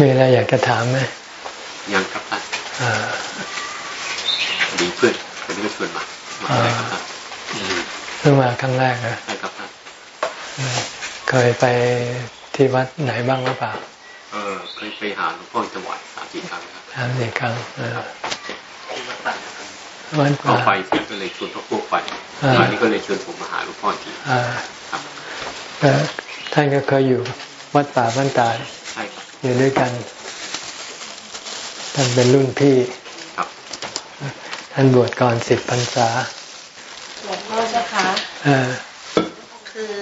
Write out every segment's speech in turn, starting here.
มีอะไรอยากจะถามไหมยังครับท่านดีเพื่อนคนนี้ก็ชวนมามาอะไรครับท่านเพิ่งมาครั้งแรกนะใช่ครับท่านเคยไปที่วัดไหนบ้างหรือเปล่า เออเคยไปหาหลวงพ่อจังหวัดสามสี่ครั้งครับสามสี่ครั้งที่วัดป่าวันเขาไปที่ก็เลยชวนพวกพวกไปอันนี้ก็เลยชวนผมมาหาหลวงพ่อทีครับท่านก็เคยอยู่วัดป่าบ้านตาย อยู่ด้วยกัน ท่านเป็นรุ่นพี่ท่านบวชก่อนสิบพรรษาหลวงพ่อเจ้าคะคือ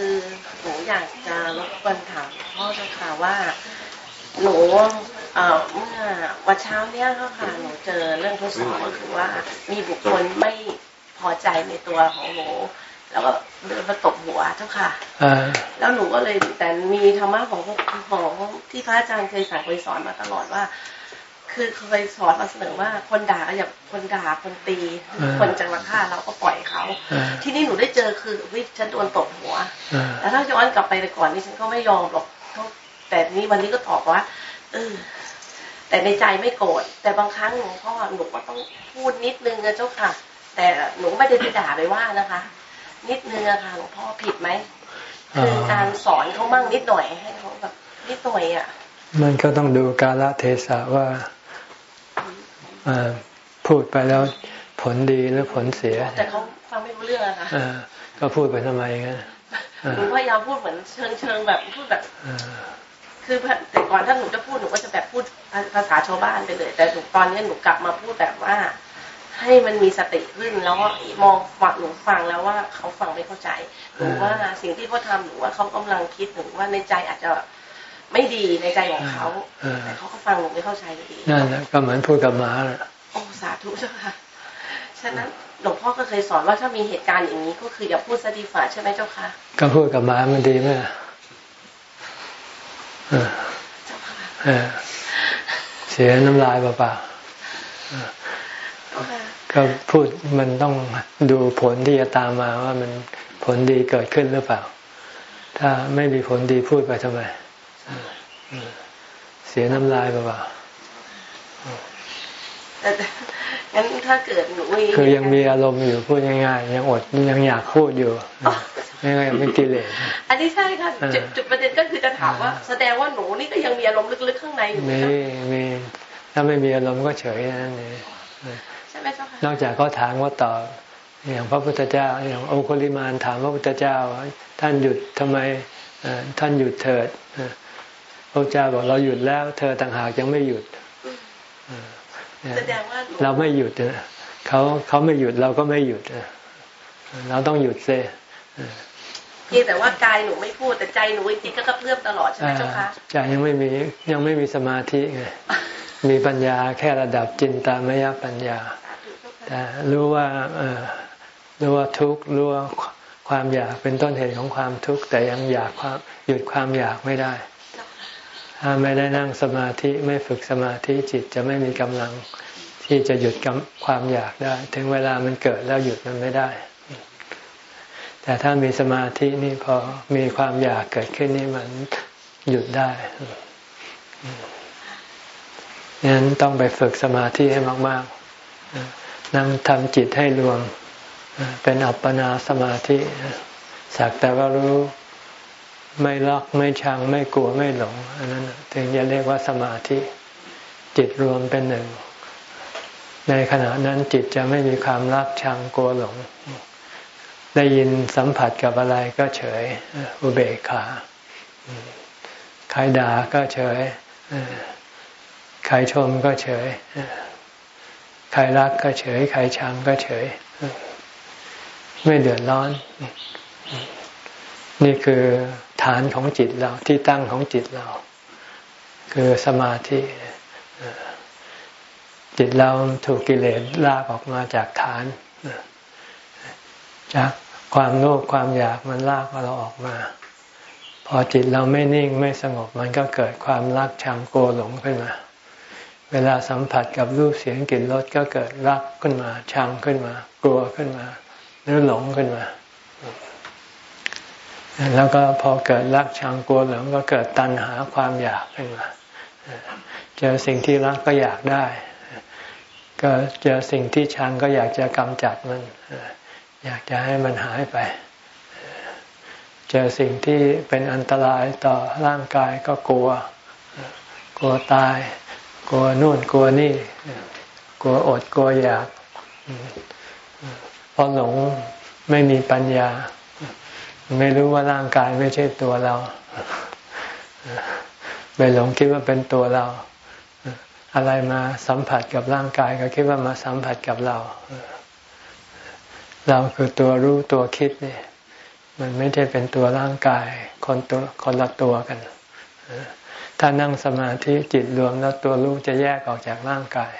หนูอยากจะรบกวนถามพ่อเจ้าค่ะว่าหนูเมื่อวันเช้าเนี้ยค่ะหนูเจอเรื่องทดสอบก็คือว่ามีบุคคลไม่พอใจในตัวของหนู แล้วก็เดินมาตบหัวเจ้าค่ะแล้วหนูก็เลยแต่มีธรรมะของของที่พระอาจารย์เคยสั่งเคยสอนมาตลอดว่า คือเคยสอนมาเสนอว่าคนด่าอย่าคนด่าคนตี คนจังระฆ่าเราก็ปล่อยเขาที่นี่หนูได้เจอคือวิฉันโดนตบหัวแต่ถ้าย้อนกลับไปแต่ก่อนนี่ฉันก็ไม่ยอมหรอกแต่นี้วันนี้ก็ตอบว่าเออแต่ในใจไม่โกรธแต่บางครั้งหลวงพ่อหนูก็ต้องพูดนิดนึงนะเจ้าค่ะ แต่หนูไม่ได้ไปด่าไปว่านะคะ นิดนึงอะค่ะหลวงพ่อผิดไหมคือการสอนเขามั่งนิดหน่อยให้เขาแบบนิดหน่อยอะมันก็ต้องดูกาลเทศะว่าพูดไปแล้วผลดีหรือผลเสีย แต่เขาฟังไม่รู้เรื่องอะค่ะก็พูดไปทำไมงั้นหนูพยายามพูดเหมือนเชิงเชิงแบบพูดแบบคือแต่ก่อนถ้าหนูจะพูดหนูก็จะแบบพูดภาษาชาวบ้านไปเลย แต่ตอนนี้หนูกลับมาพูดแบบว่า ให้มันมีสติขึ้นแล้วก็มองฟังหนูฟังแล้วว่าเขาฟังไม่เข้าใจหนูว่าสิ่งที่เขาทาหนูว่าเขากำลังคิดหนูว่าในใจอาจจะไม่ดีในใจของเขาแต่เขาก็ฟังหนูไม่เข้าใจเองนั่นแหละก็เหมือนพูดกับหมาโอ้สาธุเจ้าค่ะฉะนั้นหลวงพ่อก็เคยสอนว่าถ้ามีเหตุการณ์อย่างนี้ก็คืออย่าพูดสติฝาใช่ไหมเจ้าค่ะก็พูดกับหมามันดีไหมเสียน้ำลายเปล่า ก็พูดมันต้องดูผลที่จะตามมาว่ามันผลดีเกิดขึ้นหรือเปล่า ถ้าไม่มีผลดีพูดไปทำไม เสียน้ำลายเปล่างั้นถ้าเกิดหนูคือยังมีอารมณ์อยู่พูดง่ายๆยังอดยังอยากพูดอยู่ไม่ไงไม่กิเลสอันนี้ใช่ค่ะจุดประเด็นก็คือจะถามว่า แสดงว่าหนูนี่ก็ยังมีอารมณ์ลึกๆข้างในอยู่มีมีถ้าไม่มีอารมณ์ก็เฉยนั่นเอง นอกจากเขาถามว่าตอบอย่างพระพุทธเจ้าอย่างองคุลิมานถามพระพุทธเจ้า ท่านหยุดทำไมท่านหยุดเถิดพระเจ้าบอกเราหยุดแล้ว เธอต่างหากยังไม่หยุดเราไม่หยุดเขาเขาไม่หยุดเราก็ไม่หยุดเราต้องหยุดเสียเพียงแต่ว่ากายหนูไม่พูดแต่ใจหนูจิตก็กระเพื่อมตลอดใช่ไหมเจ้าคะใจยังไม่มียังไม่มีสมาธิไงมีปัญญาแค่ระดับจินตามยปัญญา แต่รู้ว่ารู้ว่าทุกข์รู้ว่าความอยากเป็นต้นเหตุของความทุกข์แต่ยังอยากความหยุดความอยากไม่ได้ ถ้าไม่ได้นั่งสมาธิไม่ฝึกสมาธิจิตจะไม่มีกำลังที่จะหยุดความอยากได้ ถึงเวลามันเกิดแล้วหยุดมันไม่ได้ แต่ถ้ามีสมาธินี่พอมีความอยากเกิดขึ้นนี่มันหยุดได้งั้นต้องไปฝึกสมาธิให้มาก ๆ นั่งทำจิตให้รวม เป็นอัปปนาสมาธิสักแต่ว่ารู้ไม่รักไม่ชังไม่กลัวไม่หลง อันนั้นถึงจะเรียกว่าสมาธิ จิตรวมเป็นหนึ่ง ในขณะนั้นจิตจะไม่มีความรักชังกลัวหลง ได้ยินสัมผัสกับอะไรก็เฉย อุเบกขาใครด่าก็เฉยใครชมก็เฉย ใครรักก็เฉย ใครชังก็เฉย ไม่เดือดร้อน นี่คือฐานของจิตเราที่ตั้งของจิตเรา คือสมาธิจิตเราถูกกิเลสลากออกมาจากฐานจากความโลภความอยากมันลากเราออกมา พอจิตเราไม่นิ่งไม่สงบมันก็เกิดความรักชังโกหลงขึ้นมา เวลาสัมผัสกับรูปเสียงกลิ่นรสก็เกิดรักขึ้นมา ชังขึ้นมา กลัวขึ้นมา หรือหลงขึ้นมา แล้วก็พอเกิดรักชังกลัวหลงก็เกิดตัณหาความอยากขึ้นมา เจอสิ่งที่รักก็อยากได้ ก็เจอสิ่งที่ชังก็อยากจะกำจัดมัน อยากจะให้มันหายไป เจอสิ่งที่เป็นอันตรายต่อร่างกายก็กลัว กลัวตาย กลัวนู่นกลัวนี่ กลัวอดกลัวอยากเพราะหลงไม่มีปัญญา ไม่รู้ว่าร่างกายไม่ใช่ตัวเราไปหลงคิดว่าเป็นตัวเรา อะไรมาสัมผัสกับร่างกายก็คิดว่ามาสัมผัสกับเรา เราคือตัวรู้ตัวคิดเนี่ย มันไม่ใช่เป็นตัวร่างกาย คนตัวคนละตัวกัน ถ้านั่งสมาธิจิตรวมแล้วตัวรู้จะแยกออกจากร่างกาย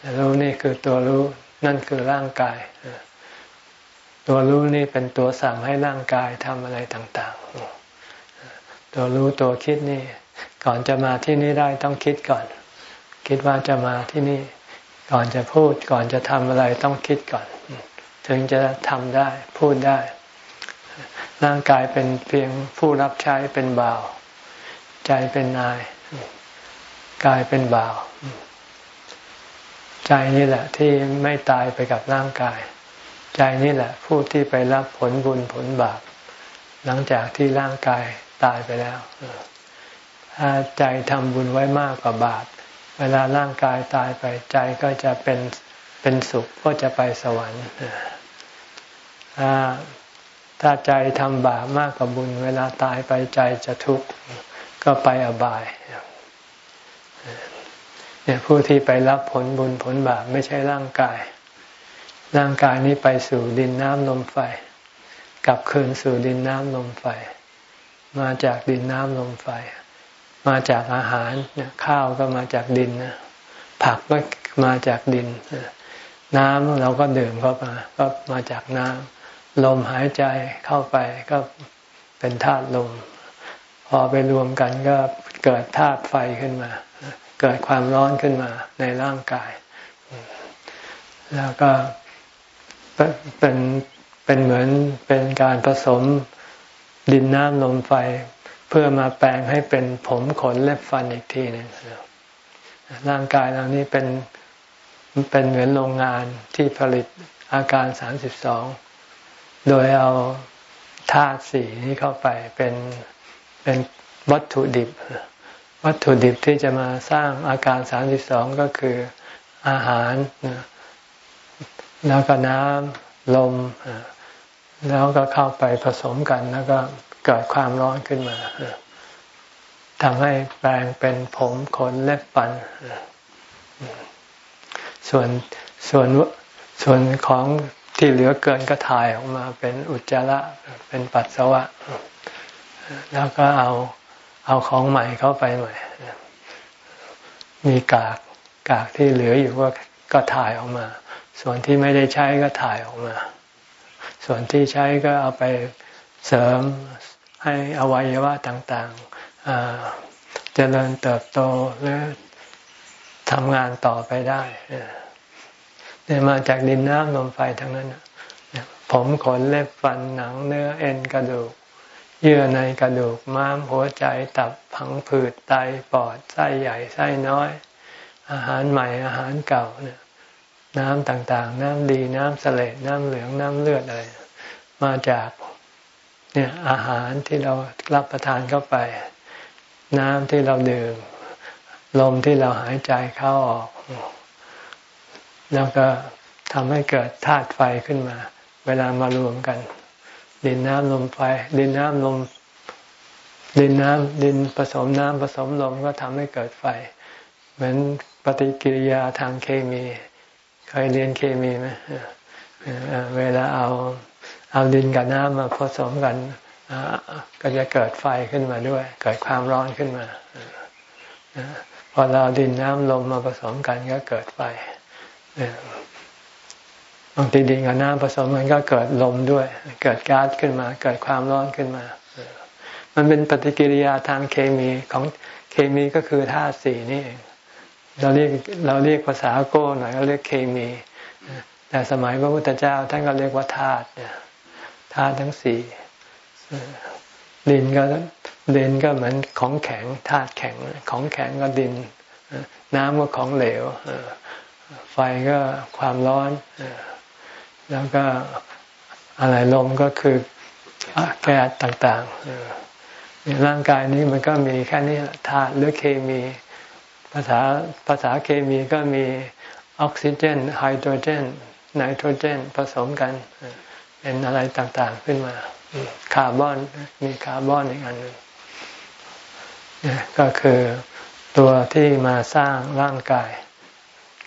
จะรู้นี่คือตัวรู้นั่นคือร่างกาย ตัวรู้นี่เป็นตัวสั่งให้ร่างกายทำอะไรต่างๆ ตัวรู้ตัวคิดนี่ ก่อนจะมาที่นี่ได้ต้องคิดก่อน คิดว่าจะมาที่นี่ ก่อนจะพูดก่อนจะทำอะไรต้องคิดก่อน ถึงจะทำได้พูดได้ ร่างกายเป็นเพียงผู้รับใช้เป็นบ่าว ใจเป็นนาย กายเป็นบ่าว ใจนี่แหละ ที่ไม่ตายไปกับร่างกาย ใจนี่แหละ ผู้ที่ไปรับผลบุญผลบาปหลังจากที่ร่างกายตายไปแล้วถ้าใจทำบุญไว้มากกว่าบาปเวลาร่างกายตายไปใจก็จะเป็นเป็นสุขก็จะไปสวรรค์ถ้าถ้าใจทำบาปมากกว่าบุญ เวลาตายไปใจจะทุกข์ ก็ไปอบายเนี่ยผู้ที่ไปรับผลบุญผลบาปไม่ใช่ร่างกาย ร่างกายนี้ไปสู่ดินน้ำลมไฟ กลับคืนสู่ดินน้ำลมไฟ มาจากดินน้ำลมไฟ มาจากอาหารเนี่ยข้าวก็มาจากดินนะผักก็มาจากดิน น้ำเราก็ดื่มเข้ามา ก็มาจากน้ำลมหายใจเข้าไปก็เป็นธาตุลม พอไปรวมกันก็เกิดธาตุไฟขึ้นมา เกิดความร้อนขึ้นมาในร่างกาย แล้วก็เป็นเป็นเหมือนเป็นการผสมดินน้ำลมไฟ เพื่อมาแปลงให้เป็นผมขนเล็บฟันอีกทีหนึ่งร่างกายเรานี้เป็นเป็นเหมือนโรงงานที่ผลิตอาการสามสิบสองโดยเอาธาตุสีนี้เข้าไปเป็น เป็นวัตถุดิบ วัตถุดิบที่จะมาสร้างอาการสามสิบสองก็คืออาหาร แล้วก็น้ำลม แล้วก็เข้าไปผสมกัน แล้วก็เกิดความร้อนขึ้นมาทำให้แปลงเป็นผมขนเล็บฟัน ส่วนส่วนส่วนของที่เหลือเกินก็ถ่ายออกมาเป็นอุจจาระเป็นปัสสาวะ แล้วก็เอาเอาของใหม่เข้าไปใหม่ มีกากกากที่เหลืออยู่ก็ก็ถ่ายออกมา ส่วนที่ไม่ได้ใช้ก็ถ่ายออกมา ส่วนที่ใช้ก็เอาไปเสริมให้อวัยวะต่างๆเจริญเติบโตหรือทำงานต่อไปได้เนี่ยมาจากดินน้ำลมไฟทั้งนั้นผมขนเล็บฟันหนังเนื้อเอ็นกระดูก เยื่อในกระดูกม้ามหัวใจตับผังผืดไตปอดไส้ใหญ่ไส้น้อย อาหารใหม่อาหารเก่าเนี่ยน้ำต่างๆ น้ำดีน้ำเสลดน้ำเหลืองน้ำเลือดอะไรมาจากเนี่ยอาหารที่เรารับประทานเข้าไป น้ำที่เราดื่ม ลมที่เราหายใจเข้าออก แล้วก็ทำให้เกิดธาตุไฟขึ้นมา เวลามารวมกัน ดินน้ำลมไฟดินน้ำลมดินน้ำดินผสมน้ำผสมลมก็ทำให้เกิดไฟ เหมือนปฏิกิริยาทางเคมีเคยเรียนเคมีไหมเวลาเอาเอาดินกับน้ำมาผสมกันก็จะเกิดไฟขึ้นมาด้วย เกิดความร้อนขึ้นมาพอเราดินน้ำลมมาผสมกันก็เกิดไฟ บางทีดินกับน้ำผสมมันก็เกิดลมด้วย เกิดก๊าซขึ้นมา เกิดความร้อนขึ้นมา มันเป็นปฏิกิริยาทางเคมีของเคมีก็คือธาตุสี่นี่เองเราเรียกเราเรียกภาษาโก้หน่อยเราเรียกเคมี แต่สมัยพระพุทธเจ้าท่านก็เรียกว่าธาตุธาตุทั้งสี่ดินก็ดินก็เหมือนของแข็งธาตุแข็งของแข็งก็ดิน น้ำก็ของเหลวไฟก็ความร้อน แล้วก็อะไรลมก็คือแก๊สต่างๆร่างกายนี้มันก็มีแค่นี้ธาตุหรือเคมี ภาษาภาษาเคมีก็มีออกซิเจนไฮโดรเจนไนโตรเจนผสมกันเป็นอะไรต่างๆขึ้นมาคาร์บอนมีคาร์บอนอีกอันหนึ่งก็คือตัวที่มาสร้างร่างกาย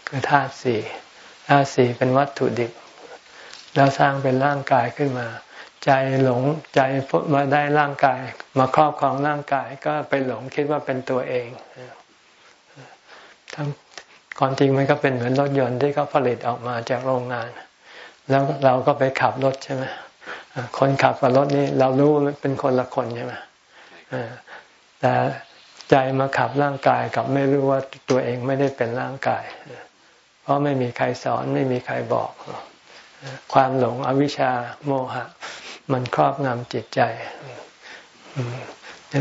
คือธาตุสี่ธาตุสี่เป็นวัตถุดิบ แล้วสร้างเป็นร่างกายขึ้นมา ใจหลงใจมาได้ร่างกาย มาครอบครองร่างกายก็ไปหลงคิดว่าเป็นตัวเองทั้งความจริงมันก็เป็นเหมือนรถยนต์ที่เขาผลิตออกมาจากโรงงาน แล้วเราก็ไปขับรถใช่ไหมคนขับกับรถนี่เรารู้เป็นคนละคนใช่ไหมแต่ใจมาขับร่างกายกับไม่รู้ว่าตัวเองไม่ได้เป็นร่างกาย เพราะไม่มีใครสอนไม่มีใครบอก ความหลงอวิชชาโมหะ มันครอบงำจิตใจ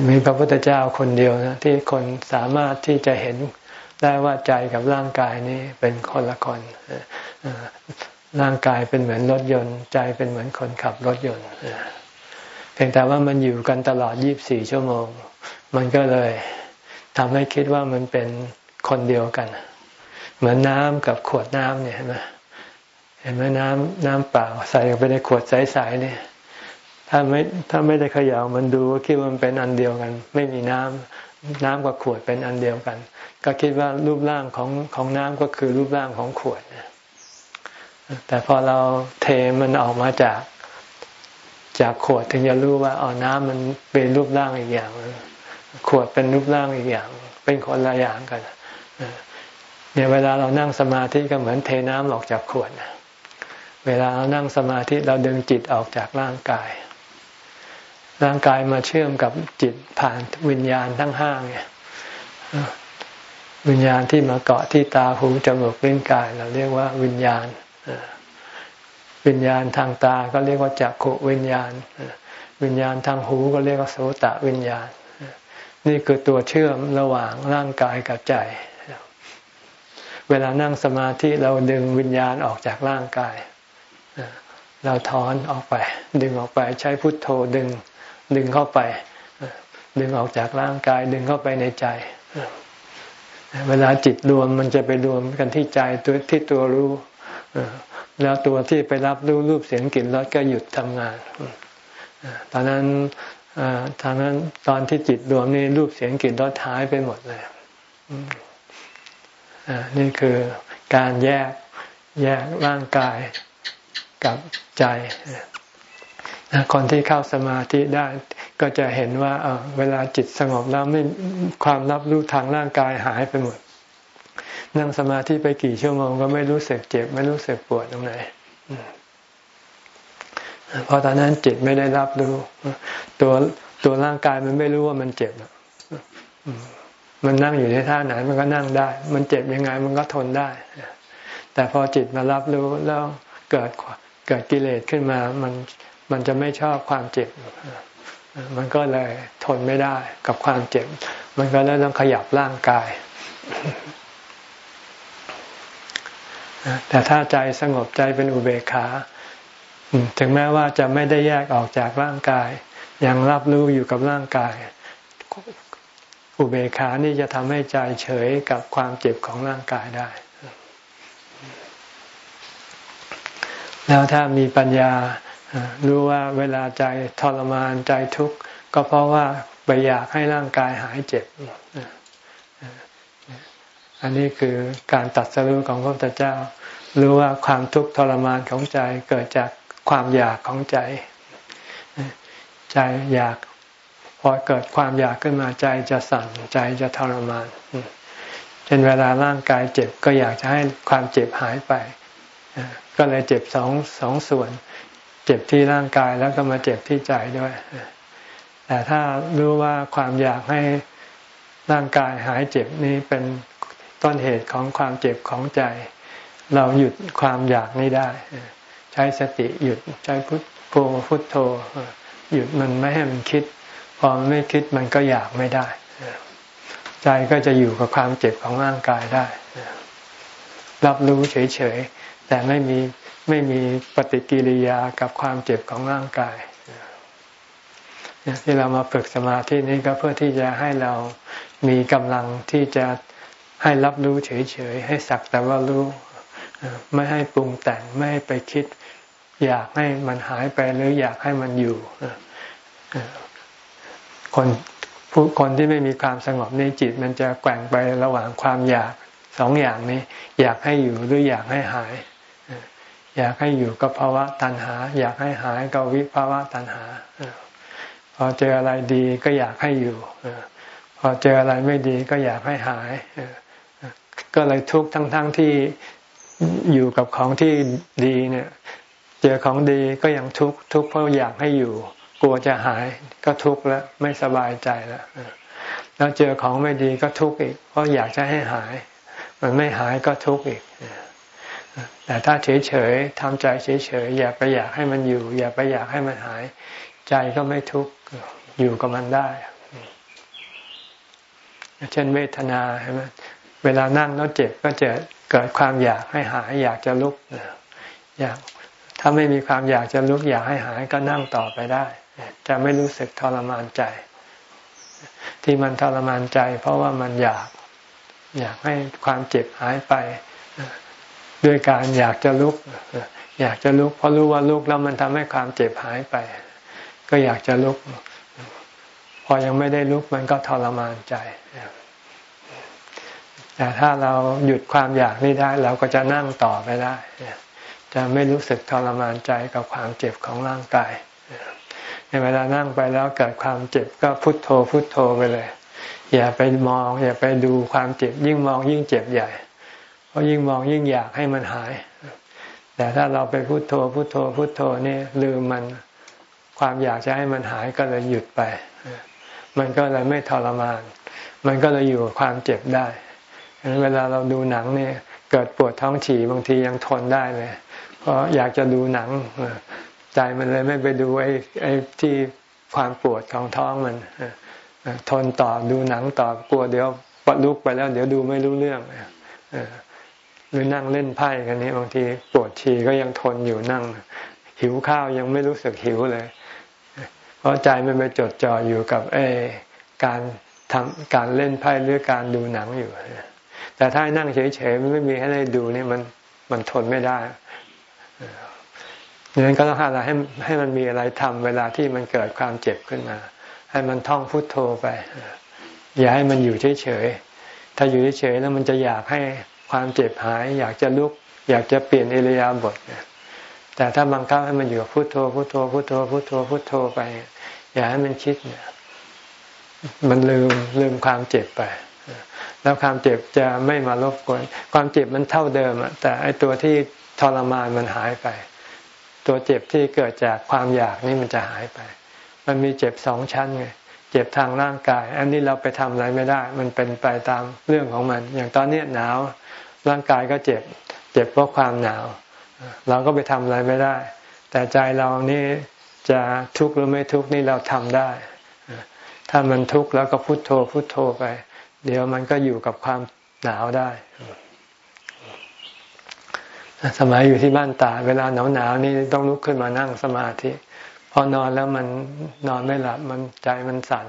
มีพระพุทธเจ้าคนเดียวนะที่คนสามารถที่จะเห็นได้ว่าใจกับร่างกายนี้เป็นคนละคนร่างกายเป็นเหมือนรถยนต์ ใจเป็นเหมือนคนขับรถยนต์เพียงแต่ว่ามันอยู่กันตลอด 24 ชั่วโมง มันก็เลยทำให้คิดว่ามันเป็นคนเดียวกัน เหมือนน้ำกับขวดน้ำเนี่ยเห็นไหม ห็นไหมน้ำน้ำเปล่าใส่ไปในขวดใสๆเนี่ยถ้าไม่ถ้าไม่ได้เขย่ามันดูคิดว่ามันเป็นอันเดียวกัน ไม่มีน้ำน้ำกับขวดเป็นอันเดียวกัน ก็คิดว่ารูปร่างของของน้ำก็คือรูปร่างของขวดแต่พอเราเทมันออกมาจากจากขวดถึงจะรู้ว่าอ๋อน้ำมันเป็นรูปร่างอีกอย่างขวดเป็นรูปร่างอีกอย่าง เป็นคนละอย่างกันเนี่ยเวลาเรานั่งสมาธิก็เหมือนเทน้ำออกจากขวด เวลาเรานั่งสมาธิเราดึงจิตออกจากร่างกาย ร่างกายมาเชื่อมกับจิตผ่านวิญญาณทั้งห้าเนี่ยวิญญาณที่มาเกาะที่ตาหูจมูกลิ้นกาย เราเรียกว่าวิญญาณวิญญาณทางตาก็เรียกว่าจักขุวิญญาณ วิญญาณทางหูก็เรียกว่าโสตะวิญญาณ นี่คือตัวเชื่อมระหว่างร่างกายกับใจ เวลานั่งสมาธิเราดึงวิญญาณออกจากร่างกาย เราถอนออกไป ดึงออกไปใช้พุทโธดึงดึงเข้าไป ดึงออกจากร่างกายดึงเข้าไปในใจ เวลาจิตรวมมันจะไปรวมกันที่ใจตัวที่ตัวรู้แล้วตัวที่ไปรับรู้รูปเสียงกลิ่นรสก็หยุดทำงานตอนนั้นทางนั้นตอนที่จิตรวมนี่รูปเสียงกลิ่นรสหายไปหมดเลยนี่คือการแยกแยกร่างกาย กับใจคนที่เข้าสมาธิได้ก็จะเห็นว่าเวลาจิตสงบแล้วไม่ความรับรู้ทางร่างกายหายไปหมด นั่งสมาธิไปกี่ชั่วโมงก็ไม่รู้สึกเจ็บ ไม่รู้สึกปวดตรงไหนเพราะตอนนั้นจิตไม่ได้รับรู้ ตัวตัวร่างกายมันไม่รู้ว่ามันเจ็บมันนั่งอยู่ในท่าไหนมันก็นั่งได้ มันเจ็บยังไงมันก็ทนได้ แต่พอจิตมารับรู้แล้วเกิด เกิดกิเลสขึ้นมามันมันจะไม่ชอบความเจ็บ มันก็เลยทนไม่ได้กับความเจ็บ มันก็เลยต้องขยับร่างกาย แต่ถ้าใจสงบใจเป็นอุเบกขา ถึงแม้ว่าจะไม่ได้แยกออกจากร่างกาย ยังรับรู้อยู่กับร่างกาย อุเบกขานี่จะทำให้ใจเฉยกับความเจ็บของร่างกายได้ แล้วถ้ามีปัญญารู้ว่าเวลาใจทรมานใจทุกข์ก็เพราะว่าไปอยากให้ร่างกายหายเจ็บ อันนี้คือการตัดสรู้ของพระพุทธเจ้า รู้ว่าความทุกข์ทรมานของใจเกิดจากความอยากของใจ ใจอยากพอเกิดความอยากขึ้นมาใจจะสั่นใจจะทรมานเช่นเวลาร่างกายเจ็บก็อยากจะให้ความเจ็บหายไป ก็เลยเจ็บสองสองส่วน เจ็บที่ร่างกายแล้วก็มาเจ็บที่ใจด้วย แต่ถ้ารู้ว่าความอยากให้ร่างกายหายเจ็บนี้เป็นต้นเหตุของความเจ็บของใจ เราหยุดความอยากนี้ได้ ใช้สติหยุดใช้พุทโธพุทโธ หยุดมันไม่ให้มันคิด พอไม่คิดมันก็อยากไม่ได้ ใจก็จะอยู่กับความเจ็บของร่างกายได้ รับรู้เฉยๆ แต่ไม่มีไม่มีปฏิกิริยากับความเจ็บของร่างกายที่เรามาฝึกสมาธินี้ก็เพื่อที่จะให้เรามีกำลังที่จะให้รับรู้เฉยๆ ให้สักแต่ว่ารู้ ไม่ให้ปรุงแต่งไม่ให้ไปคิด อยากให้มันหายไปหรืออยากให้มันอยู่คนผู้คนที่ไม่มีความสงบในจิต มันจะแกว่งไประหว่างความอยาก สองอย่างนี้ อยากให้อยู่หรืออยากให้หาย อยากให้อยู่กับภาวะตัณหา อยากให้หายกับวิภาวะตัณหาพอเจออะไรดีก็อยากให้อยู่พอเจออะไรไม่ดีก็อยากให้หายก็เลยทุกข์ทั้งๆทที่อยู่กับของที่ดีเนี่ย เจอของดีก็ยังทุกข์ทุกข์เพราะอยากให้อยู่ กลัวจะหาย ก็ทุกข์แล้วไม่สบายใจแล้วแล้วเจอของไม่ดีก็ทุกข์อีก เพราะอยากจะให้หาย มันไม่หายก็ทุกข์อีก แต่ถ้าเฉยๆทำใจเฉยๆอย่าไปอยากให้มันอยู่ อย่าไปอยากให้มันหาย ใจก็ไม่ทุกข์อยู่กับมันได้ เช่นเวทนาใช่ไหมเวลานั่งแล้วเจ็บก็จะเกิดความอยากให้หาย อยากจะลุกอยากถ้าไม่มีความอยากจะลุกอยากให้หายก็นั่งต่อไปได้ จะไม่รู้สึกทรมานใจ ที่มันทรมานใจ เพราะว่ามันอยาก อยากให้ความเจ็บหายไปด้วยการอยากจะลุก อยากจะลุกเพราะรู้ว่าลุกแล้วมันทำให้ความเจ็บหายไป ก็อยากจะลุก พอยังไม่ได้ลุกมันก็ทรมานใจแต่ถ้าเราหยุดความอยากนี้ได้ เราก็จะนั่งต่อไปได้จะไม่รู้สึกทรมานใจกับความเจ็บของร่างกายในเวลานั่งไปแล้วเกิดความเจ็บก็พุทโธพุทโธไปเลย อย่าไปมอง อย่าไปดูความเจ็บ ยิ่งมองยิ่งเจ็บใหญ่ เพราะยิ่งมองยิ่งอยากให้มันหาย แต่ถ้าเราไปพุโทโธพุโทโธพุโทโธนี่ลืมมันความอยากจะให้มันหายก็เลยหยุดไป มันก็เลยไม่ทรมาน มันก็เลยอยู่กับความเจ็บได้เวลาเราดูหนังเนี่ย เกิดปวดท้องฉี่บางทียังทนได้เลยเพราะอยากจะดูหนังใจมันเลยไม่ไปดูไอ้ไอ้ที่ความปวดของท้องมัน ทนต่อดูหนังต่อกลัวเดี๋ยวปลุกไปแล้ว เดี๋ยวดูไม่รู้เรื่องหรือนั่งเล่นไพ่กันนี้บางทีปวดฉี่ก็ยังทนอยู่นั่ง หิวข้าวยังไม่รู้สึกหิวเลย เพราะใจมันไปจดจ่ออยู่กับอการทำการเล่นไพ่หรือการดูหนังอยู่ แต่ถ้านั่งเฉยๆมันไม่มีให้ได้ดูนี่มันมันทนไม่ได้ดังนั้นก็ต้องหาอะไรให้ให้มันมีอะไรทำเวลาที่มันเกิดความเจ็บขึ้นมา ให้มันท่องพุทโธไป อย่าให้มันอยู่เฉยๆถ้าอยู่เฉยๆแล้วมันจะอยากให้ความเจ็บหาย อยากจะลุก อยากจะเปลี่ยนอิริยาบถแต่ถ้าบังคับให้มันอยู่พุทโธพุทโธพุทโธพุทโธพุทโธไป อย่าให้มันคิดเนี่ยมันลืมลืมความเจ็บไป แล้วความเจ็บจะไม่มารบกวน ความเจ็บมันเท่าเดิมอะแต่ไอตัวที่ทรมานมันหายไป ตัวเจ็บที่เกิดจากความอยากนี่มันจะหายไป มันมีเจ็บสองชั้นไงเจ็บทางร่างกาย อันนี้เราไปทำอะไรไม่ได้ มันเป็นไปตามเรื่องของมัน อย่างตอนนี้หนาวร่างกายก็เจ็บ เจ็บเพราะความหนาว เราก็ไปทำอะไรไม่ได้ แต่ใจเรานี่จะทุกข์หรือไม่ทุกข์นี่เราทำได้ ถ้ามันทุกข์แล้วก็พุโทโธพุโทโธไป เดี๋ยวมันก็อยู่กับความหนาวได้ สมัยอยู่ที่บ้านตา เวลาหนาวหนาวนี่ต้องลุกขึ้นมานั่งสมาธิ พอนอนแล้วมันนอนไม่หลับมันใจมันสั่น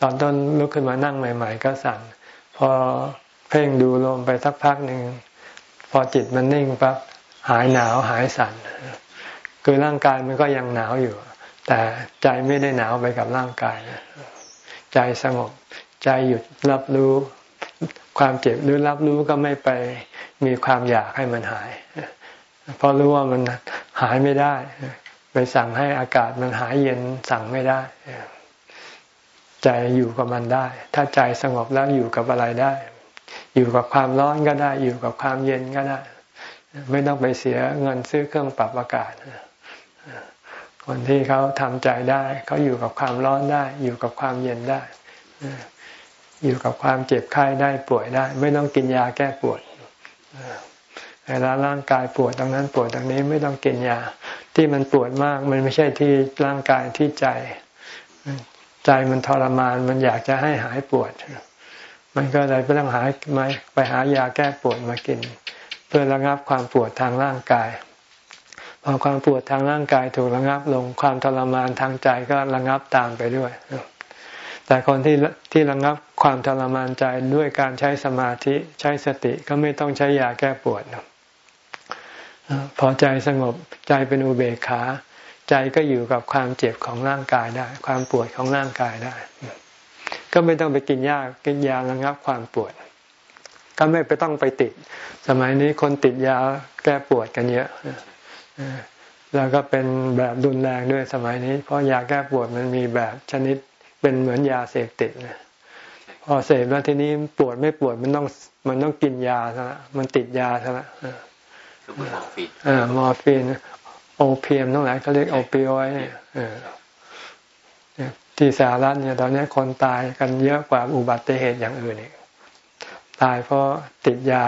ตอนต้นลุกขึ้นมานั่งใหม่ ๆ ก็สั่น พอเพ่งดูลมไปสักพักหนึ่งพอจิตมันนิ่งปั๊บหายหนาวหายสั่น คือร่างกายมันก็ยังหนาวอยู่ แต่ใจไม่ได้หนาวไปกับร่างกาย ใจสงบ ใจหยุดรับรู้ความเจ็บหรือรับรู้ก็ไม่ไปมีความอยากให้มันหาย เพราะรู้ว่ามันหายไม่ได้ สั่งให้อากาศมันหายเย็นสั่งไม่ได้ ใจอยู่กับมันได้ ถ้าใจสงบแล้วอยู่กับอะไรได้ อยู่กับความร้อนก็ได้ อยู่กับความเย็นก็ได้ ไม่ต้องไปเสียเงินซื้อเครื่องปรับอากาศคนที่เขาทำใจได้ เขาอยู่กับความร้อนได้ อยู่กับความเย็นได้ อยู่กับความเจ็บไข้ได้ป่วยได้ ไม่ต้องกินยาแก้ปวด เวลาร่างกายปวดตรงนั้นปวดตรงนี้ไม่ต้องกินยา ที่มันปวดมากมันไม่ใช่ที่ร่างกายที่ใจ ใจมันทรมานมันอยากจะให้หายปวด มันก็เลยไปต้องหาไมไปหายาแก้ปวดมากิน เพื่อระงับความปวดทางร่างกายพอความปวดทางร่างกายถูกระงับลงความทรมานทางใจก็ระงับตามไปด้วยแต่คนที่ที่ระงับความทรมานใจด้วยการใช้สมาธิใช้สติก็ไม่ต้องใช้ยาแก้ปวด พอใจสงบใจเป็นอุเบกขา ใจก็อยู่กับความเจ็บของร่างกายได้ ความปวดของร่างกายได้ ก็ไม่ต้องไปกินยากินยาระงับความปวด ก็ไม่ไปต้องไปติด สมัยนี้คนติดยาแก้ปวดกันเยอะแล้วก็เป็นแบบรุนแรงด้วยสมัยนี้ เพราะยาแก้ปวดมันมีแบบชนิดเป็นเหมือนยาเสพติดนะพอเสพแล้วทีนี้ปวดไม่ปวดมันต้องมันต้องกินยาซะละมันติดยาซะละ มอร์ฟีนอ่ามอร์ฟีน opium ทั้งหลายเขาเรียก opioid เนี่ยที่สหรัฐเนี่ยตอนนี้คนตายกันเยอะกว่าอุบัติเหตุอย่างอื่นอีกตายเพราะติดยา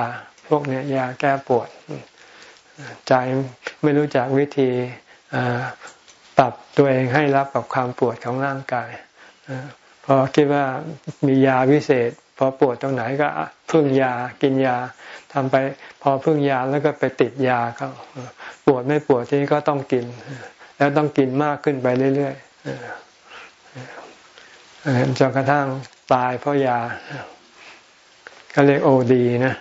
พวกเนี้ยยาแก้ปวดใจไม่รู้จักวิธีปรับตัวเองให้รับกับความปวดของร่างกายพอคิดว่ามียาวิเศษพอปวดตรงไหนก็พึ่งยากินยา ทำไปพอพึ่งยาแล้วก็ไปติดยาเขาปวดไม่ปวดที่ก็ต้องกิน แล้วต้องกินมากขึ้นไปเรื่อยๆจนกระทั่งตายเพราะยา ก็เรียกโอดีนะ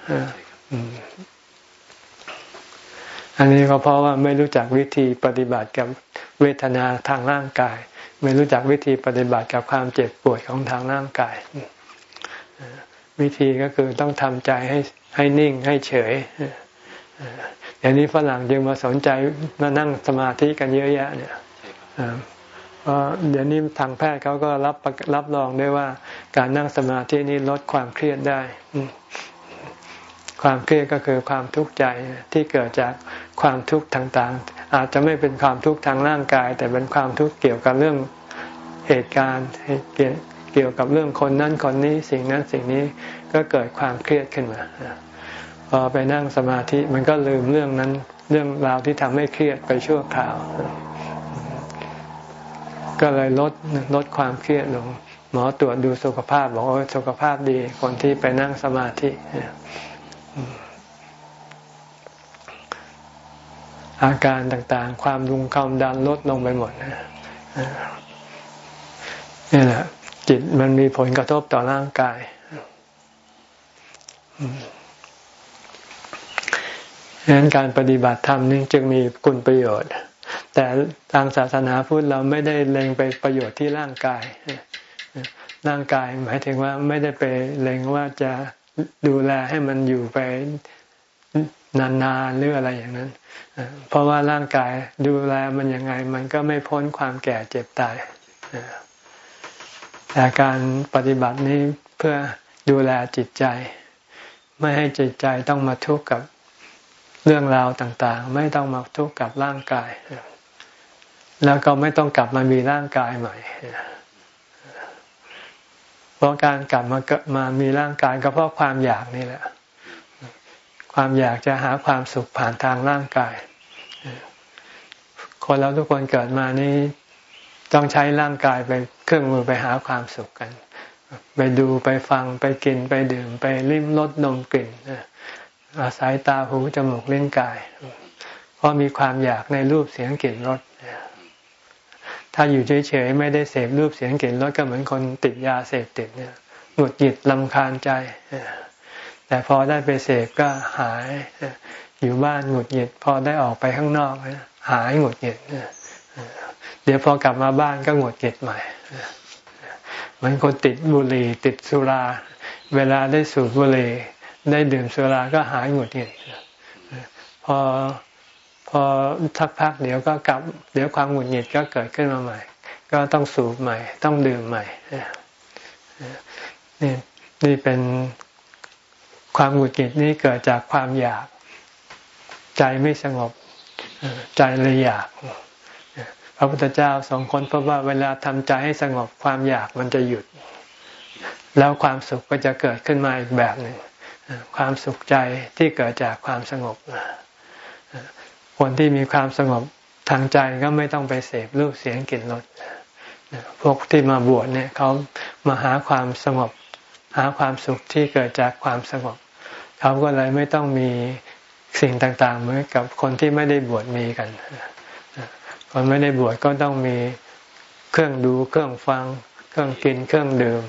อันนี้ก็เพราะว่าไม่รู้จักวิธีปฏิบัติกับเวทนาทางร่างกาย ไม่รู้จักวิธีปฏิบัติกับความเจ็บปวดของทางร่างกาย วิธีก็คือต้องทำใจให้ ให้นิ่งให้เฉยอย่างนี้ฝรั่งยังมาสนใจมานั่งสมาธิกันเยอะแยะเนี่ยเพราะเดี๋ยวนี้ทางแพทย์เขาก็รับรับรองได้ว่า การนั่งสมาธินี้ลดความเครียดได้ ความเครียดก็คือความทุกข์ใจที่เกิดจากความทุกข์ต่างๆ อาจจะไม่เป็นความทุกข์ทางร่างกาย แต่เป็นความทุกข์เกี่ยวกับเรื่องเหตุการณ์เกี่ยวกับเรื่องคนนั้นคนนี้สิ่งนั้นสิ่งนี้ ก็เกิดความเครียดขึ้นมาพอไปนั่งสมาธิมันก็ลืมเรื่องนั้นเรื่องราวที่ทำให้เครียดไปชั่วคราว ก็เลยลดลดความเครียดลง หมอตรวจดูสุขภาพบอกว่าสุขภาพดีคนที่ไปนั่งสมาธิอาการต่างๆ ความรุงความดันลดลงไปหมดนี่แหละจิตมันมีผลกระทบต่อร่างกาย ดังนั้นการปฏิบัติธรรมนี่จึงมีคุณประโยชน์ แต่ทางศาสนาพุทธเราไม่ได้เล็งไปประโยชน์ที่ร่างกาย ร่างกายหมายถึงว่าไม่ได้ไปเล็งว่าจะดูแลให้มันอยู่ไปนานๆหรืออะไรอย่างนั้น เพราะว่าร่างกายดูแลมันยังไง มันก็ไม่พ้นความแก่เจ็บตายแต่การปฏิบัตินี้เพื่อดูแลจิตใจ ไม่ให้จิตใจต้องมาทุกข์กับเรื่องราวต่างๆ ไม่ต้องมาทุกข์กับร่างกาย แล้วก็ไม่ต้องกลับมามีร่างกายใหม่เพราะการกลับมาเกิดมามีร่างกายก็เพราะความอยากนี่แหละ ความอยากจะหาความสุขผ่านทางร่างกาย คนเราทุกคนเกิดมานี้ต้องใช้ร่างกายไปเครื่องมือไปหาความสุขกัน ไปดูไปฟังไปกินไปดื่มไปลิ้มรสนมกลิ่นอาศัยตาหูจมูกเล่นกาย เพราะมีความอยากในรูปเสียงกลิ่นรสถ้าอยู่เฉยๆไม่ได้เสพรูปเสียงกลิ่นรสก็เหมือนคนติดยาเสพติดเนี่ยหงุดหงิดลำคาญใจแต่พอได้ไปเสพก็หายอยู่บ้านหงุดหงิดพอได้ออกไปข้างนอกหายหงุดหงิดเดี๋ยวพอกลับมาบ้านก็หงุดหงิดใหม่ เหมือนคนติดบุหรี่ติดสุรา เวลาได้สูบบุหรี่ได้ดื่มสุราก็หายหงุดหงิดพอพอทักพักเดี๋ยวก็กลับ เดี๋ยวความหงุดหงิดก็เกิดขึ้นมาใหม่ ก็ต้องสูบใหม่ ต้องดื่มใหม่นี่นี่เป็นความหงุดหงิดนี่เกิดจากความอยาก ใจไม่สงบใจเลยอยาก พระพุทธเจ้าสองคนเพราะว่าเวลาทำใจให้สงบความอยากมันจะหยุด แล้วความสุขก็จะเกิดขึ้นมาอีกแบบหนึ่งความสุขใจที่เกิดจากความสงบคนที่มีความสงบทางใจก็ไม่ต้องไปเสพรูปเสียงกลิ่นรสพวกที่มาบวชเนี่ยเขามาหาความสงบ หาความสุขที่เกิดจากความสงบ เขาก็เลยไม่ต้องมีสิ่งต่างๆเหมือนกับคนที่ไม่ได้บวชมีกัน คนไม่ได้บวชก็ต้องมีเครื่องดูเครื่องฟัง เครื่องกินเครื่องดื่ม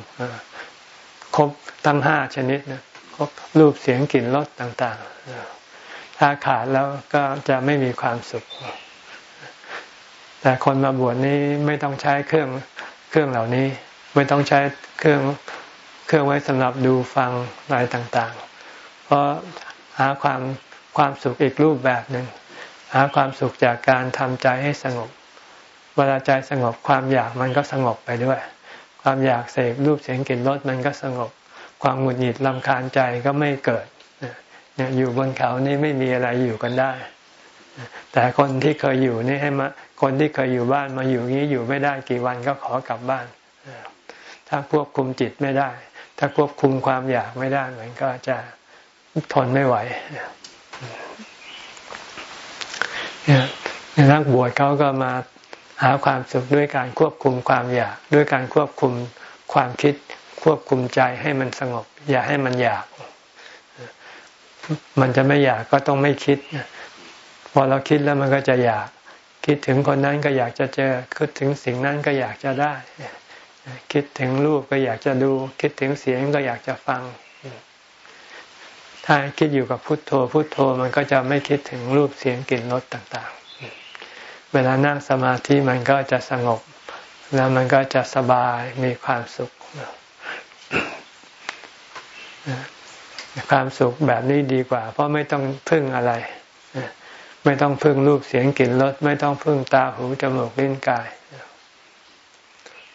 ครบตั้งห้าชนิดนะครบรูปเสียงกลิ่นรสต่างๆถ้าขาดแล้วก็จะไม่มีความสุข แต่คนมาบวชนี้ไม่ต้องใช้เครื่องเครื่องเหล่านี้ ไม่ต้องใช้เครื่องเครื่องไว้สำหรับดูฟังอะไรต่างๆ เพราะหาความความสุขอีกรูปแบบหนึ่ง หาความสุขจากการทำใจให้สงบ เวลาใจสงบความอยากมันก็สงบไปด้วย ความอยากเสพรูปเสียงกลิ่นรสมันก็สงบ ความหงุดหงิดลำคาญใจก็ไม่เกิดเนี่ยอยู่บนเขานี่ไม่มีอะไรอยู่กันได้ แต่คนที่เคยอยู่นี่ให้มาคนที่เคยอยู่บ้านมาอยู่นี้อยู่ไม่ได้กี่วันก็ขอกลับบ้าน ถ้าควบคุมจิตไม่ได้ ถ้าควบคุมความอยากไม่ได้มันก็จะทนไม่ไหว นักบวชเขาก็มาหาความสุขด้วยการควบคุมความอยาก ด้วยการควบคุมความคิด ควบคุมใจให้มันสงบ อย่าให้มันอยาก มันจะไม่อยากก็ต้องไม่คิดพอเราคิดแล้วมันก็จะอยาก คิดถึงคนนั้นก็อยากจะเจอ คิดถึงสิ่งนั้นก็อยากจะได้ คิดถึงรูปก็อยากจะดู คิดถึงเสียงก็อยากจะฟัง ถ้าคิดอยู่กับพุทโธ พุทโธมันก็จะไม่คิดถึงรูปเสียงกลิ่นรสต่างๆ เวลานั่งสมาธิมันก็จะสงบ แล้วมันก็จะสบายมีความสุข ความสุขแบบนี้ดีกว่า เพราะไม่ต้องพึ่งอะไร ไม่ต้องพึ่งรูปเสียงกลิ่นรสไม่ต้องพึ่งตาหูจมูกลิ้นกาย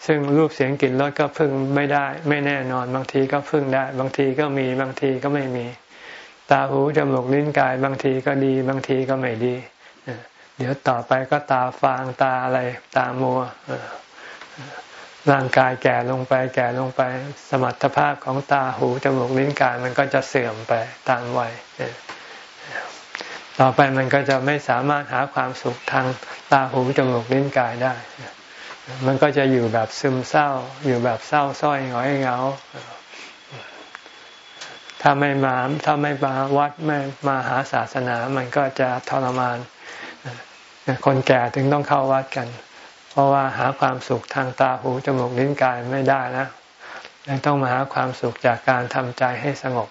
ซึ่งรูปเสียงกลิ่นรสก็พึ่งไม่ได้ ไม่แน่นอน บางทีก็พึ่งได้ บางทีก็มีบางทีก็ไม่มี ตาหูจมูกลิ้นกายบางทีก็ดี บางทีก็ไม่ดี เดี๋ยวต่อไปก็ตาฟางตาอะไรตามัวร่างกายแก่ลงไป แก่ลงไป สมรรถภาพของตาหูจมูกลิ้นกายมันก็จะเสื่อมไปตามวัยต่อไปมันก็จะไม่สามารถหาความสุขทางตาหูจมูกลิ้นกายได้ มันก็จะอยู่แบบซึมเศร้า อยู่แบบเศร้าส้อยหงอยเหงา ถ้าไม่มาถ้าไม่มาวัดไม่มาหาศาสนา มันก็จะทรมาน คนแก่ถึงต้องเข้าวัดกัน เพราะว่าหาความสุขทางตาหูจมูกลิ้นกายไม่ได้แล้วยังต้องมาหาความสุขจากการทำใจให้สงบ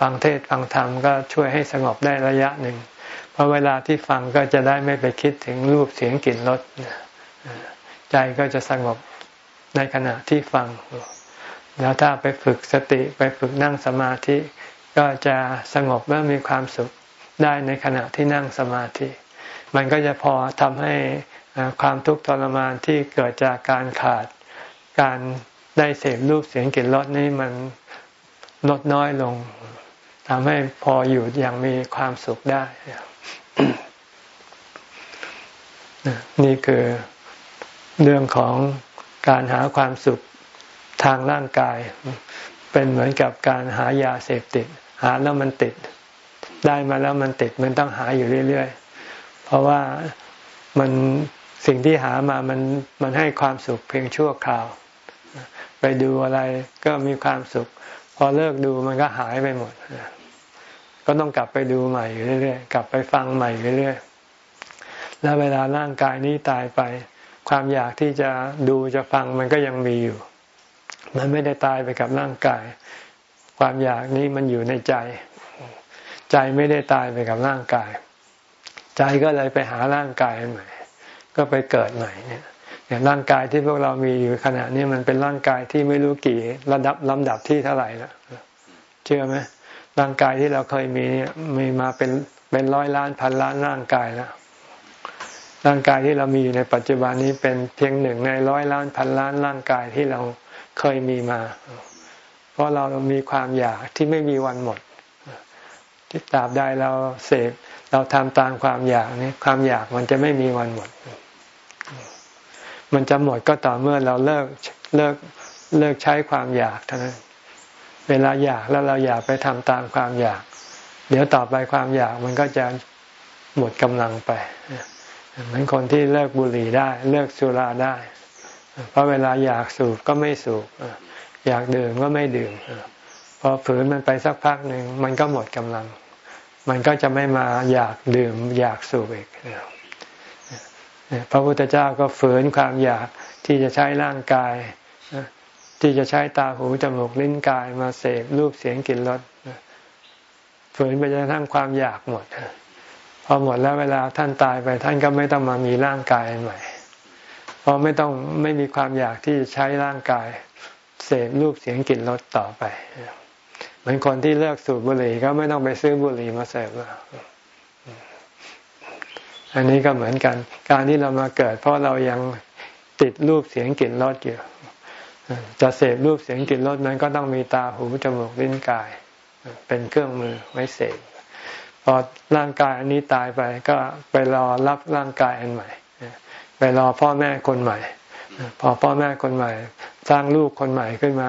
ฟังเทศฟังธรรมก็ช่วยให้สงบได้ระยะหนึ่ง เพราะเวลาที่ฟังก็จะได้ไม่ไปคิดถึงรูปเสียงกลิ่นรสใจก็จะสงบในขณะที่ฟัง แล้วถ้าไปฝึกสติไปฝึกนั่งสมาธิ ก็จะสงบและมีความสุขได้ในขณะที่นั่งสมาธิ มันก็จะพอทำให้ความทุกข์ทรมานที่เกิดจากการขาดการได้เสพรูปเสียงกลิ่นรสนี้มันลดน้อยลงทำให้พออยู่อย่างมีความสุขได้ นี่คือเรื่องของการหาความสุข ทางร่างกาย เป็นเหมือนกับการหายาเสพติด หาแล้วมันติด ได้มาแล้วมันติดมันต้องหาอยู่เรื่อยๆ เพราะว่ามันสิ่งที่หามามันมันให้ความสุขเพียงชั่วคราว ไปดูอะไรก็มีความสุข พอเลิกดูมันก็หายไปหมด ก็ต้องกลับไปดูใหม่อยู่เรื่อยๆ กลับไปฟังใหม่เรื่อยๆ แล้วเวลาร่างกายนี้ตายไป ความอยากที่จะดูจะฟังมันก็ยังมีอยู่ มันไม่ได้ตายไปกับร่างกาย ความอยากนี้มันอยู่ในใจ ใจไม่ได้ตายไปกับร่างกาย ใจก็เลยไปหาร่างกายใหม่ ก็ไปเกิดใหม่เนี่ยอย่างร่างกายที่พวกเรามีอยู่ขณะนี้มันเป็นร่างกายที่ไม่รู้กี่ระดับลำดับที่เท่าไหร่แล้วเชื่อไหมร่างกายที่เราเคยมีเนี่ยมีมาเป็นเป็นร้อยล้านพันล้านร่างกายแล้วร่างกายที่เรามีในปัจจุบันนี้เป็นเพียงหนึ่งในร้อยล้านพันล้านร่างกายที่เรา เคยมีมา เพราะเรามีความอยากที่ไม่มีวันหมดที่ตราบใดเราเสพเราทำตามความอยากนี้ความอยากมันจะไม่มีวันหมด มันจะหมดก็ต่อเมื่อเราเลิกเลิกเลิกใช้ความอยากเท่านั้น เวลาอยากแล้วเราอยากไปทำตามความอยาก เดี๋ยวต่อไปความอยากมันก็จะหมดกำลังไปเหมือนคนที่เลิกบุหรี่ได้ เลิกสุราได้ เพราะเวลาอยากสูบก็ไม่สูบอยากดื่มก็ไม่ดื่มพอฝืนมันไปสักพักหนึ่งมันก็หมดกำลัง มันก็จะไม่มาอยากดื่ม อยากสูบอีกพระพุทธเจ้าก็ฝืนความอยากที่จะใช้ร่างกาย ที่จะใช้ตาหูจมูกลิ้นกายมาเสพรูปเสียงกลิ่นรสฝืนไปจนทั้งความอยากหมดพอหมดแล้วเวลาท่านตายไปท่านก็ไม่ต้องมามีร่างกายใหม่ เพราะไม่ต้องไม่มีความอยากที่จะใช้ร่างกาย เสพรูปเสียงกลิ่นรสต่อไป เหมือนคนที่เลิกสูบบุหรี่ก็ไม่ต้องไปซื้อบุหรี่มาเสพแล้วอันนี้ก็เหมือนกัน การที่เรามาเกิด เพราะเรายังติดรูปเสียงกลิ่นรสอยู่จะเสพรูปเสียงกลิ่นรสนั้นก็ต้องมีตาหูจมูกลิ้นกาย เป็นเครื่องมือไว้เสพพอร่างกายอันนี้ตายไปก็ไปรอรับร่างกายอันใหม่ ไปรอพ่อแม่คนใหม่ พอพ่อแม่คนใหม่ สร้างลูกคนใหม่ขึ้นมา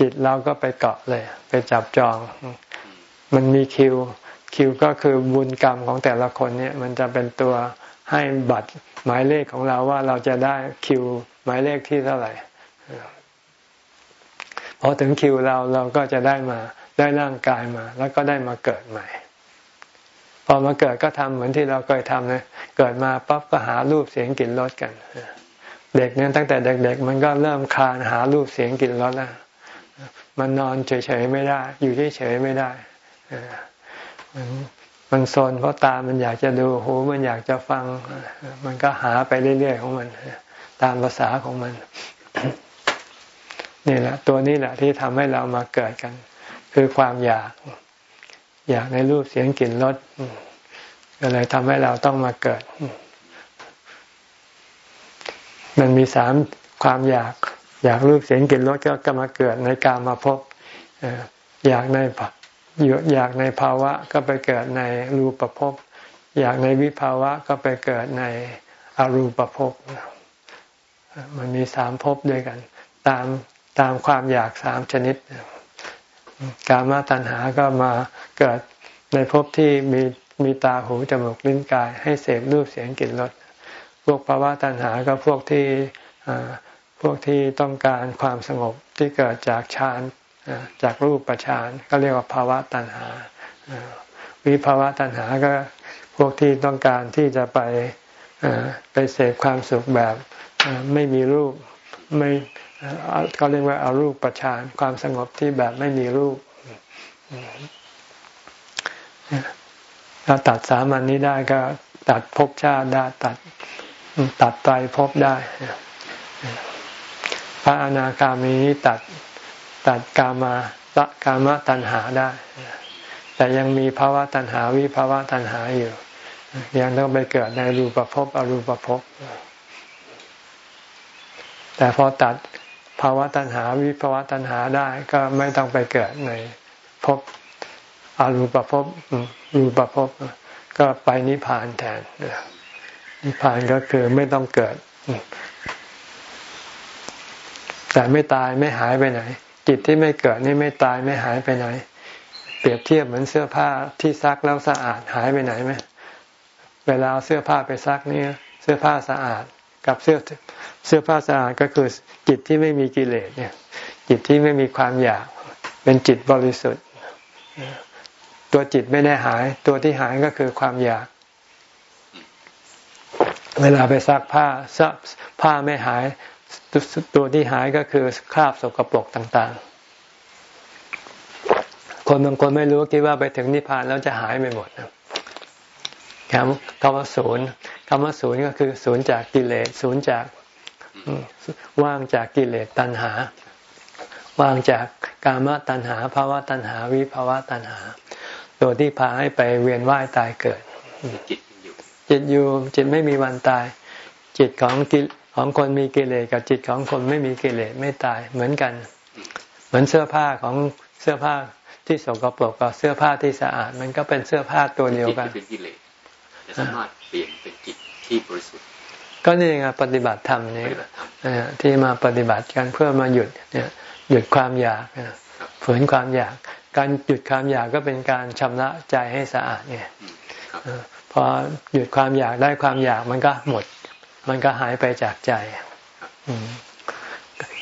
จิตเราก็ไปเกาะเลย ไปจับจอง มันมีคิว คิวก็คือบุญกรรมของแต่ละคนเนี่ย มันจะเป็นตัวให้บัตรหมายเลขของเราว่าเราจะได้คิว หมายเลขที่เท่าไหร่พอถึงคิวเราเราก็จะได้มาได้ร่างกายมา แล้วก็ได้มาเกิดใหม่ พอมาเกิดก็ทำเหมือนที่เราเคยทำนะเกิดมาปั๊บก็หารูปเสียงกลิ่นรสกันเด็กเนี่ยตั้งแต่เด็ก ๆ มันก็เริ่มคลานหารูปเสียงกลิ่นรสแล้วมันนอนเฉยๆไม่ได้ อยู่เฉยๆไม่ได้มันมันโซนเพราะตา มันอยากจะดูหูมันอยากจะฟัง มันก็หาไปเรื่อยๆของมัน ตามภาษาของมัน นี่แหละ ตัวนี้แหละที่ทำให้เรามาเกิดกัน คือความอยาก อยากในรูปเสียงกลิ่นรสก็เลยทำให้เราต้องมาเกิด มันมีสามความอยาก อยากรูปเสียงกลิ่นรสก็กมาเกิดในกามาพบอยากในอยากในภาวะก็ไปเกิดในรูปภพอยากในวิภาวะก็ไปเกิดในอรูปภพมันมีสามภพด้วยกัน ตามตามความอยากสามชนิด กามาตัณหาก็มาเกิดในภพที่มีมีตาหูจมูกลิ้นกาย ให้เสพรูปเสียงกลิ่นรสพวกภาวะตัณหาก็พวกที่พวกที่ต้องการความสงบที่เกิดจากฌานจากรูปประฌานก็เรียกว่าภาวะตัณหาวิภาวะตัณหาก็พวกที่ต้องการที่จะไปไปเสพความสุขแบบไม่มีรูปไม่ เขาเรียกว่าอารูปประชานความสงบที่แบบไม่มีรูปถ้าตัดสามันนี้ได้ก็ตัดภพชาติได้ตัดตัดไตรภพได้ พระอนาคามีนี้ตัดตัดกามาตกามตัณหาได้ แต่ยังมีภาวะตัณหาวิภาวะตัณหาอยู่ ยังต้องไปเกิดในรูปภพอรูปภพแต่พอตัด ภาวะตัณหาวิภาวะตัณหาได้ก็ไม่ต้องไปเกิดในภพอรูปภพรูปภพก็ไปนิพพานแทนนิพพานก็คือไม่ต้องเกิด แต่ไม่ตายไม่หายไปไหน จิตที่ไม่เกิดนี่ไม่ตายไม่หายไปไหน เปรียบเทียบเหมือนเสื้อผ้าที่ซักแล้วสะอาดหายไปไหนไหมเวลาเสื้อผ้าไปซักนี่เสื้อผ้าสะอาด กับเสื้อเสื้อผ้าสะอาดก็คือจิตที่ไม่มีกิเลสเนี่ย จิตที่ไม่มีความอยาก เป็นจิตบริสุทธิ์ ตัวจิตไม่ได้หาย ตัวที่หายก็คือความอยาก เวลาไปซักผ้าซักผ้าไม่หาย ตัวที่หายก็คือคราบสกปรกต่างๆ คนบางคนไม่รู้คิดว่าไปถึงนิพพานแล้วจะหายไปหมด ครับคำว่าศูนย์คำว่าศูนย์ก็คือศูนย์จากกิเลสศูนย์จากว่างจากกิเลสตัณหา ว่างจากกามตัณหาภาวะตัณหาวิภาวะตัณหา ตัวที่พาให้ไปเวียนว่ายตายเกิด จิตอยู่จิตไม่มีวันตาย จิตของกิของคนมีกิเลสกับจิตของคนไม่มีกิเลสไม่ตายเหมือนกัน เหมือนเสื้อผ้าของเสื้อผ้าที่สกปรกกับเสื้อผ้าที่สะอาด มันก็เป็นเสื้อผ้าตัวเดียวกัน เป็นกิเลสสามารถเปลี่ยนเป็นจิตที่บริสุทธิ์ ก็นี่ไงปฏิบัติธรรมนี่ที่มาปฏิบัติกันเพื่อมาหยุดเนี่ยหยุดความอยากฝืนความอยาก การหยุดความอยากก็เป็นการชำระใจให้สะอาดไงพอหยุดความอยากได้ความอยากมันก็หมด มันก็หายไปจากใจ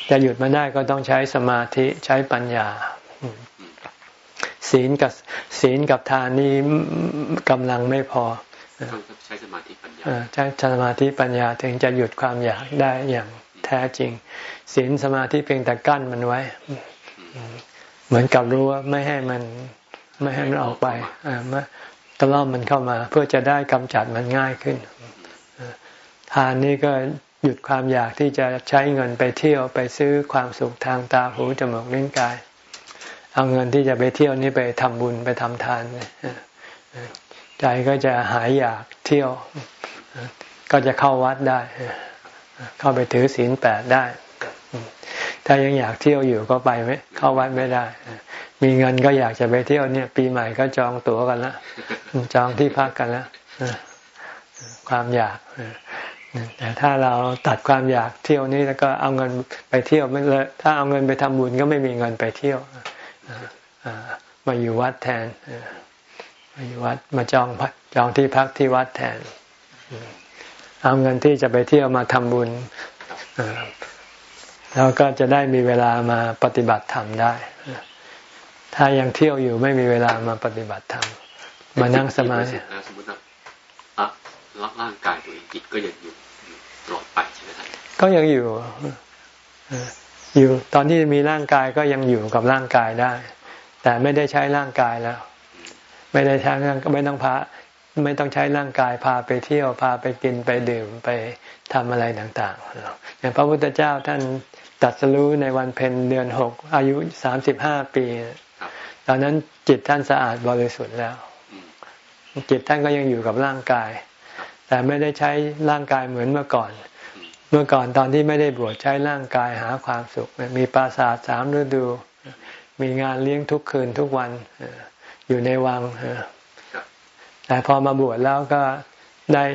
จะหยุดมันได้ก็ต้องใช้สมาธิใช้ปัญญาศีลกับศีลกับทานนี้กำลังไม่พอ ใช้สมาธิปัญญาใช้สมาธิปัญญาถึงจะหยุดความอยากได้อย่างแท้จริงศีลสมาธิเพียงแต่กั้นมันไว้ เหมือนกับรู้ว่าไม่ให้มันไม่ให้มันออกไปอ่ามาตล่อมมันเข้ามา เพื่อจะได้กำจัดมันง่ายขึ้นทานนี้ก็หยุดความอยากที่จะใช้เงินไปเที่ยวไปซื้อความสุขทางตาหูจมูกลิ้นกาย เอาเงินที่จะไปเที่ยวนี้ไปทำบุญไปทำทาน ใจก็จะหายอยากเที่ยว ก็จะเข้าวัดได้ เข้าไปถือศีลแปดได้ ถ้ายังอยากเที่ยวอยู่ก็ไปไม่เข้าวัดไม่ได้ มีเงินก็อยากจะไปเที่ยวเนี่ย ปีใหม่ก็จองตั๋วกันแล้วจองที่พักกันแล้วความอยากแต่ถ้าเราตัดความอยากเที่ยวนี้แล้วก็เอาเงินไปเที่ยวไม่เลยถ้าเอาเงินไปทำบุญก็ไม่มีเงินไปเที่ยวมาอยู่วัดแทน อยู่วัดมาจองจองที่พักที่วัดแทน เอาเงินที่จะไปเที่ยวมาทำบุญแล้วก็จะได้มีเวลามาปฏิบัติธรรมได้ ถ้ายังเที่ยวอยู่ไม่มีเวลามาปฏิบัติธรรม มานั่งสมาธิสมมติว่าร่างกายตัวเองจิตก็ยังอยู่ตลอดไปใช่ไหมครับก็ยังอยู่ อยู่ ตอนที่มีร่างกายก็ยังอยู่กับร่างกายได้ แต่ไม่ได้ใช้ร่างกายแล้ว ไม่ได้ใช้ก็ไม่ต้องพาไม่ต้องใช้ร่างกายพาไปเที่ยวพาไปกินไปดื่มไปทำอะไรต่างๆอย่างพระพุทธเจ้าท่านตัดสรู้ในวันเพ็ญเดือนหกอายุสามสิบห้าปี ตอนนั้นจิตท่านสะอาดบริสุทธิ์แล้ว จิตท่านก็ยังอยู่กับร่างกาย แต่ไม่ได้ใช้ร่างกายเหมือนเมื่อก่อน เมื่อก่อนตอนที่ไม่ได้บวชใช้ร่างกายหาความสุข มีปราสาทสามฤดู มีงานเลี้ยงทุกคืนทุกวัน อยู่ในวังแต่พอมาบวชแล้วก็ได้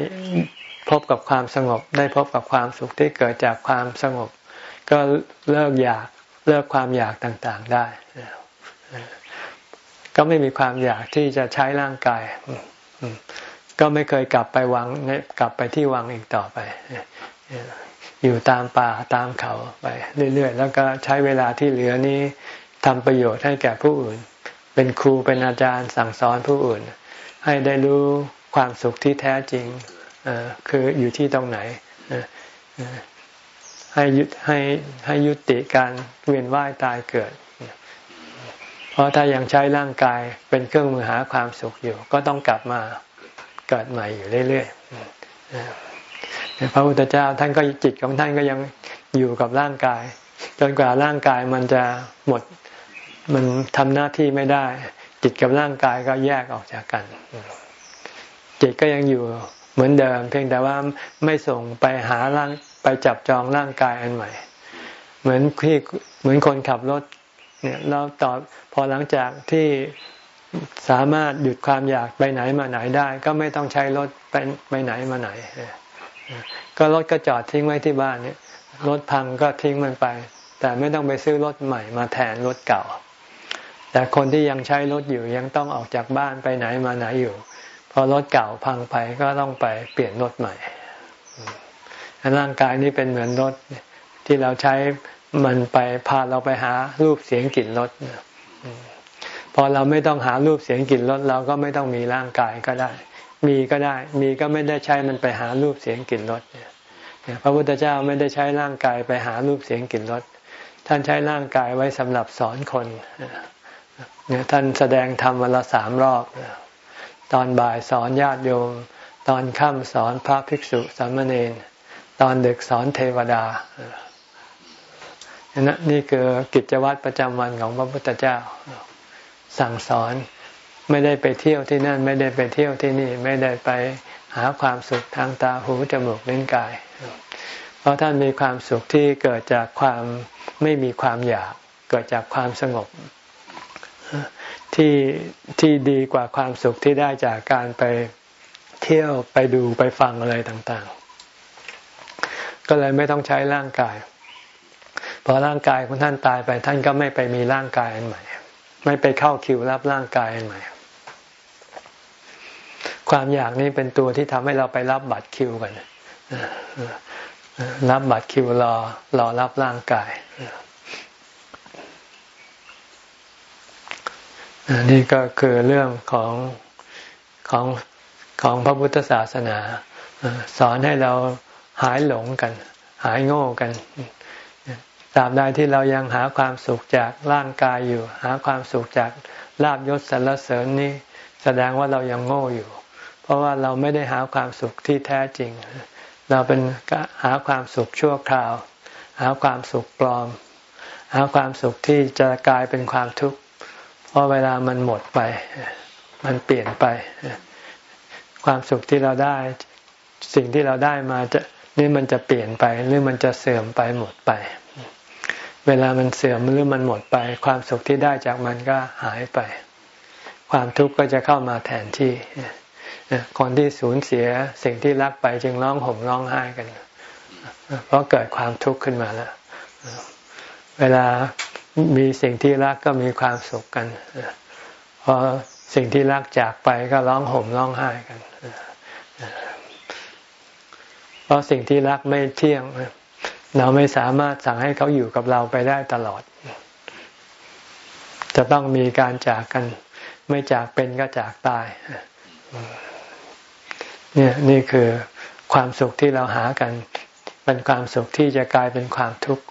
พบกับความสงบ ได้พบกับความสุขที่เกิดจากความสงบ ก็เลิกอยากเลิกความอยากต่างๆได้ก็ไม่มีความอยากที่จะใช้ร่างกายก็ไม่เคยกลับไปวังกลับไปที่วังอีกต่อไป อยู่ตามป่าตามเขาไปเรื่อยๆ แล้วก็ใช้เวลาที่เหลือนี้ทำประโยชน์ให้แก่ผู้อื่น เป็นครูเป็นอาจารย์สั่งสอนผู้อื่น ให้ได้รู้ความสุขที่แท้จริงคืออยู่ที่ตรงไหนให้ยุให้ให้ยุติการเวียนว่ายตายเกิด เพราะถ้ายังใช้ร่างกายเป็นเครื่องมือหาความสุขอยู่ ก็ต้องกลับมาเกิดใหม่อยู่เรื่อยๆพระพุทธเจ้าท่านก็จิตของท่านก็ยังอยู่กับร่างกาย จนกว่าร่างกายมันจะหมด มันทำหน้าที่ไม่ได้ จิตกับร่างกายก็แยกออกจากกัน จิตก็ยังอยู่เหมือนเดิม เพียงแต่ว่าไม่ส่งไปหาร่างไปจับจองร่างกายอันใหม่ เหมือนที่เหมือนคนขับรถเนี่ยเราต่อพอหลังจากที่สามารถหยุดความอยากไปไหนมาไหนได้ ก็ไม่ต้องใช้รถไปไปไหนมาไหน ก็รถก็จอดทิ้งไว้ที่บ้านเนี่ยรถพังก็ทิ้งมันไป แต่ไม่ต้องไปซื้อรถใหม่มาแทนรถเก่า แต่คนที่ยังใช้รถอยู่ยังต้องออกจากบ้านไปไหนมาไหนอยู่ พอรถเก่าพังไปก็ต้องไปเปลี่ยนรถใหม่ร่างกายนี้เป็นเหมือนรถที่เราใช้มันไปพาเราไปหารูปเสียงกลิ่นรถพอเราไม่ต้องหารูปเสียงกลิ่นรสเราก็ไม่ต้องมีร่างกายก็ได้ มีก็ได้ มีก็ไม่ได้ใช้มันไปหารูปเสียงกลิ่นรสเนี่ยพระพุทธเจ้าไม่ได้ใช้ร่างกายไปหารูปเสียงกลิ่นรสท่านใช้ร่างกายไว้สำหรับสอนคน เนี่ยท่านแสดงธรรมวันละสามรอบ ตอนบ่ายสอนญาติโยม ตอนค่ำสอนพระภิกษุสามเณรตอนดึกสอนเทวดานี่คือกิจวัตรประจำวันของพระพุทธเจ้า สั่งสอนไม่ได้ไปเที่ยวที่นั่น ไม่ได้ไปเที่ยวที่นี่ ไม่ได้ไปหาความสุขทางตาหูจมูกลิ้นกาย เพราะท่านมีความสุขที่เกิดจากความไม่มีความอยาก เกิดจากความสงบ ที่ที่ดีกว่าความสุขที่ได้จากการไปเที่ยวไปดูไปฟังอะไรต่างๆ ก็เลยไม่ต้องใช้ร่างกายพอร่างกายของท่านตายไปท่านก็ไม่ไปมีร่างกายอันใหม่ ไม่ไปเข้าคิวรับร่างกายอันใหม่ ความอยากนี้เป็นตัวที่ทำให้เราไปรับบัตรคิวกันรับบัตรคิวรอรอรับร่างกาย นี่ก็คือเรื่องของของของพระพุทธศาสนา สอนให้เราหายหลงกัน หายโง่กันตราบใดที่เรายังหาความสุขจากร่างกายอยู่ หาความสุขจากลาบยศสรรเสริญนี้แสดงว่าเรายังโง่อยู่ เพราะว่าเราไม่ได้หาความสุขที่แท้จริง เราเป็นหาความสุขชั่วคราว หาความสุขปลอม หาความสุขที่จะกลายเป็นความทุกข์ เพราะเวลามันหมดไป มันเปลี่ยนไป ความสุขที่เราได้ สิ่งที่เราได้มาจะนี่มันจะเปลี่ยนไป หรือมันจะเสื่อมไปหมดไป เวลามันเสื่อมหรือมันหมดไป ความสุขที่ได้จากมันก็หายไป ความทุกข์ก็จะเข้ามาแทนที่คนที่สูญเสียสิ่งที่รักไปจึงร้องห่มร้องไห้กัน เพราะเกิดความทุกข์ขึ้นมาแล้ว เวลา มีสิ่งที่รักก็มีความสุขกันพอสิ่งที่รักจากไปก็ร้องห่มร้องไห้กันเพราะสิ่งที่รักไม่เที่ยง เราไม่สามารถสั่งให้เขาอยู่กับเราไปได้ตลอด จะต้องมีการจากกัน ไม่จากเป็นก็จากตายเนี่ยนี่คือความสุขที่เราหากัน เป็นความสุขที่จะกลายเป็นความทุกข์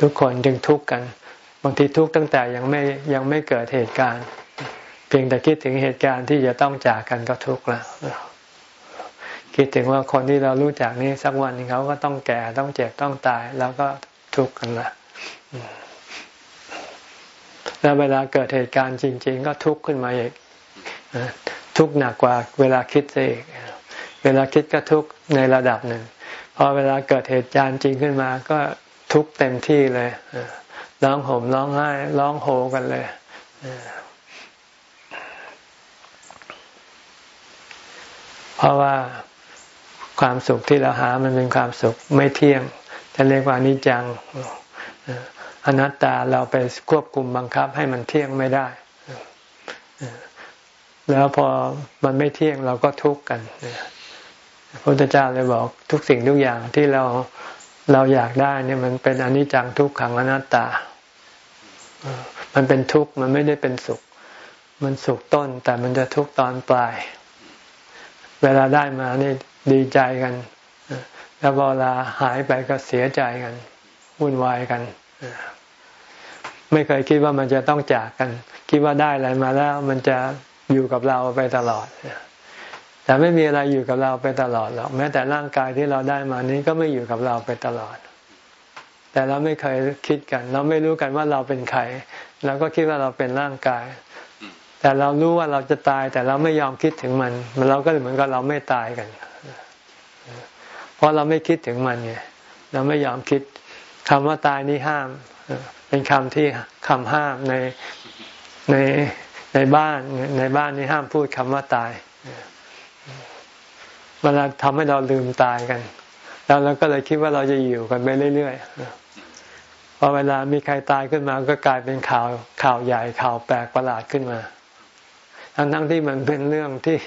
ทุกคนจึงทุกข์กัน บางทีทุกข์ตั้งแต่ยังไม่ยังไม่เกิดเหตุการณ์ เพียงแต่คิดถึงเหตุการณ์ที่จะต้องจากกันก็ทุกข์แล้วคิดถึงว่าคนที่เรารู้จักนี้สักวันเขาก็ต้องแก่ต้องเจ็บต้องตาย แล้วก็ทุกข์กันละแล้วเวลาเกิดเหตุการณ์จริง ๆ ก็ทุกข์ขึ้นมาอีกทุกข์หนักกว่าเวลาคิดเองเวลาคิดก็ทุกข์ในระดับหนึ่งพอเวลาเกิดเหตุการณ์จริงขึ้นมา ก็ ทุกข์เต็มที่เลยร้องห่มร้องไห้ร้องโฮกันเลยเพราะว่าความสุขที่เราหามันเป็นความสุขไม่เที่ยงจะเรียกว่านิจังอนัตตาเราไปควบคุมบังคับให้มันเที่ยงไม่ได้ แล้วพอมันไม่เที่ยงเราก็ทุกข์กันพระพุทธเจ้าเลยบอกทุกสิ่งทุกอย่างที่เรา เราอยากได้เนี่ยมันเป็นอนิจจังทุกขังอนัตตา มันเป็นทุกข์มันไม่ได้เป็นสุข มันสุขต้น แต่มันจะทุกข์ตอนปลาย เวลาได้มานี่ดีใจกัน แล้วเวลาหายไปก็เสียใจกันวุ่นวายกัน ไม่เคยคิดว่ามันจะต้องจากกัน คิดว่าได้อะไรมาแล้ว มันจะอยู่กับเราไปตลอด แต่ไม่มีอะไรอยู่กับเราไปตลอดหรอกแม้แต่ร่างกายที่เราได้มานี้ก็ไม่อยู่กับเราไปตลอด แต่เราไม่เคยคิดกัน เราไม่รู้กันว่าเราเป็นใครเราก็คิดว่าเราเป็นร่างกาย แต่เรารู้ว่าเราจะตาย แต่เราไม่ยอมคิดถึงมัน มันเราก็เหมือนกับเราไม่ตายกัน เพราะเราไม่คิดถึงมันไงเราไม่ยอมคิดคำว่าตายนี่ห้ามเป็นคำที่คำห้ามในในในบ้านในบ้านนี่ห้ามพูดคำว่าตาย เวลาทำให้เราลืมตายกัน แล้วเราก็เลยคิดว่าเราจะอยู่กันไปเรื่อยๆพอเวลามีใครตายขึ้นมาก็กลายเป็นข่าวข่าวใหญ่ข่าวแปลกประหลาดขึ้นมา ทั้งทั้งที่มันเป็นเรื่องที่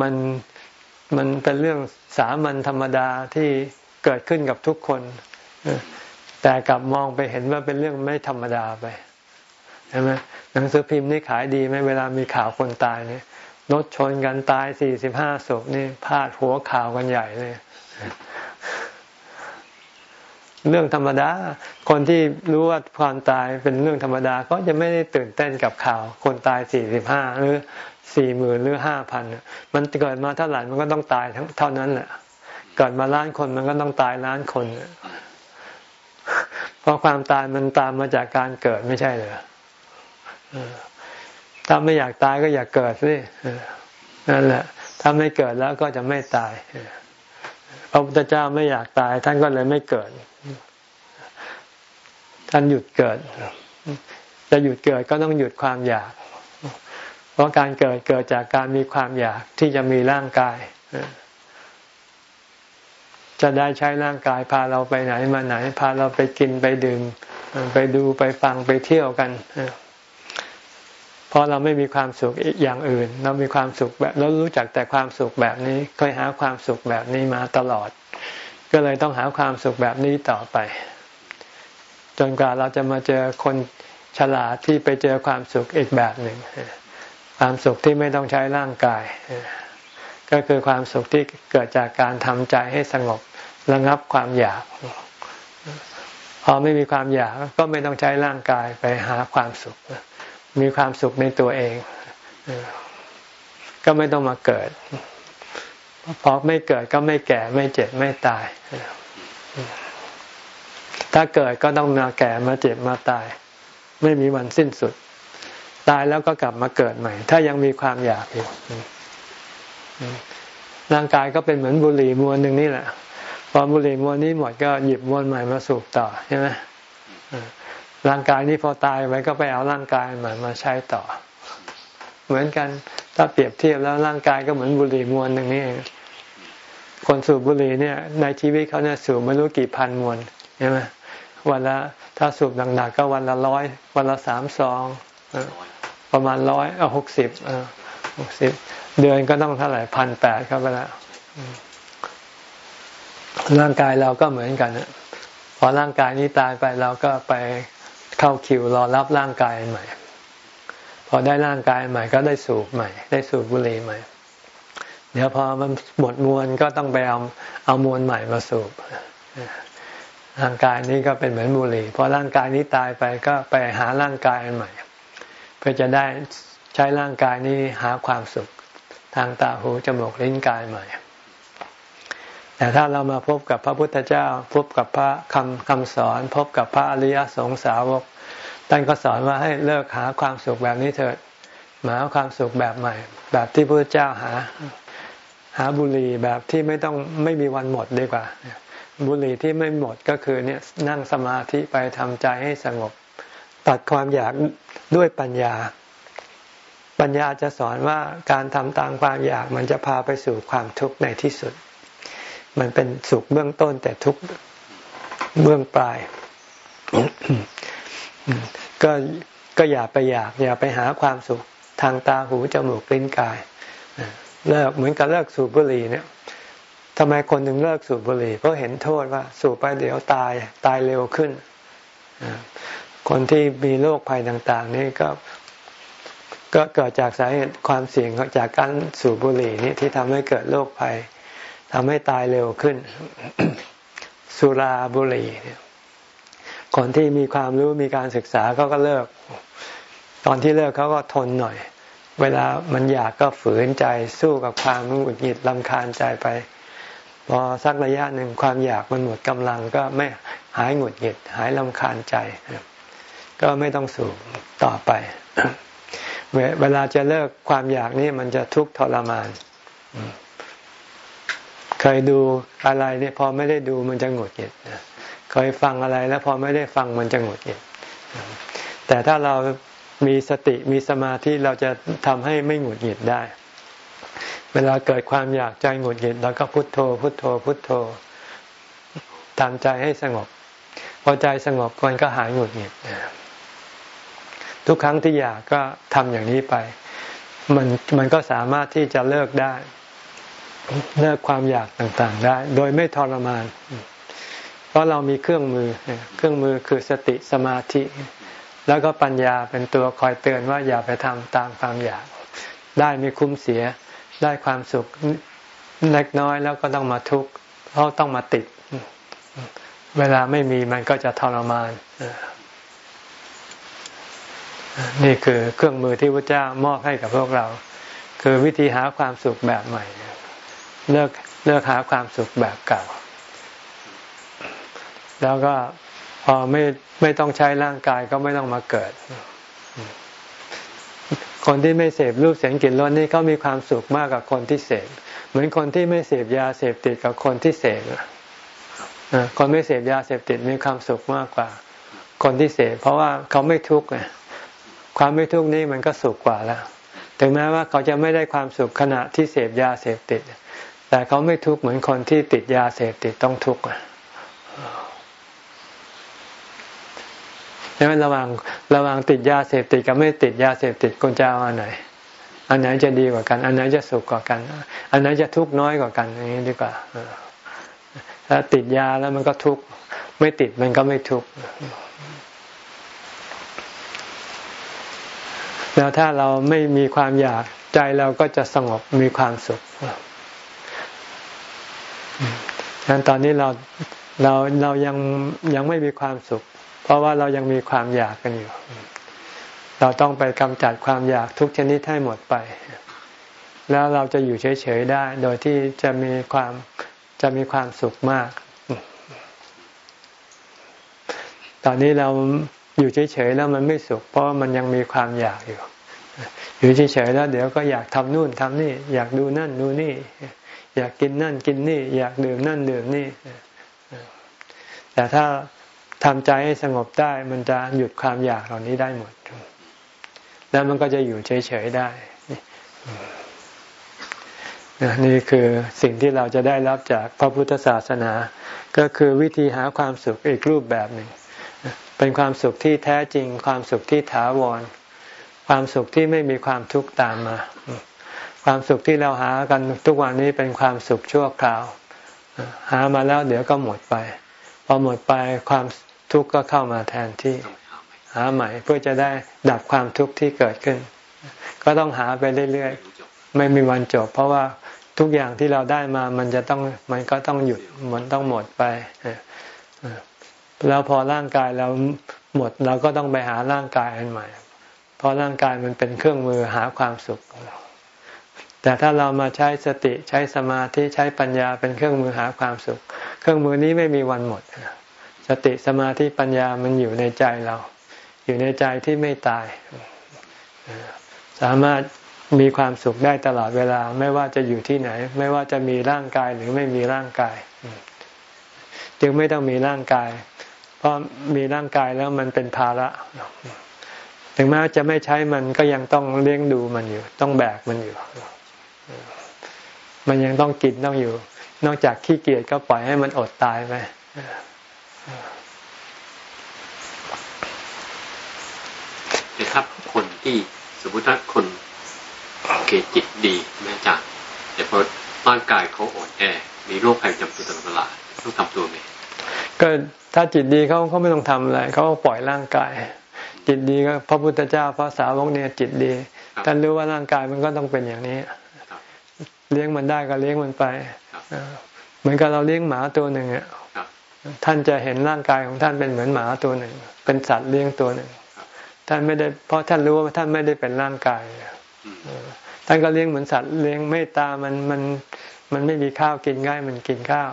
มันมันเป็นเรื่องสามัญธรรมดาที่เกิดขึ้นกับทุกคน แต่กลับมองไปเห็นว่าเป็นเรื่องไม่ธรรมดาไปใช่ไหมหนังสือพิมพ์นี่ขายดีไหมเวลามีข่าวคนตายเนี่ย รถชนกันตายสี่สิบห้าศพนี่พาดหัวข่าวกันใหญ่เลยเรื่องธรรมดา คนที่รู้ว่าความตายเป็นเรื่องธรรมดา ก็จะไม่ได้ตื่นเต้นกับข่าว คนตายสี่สิบห้าหรือสี่หมื่นหรือห้าพันมันเกิดมาเท่าไหร่มันก็ต้องตายเท่านั้นแหละเกิดมาล้านคนมันก็ต้องตายล้านคน เพราะความตายมันตามมาจากการเกิดไม่ใช่เหรอ ถ้าไม่อยากตายก็อยากเกิดสินั่นแหละ ถ้าไม่เกิดแล้วก็จะไม่ตายพระพุทธเจ้าไม่อยากตาย ท่านก็เลยไม่เกิด ท่านหยุดเกิด จะหยุดเกิดก็ต้องหยุดความอยาก เพราะการเกิดเกิดจากการมีความอยากที่จะมีร่างกายจะได้ใช้ร่างกายพาเราไปไหนมาไหน พาเราไปกินไปดื่ม ไปดูไปฟังไปเที่ยวกันเพ ราะเราไม่มีความสุขอีกอย่างอื่น เรามีความสุขแบบเรารู้จักแต่ความสุขแบบนี้เคยหาความสุขแบบนี้มาตลอดก็ก็เลยต้องหาความสุขแบบนี้ต่อไป จนกว่าเราจะมาเจอคนฉลาดที่ไปเจอความสุขอีกแบบหนึ่งความสุขที่ไม่ต้องใช้ร่างกาย ก็คือความสุขที่เกิดจากการทำใจให้สงบระงับความอยาก พอไม่มีความอยากก็ไม่ต้องใช้ร่างกายไปหาความสุข มีความสุขในตัวเอง ก็ไม่ต้องมาเกิดพอไม่เกิดก็ไม่แก่ไม่เจ็บไม่ตาย ถ้าเกิดก็ต้องมาแก่มาเจ็บมาตาย ไม่มีวันสิ้นสุด ตายแล้วก็กลับมาเกิดใหม่ ถ้ายังมีความอยากอยู่ร่างกายก็เป็นเหมือนบุหรี่มวนหนึ่งนี่แหละพอบุหรี่มวนนี้หมดก็หยิบมวนใหม่มาสูบต่อใช่ไหม ร่างกายนี้พอตายไปก็ไปเอาร่างกายใหม่มาใช้ต่อ เหมือนกันถ้าเปรียบเทียบแล้วร่างกายก็เหมือนบุหรี่มวนหนึ่งนี่คนสูบบุหรี่เนี่ย ในชีวิตเขาเนี่ยสูบไม่รู้กี่พันมวนใช่ไหมวันละถ้าสูบหนักๆก็วันละร้อยวันละสามซองประมาณร้อยเอาหกสิบหกสิบเดือนก็ต้องเท่าไหร่พันแปดเข้าไปแล้วร่างกายเราก็เหมือนกันพอร่างกายนี้ตายไปเราก็ไป เข้าคิวรอรับร่างกายใหม่ พอได้ร่างกายใหม่ก็ได้สูบใหม่ ได้สูบบุหรี่ใหม่ เดี๋ยวพอมันหมดมวลก็ต้องไปเอาเอามวลใหม่มาสูบร่างกายนี้ก็เป็นเหมือนบุหรี่พอร่างกายนี้ตายไปก็ไปหาร่างกายใหม่ เพื่อจะได้ใช้ร่างกายนี้หาความสุขทางตาหูจมูกลิ้นกายใหม่ แต่ถ้าเรามาพบกับพระพุทธเจ้า พบกับพระคำคำสอน พบกับพระอริยสงสาวกท่านก็สอนว่าให้เลิกหาความสุขแบบนี้เถิดมาหาความสุขแบบใหม่ แบบที่พระเจ้าหา หาบุหรี่แบบที่ไม่ต้องไม่มีวันหมดดีกว่า บุหรี่ที่ไม่หมดก็คือเนี่ยนั่งสมาธิไปทำใจให้สงบ ตัดความอยากด้วยปัญญา ปัญญาจะสอนว่าการทำตามความอยากมันจะพาไปสู่ความทุกข์ในที่สุด มันเป็นสุขเบื้องต้นแต่ทุกเบื้องปลาย ก็ก็อย่าไปอยาก อย่าไปหาความสุขทางตาหูจมูกลิ้นกายเลิกเหมือนกับเลิกสูบบุหรี่เนี่ยทำไมคนถึงเลิกสูบบุหรี่เพราะเห็นโทษว่าสูบไปเดี๋ยวตายตายเร็วขึ้นคนที่มีโรคภัยต่าง ๆ นี่ก็ก็เกิดจากสาเหตุความเสี่ยงจากการสูบบุหรี่นี่ที่ทำให้เกิดโรคภัย ทำให้ตายเร็วขึ้น สุราบุหรี่คนที่มีความรู้มีการศึกษาเขาก็เลิก ตอนที่เลิกเขาก็ทนหน่อย เวลามันอยากก็ฝืนใจสู้กับความหงุดหงิดลำคาญใจไปพอสักระยะหนึ่งความอยากมันหมดกำลังก็ไม่หายหงุดหงิด หายลำคาญใจ ก็ไม่ต้องสูบต่อไป เวลาจะเลิกความอยากนี่มันจะทุกข์ทรมาน เคยดูอะไรเนี่ยพอไม่ได้ดูมันจะหงุดหงิดเคยฟังอะไรแล้วพอไม่ได้ฟังมันจะหงุดหงิดแต่ถ้าเรามีสติมีสมาธิเราจะทำให้ไม่หงุดหงิดได้ เวลาเกิดความอยากใจหงุดหงิดเราก็พุโทโธ พุโทโธ พุโทโธทำใจให้สงบ พอใจสงบมันก็หายหงุดหงิดทุกครั้งที่อยากก็ทำอย่างนี้ไป มันมันก็สามารถที่จะเลิกได้ เลิกความอยากต่างๆได้ โดยไม่ทรมาน เพราะเรามีเครื่องมือ เครื่องมือคือสติสมาธิ แล้วก็ปัญญาเป็นตัวคอยเตือนว่าอย่าไปทำตามความอยาก ได้ไม่คุ้มเสีย ได้ความสุขเล็กน้อยแล้วก็ต้องมาทุกข์เพราะต้องมาติด เวลาไม่มีมันก็จะทรมานนี่คือเครื่องมือที่พระเจ้ามอบให้กับพวกเรา คือวิธีหาความสุขแบบใหม่ เลิกเลิกหาความสุขแบบเก่า แล้วก็พอไม่ไม่ต้องใช้ร่างกายก็ไม่ต้องมาเกิด คนที่ไม่เสพรูปเสียงกลิ่นรสนี่เขามีความสุขมากกว่าคนที่เสพเหมือนคนที่ไม่เสพยาเสพติดกับคนที่เสพคนไม่เสพยาเสพติดมีความสุขมากกว่า คนที่เสพเพราะว่าเขาไม่ทุกข์ไงความไม่ทุกข์นี่มันก็สุขกว่าแล้วถึงแม้ว่าเขาจะไม่ได้ความสุขขณะที่เสพยาเสพติด แต่เขาไม่ทุกข์เหมือนคนที่ติดยาเสพติดต้องทุกข์ใช่ไหมระว่างระว่างติดยาเสพติดกับไม่ติดยาเสพติดคุณจะเอาอันไหน อันไหนจะดีกว่ากัน อันไหนจะสุขกว่ากัน อันไหนจะทุกข์น้อยกว่ากันอย่างนี้ดีกว่าถ้าติดยาแล้วมันก็ทุกข์ไม่ติดมันก็ไม่ทุกข์แล้วถ้าเราไม่มีความอยากใจเราก็จะสงบมีความสุข ดังนั้นตอนนี้เราเราเรายังยังไม่มีความสุข เพราะว่าเรายังมีความอยากกันอยู่ เราต้องไปกำจัดความอยากทุกชนิดให้หมดไป แล้วเราจะอยู่เฉยๆได้ โดยที่จะมีความจะมีความสุขมาก ตอนนี้เราอยู่เฉยๆแล้วมันไม่สุข เพราะมันยังมีความอยากอยู่ อยู่เฉยๆแล้ว เดี๋ยวก็อยากทำนู่นทำนี่ อยากดูนั่นดูนี่ อยากกินนั่นกินนี่ อยากดื่มนั่นดื่มนี่แต่ถ้าทำใจให้สงบได้ มันจะหยุดความอยากเหล่านี้ได้หมด แล้วมันก็จะอยู่เฉยๆได้นี่คือสิ่งที่เราจะได้รับจากพระพุทธศาสนา ก็คือวิธีหาความสุขอีกรูปแบบหนึ่ง เป็นความสุขที่แท้จริง ความสุขที่ถาวร ความสุขที่ไม่มีความทุกข์ตามมา ความสุขที่เราหากันทุกวันนี้เป็นความสุขชั่วคราว หามาแล้วเดี๋ยวก็หมดไป พอหมดไปความทุกข์ก็เข้ามาแทนที่ หาใหม่เพื่อจะได้ดับความทุกข์ที่เกิดขึ้น ก็ต้องหาไปเรื่อยๆ ไม่มีวันจบ เพราะว่าทุกอย่างที่เราได้มามันจะต้องมันก็ต้องหยุดมันต้องหมดไปแล้วพอร่างกายเราหมดเราก็ต้องไปหาร่างกายอันใหม่ เพราะร่างกายมันเป็นเครื่องมือหาความสุขของเรา แต่ถ้าเรามาใช้สติใช้สมาธิใช้ปัญญาเป็นเครื่องมือหาความสุข เครื่องมือนี้ไม่มีวันหมด สติสมาธิปัญญามันอยู่ในใจเรา อยู่ในใจที่ไม่ตาย สามารถมีความสุขได้ตลอดเวลา ไม่ว่าจะอยู่ที่ไหน ไม่ว่าจะมีร่างกายหรือไม่มีร่างกาย จึงไม่ต้องมีร่างกาย เพราะมีร่างกายแล้วมันเป็นภาระถึงแม้จะไม่ใช้มันก็ยังต้องเลี้ยงดูมันอยู่ ต้องแบกมันอยู่ มันยังต้องกินต้องอยู่ นอกจากขี้เกียจก็ปล่อยให้มันอดตายไปแต่ถ้าคนที่สมมติถ้าคนโอเคจิตดีแม่จารย์แต่พอร่างกายเขาอ่อนแอ มีโรคภัยจำตัวตลอดเวลาต้องทำตัวไงก็ถ้าจิตดีเขาเขาไม่ต้องทำอะไรเขาปล่อยร่างกาย จิตดีก็พระพุทธเจ้าพระสาวกเนี่ยจิตดีท่านรู้ว่าร่างกายมันก็ต้องเป็นอย่างนี้ เลี้ยงมันได้ก็เลี้ยงมันไปเหมือนกับเราเลี้ยงหมาตัวหนึ่งอะท่านจะเห็นร่างกายของท่านเป็นเหมือนหมาตัวหนึ่ง เป็นสัตว์เลี้ยงตัวหนึ่ง ท่านไม่ได้ เพราะท่านรู้ว่าท่านไม่ได้เป็นร่างกายท่านก็เลี้ยงเหมือนสัตว์เลี้ยงเมตตามันมันมันไม่มีข้าวกินง่ายมันกินข้าว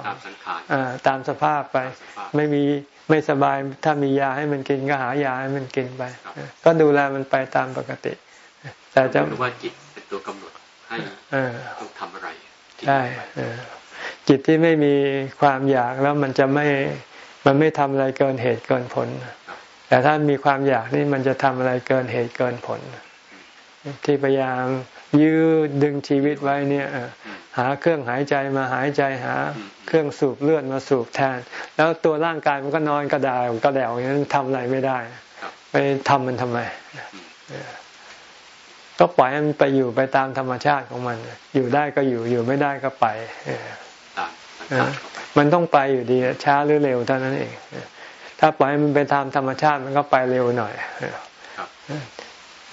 ตามสภาพไป ไม่มีไม่สบายถ้ามียาให้มันกินก็หายาให้มันกินไป ก็ดูแลมันไปตามปกติ แต่จะรู้ว่าจิตเป็นตัวกำหนด ให้ต้องทำอะไรใช่จิตที่ไม่มีความอยากแล้วมันจะไม่มันไม่ทำอะไรเกินเหตุเกินผล แต่ถ้ามีความอยากนี่มันจะทำอะไรเกินเหตุเกินผล ที่พยายามยื้อดึงชีวิตไว้เนี่ยหาเครื่องหายใจมาหายใจหา เครื่องสูบเลือดมาสูบแทน แล้วตัวร่างกายมันก็นอนกระดาวกระแดวอย่างนั้นทำอะไรไม่ได้ ไปทำมันทำไม ก็ปล่อยให้มันไปอยู่ไปตามธรรมชาติของมัน อยู่ได้ก็อยู่อยู่ไม่ได้ก็ไปมันต้องไปอยู่ดีช้าหรือเร็วเท่านั้นเองถ้าปล่อยให้มันไปตามธรรมชาติมันก็ไปเร็วหน่อย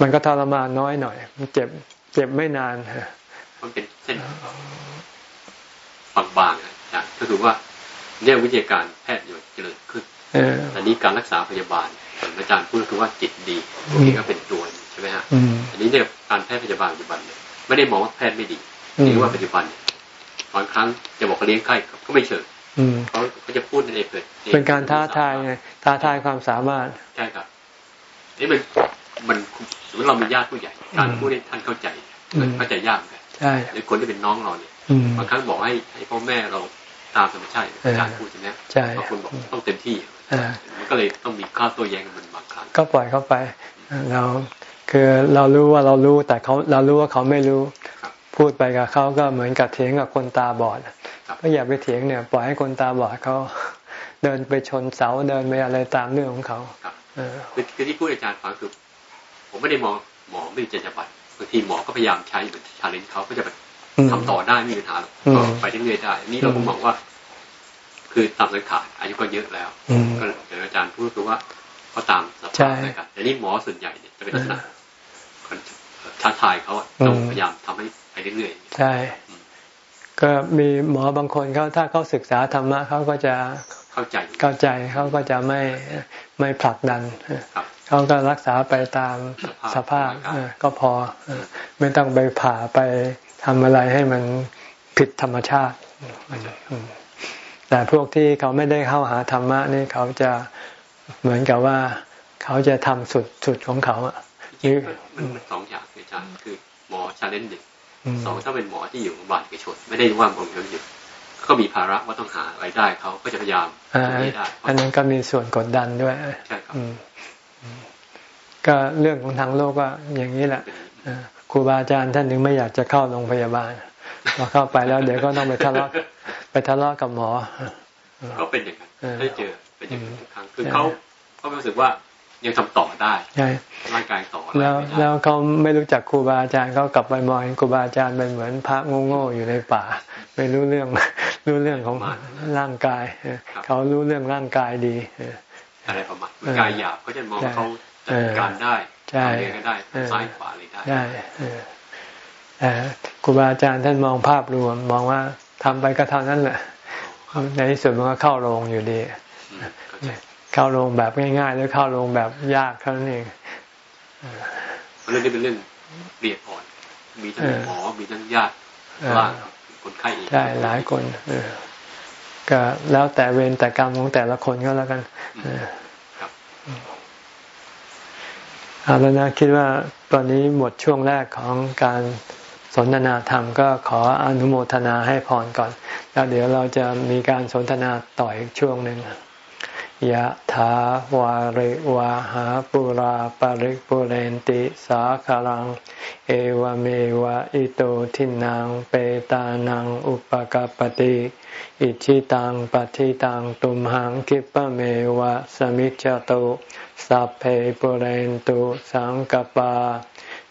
มันก็ทรมานน้อยหน่อย มันเจ็บเจ็บไม่นานฮะมันเป็นเส้นบางๆนะก็คือว่าเนี่ยวิทยาการแพทย์อยู่เจริญขึ้นอันนี้การรักษาพยาบาลอาจารย์พูดคือว่าจิตดีนี่ก็เป็นตัวใช่ ไหมฮะอันนี้เนี่ยการแพทย์พยาบาลปัจจุบันเนี่ยไม่ได้มองว่าแพทย์ไม่ดีนี่ว่าปัจจุบันบางครั้งจะบอกเลี้ยงไข้ก็ไม่เชิงเขาเขาจะพูดในเกิดเป็นการท้าทายไงท้าทายความสามารถใช่ครับนี่มันมันสมมติเรามีญาติผู้ใหญ่ การพูดให้ท่านเข้าใจมันเข้าใจยากเลยหรือคนที่เป็นน้องเราเนี่ยบางครั้งบอกให้ให้พ่อแม่เราตามธรรมชาติอาจารย์พูดใช่ไหมบางคนบอกต้องเต็มที่มันก็เลยต้องมีข้าตัวแย้งกันมันบางครั้งก็ปล่อยเข้าไป เรา คือเรารู้ว่าเรารู้แต่เขาเรารู้ว่าเขาไม่รู้ พูดไปกับเขาก็เหมือนกับเถียงกับคนตาบอดก็อย่าไปเถียงเนี่ย ปล่อยให้คนตาบอดเขาเดินไปชนเสาเดินไปอะไรตามเรื่องของเขาคือที่พูดอาจารย์ฟังคือผมไม่ได้มองหมอไม่มีจรรยาบรรณบางทีหมอก็พยายามใช้เหมือนชาเลนจ์เขาก็จะแบบทำต่อได้ไม่มีปัญหาก็ไปเรื่อยๆได้นี่เราก็มองว่า คือตามสังขารอายุก็เยอะแล้วก็อย่างอาจารย์พูดคือว่าก็ตามสภาพนะครับแต่นี่หมอส่วนใหญ่เนี่ยจะเป็นลักษณะ ท้าทายเขาต้องพยายามทำให้ไปเรื่อยๆใช่ ก็มีหมอบางคนเขาถ้าเขาศึกษาธรรมะเขาก็จะเข้าใจเข้าใจเขาก็จะไม่ไม่ผลักดันเขาก็รักษาไปตามสภาพก็พอไม่ต้องไปผ่าไปทำอะไรให้มันผิดธรรมชาติแต่พวกที่เขาไม่ได้เข้าหาธรรมะนี่เขาจะเหมือนกับว่า เขาจะทำสุดสุดของเขาอะนี่มันสองอย่างอา จารย์คือหมอชาเลนจ์หนึ่งสองถ้าเป็นหมอที่อยู่บาลเอกชนไม่ได้ว่างผมชนอยู่เขามีภาระว่าต้องหารายได้เขาก็จะพยายามได้อันนั้นก็มีส่วนกดดันด้วยใช่ครับก็เรื่องของทางโลกก็อย่างนี้แหละครูบาอาจารย์ท่านนึงไม่อยากจะเข้าโรงพยาบาลพอเข้าไปแล้วเดี๋ยวก็ต้องไปทะเลาะไปทะเลาะกับหมอ ก็เป็นอย่างนั้นได้เจอเป็นอย่างนั้นทุกครั้งคือเขาเขารู้สึกว่า ยังทำต่อได้ใช่ร่างกายต่อแล้วแล้วเขาไม่รู้จักครูบาอาจารย์เขากลับไปมองครูบาอาจารย์เป็นเหมือนพระโง่ๆอยู่ในป่า ไม่รู้เรื่องรู้เรื่องของร่างกายเขารู้เรื่องร่างกายดีอะไรประมาณกายหยาบเขาจะมองเขาจัดการได้ใช่ได้ซ้ายขวาเลยได้ใช่แต่ครูบาอาจารย์ท่านมองภาพรวม มองว่าทำไปก็เท่านั้นแหละในที่สุดมันก็เข้าโรงอยู่ดี เข้าโรงแบบง่ายๆหรือเข้าโรงแบบยากเท่านั้นเองเรื่องนี้เป็นเรื่องเรียบอ่อน มีทั้งหมอ มีทั้งญาติว่าคนไข้อีกใช่หลายคนก็แล้วแต่เวรแต่กรรมของแต่ละคนก็แล้วกันเอาแล้วนะคิดว่าตอนนี้หมดช่วงแรกของการสนทนาธรรมก็ขออนุโมทนาให้พรก่อน แล้วเดี๋ยวเราจะมีการสนทนาต่ออีกช่วงหนึ่ง ยะถาวาริวาหาปุราปาริปุเรนติสาคารัง เอวเมวะอิโตทินังเปตานังอุปกปติ อิชิตังปฏิตังตุมหังคิปะเมวะสมิจจตุสัพเพปุเรนตุสังกปา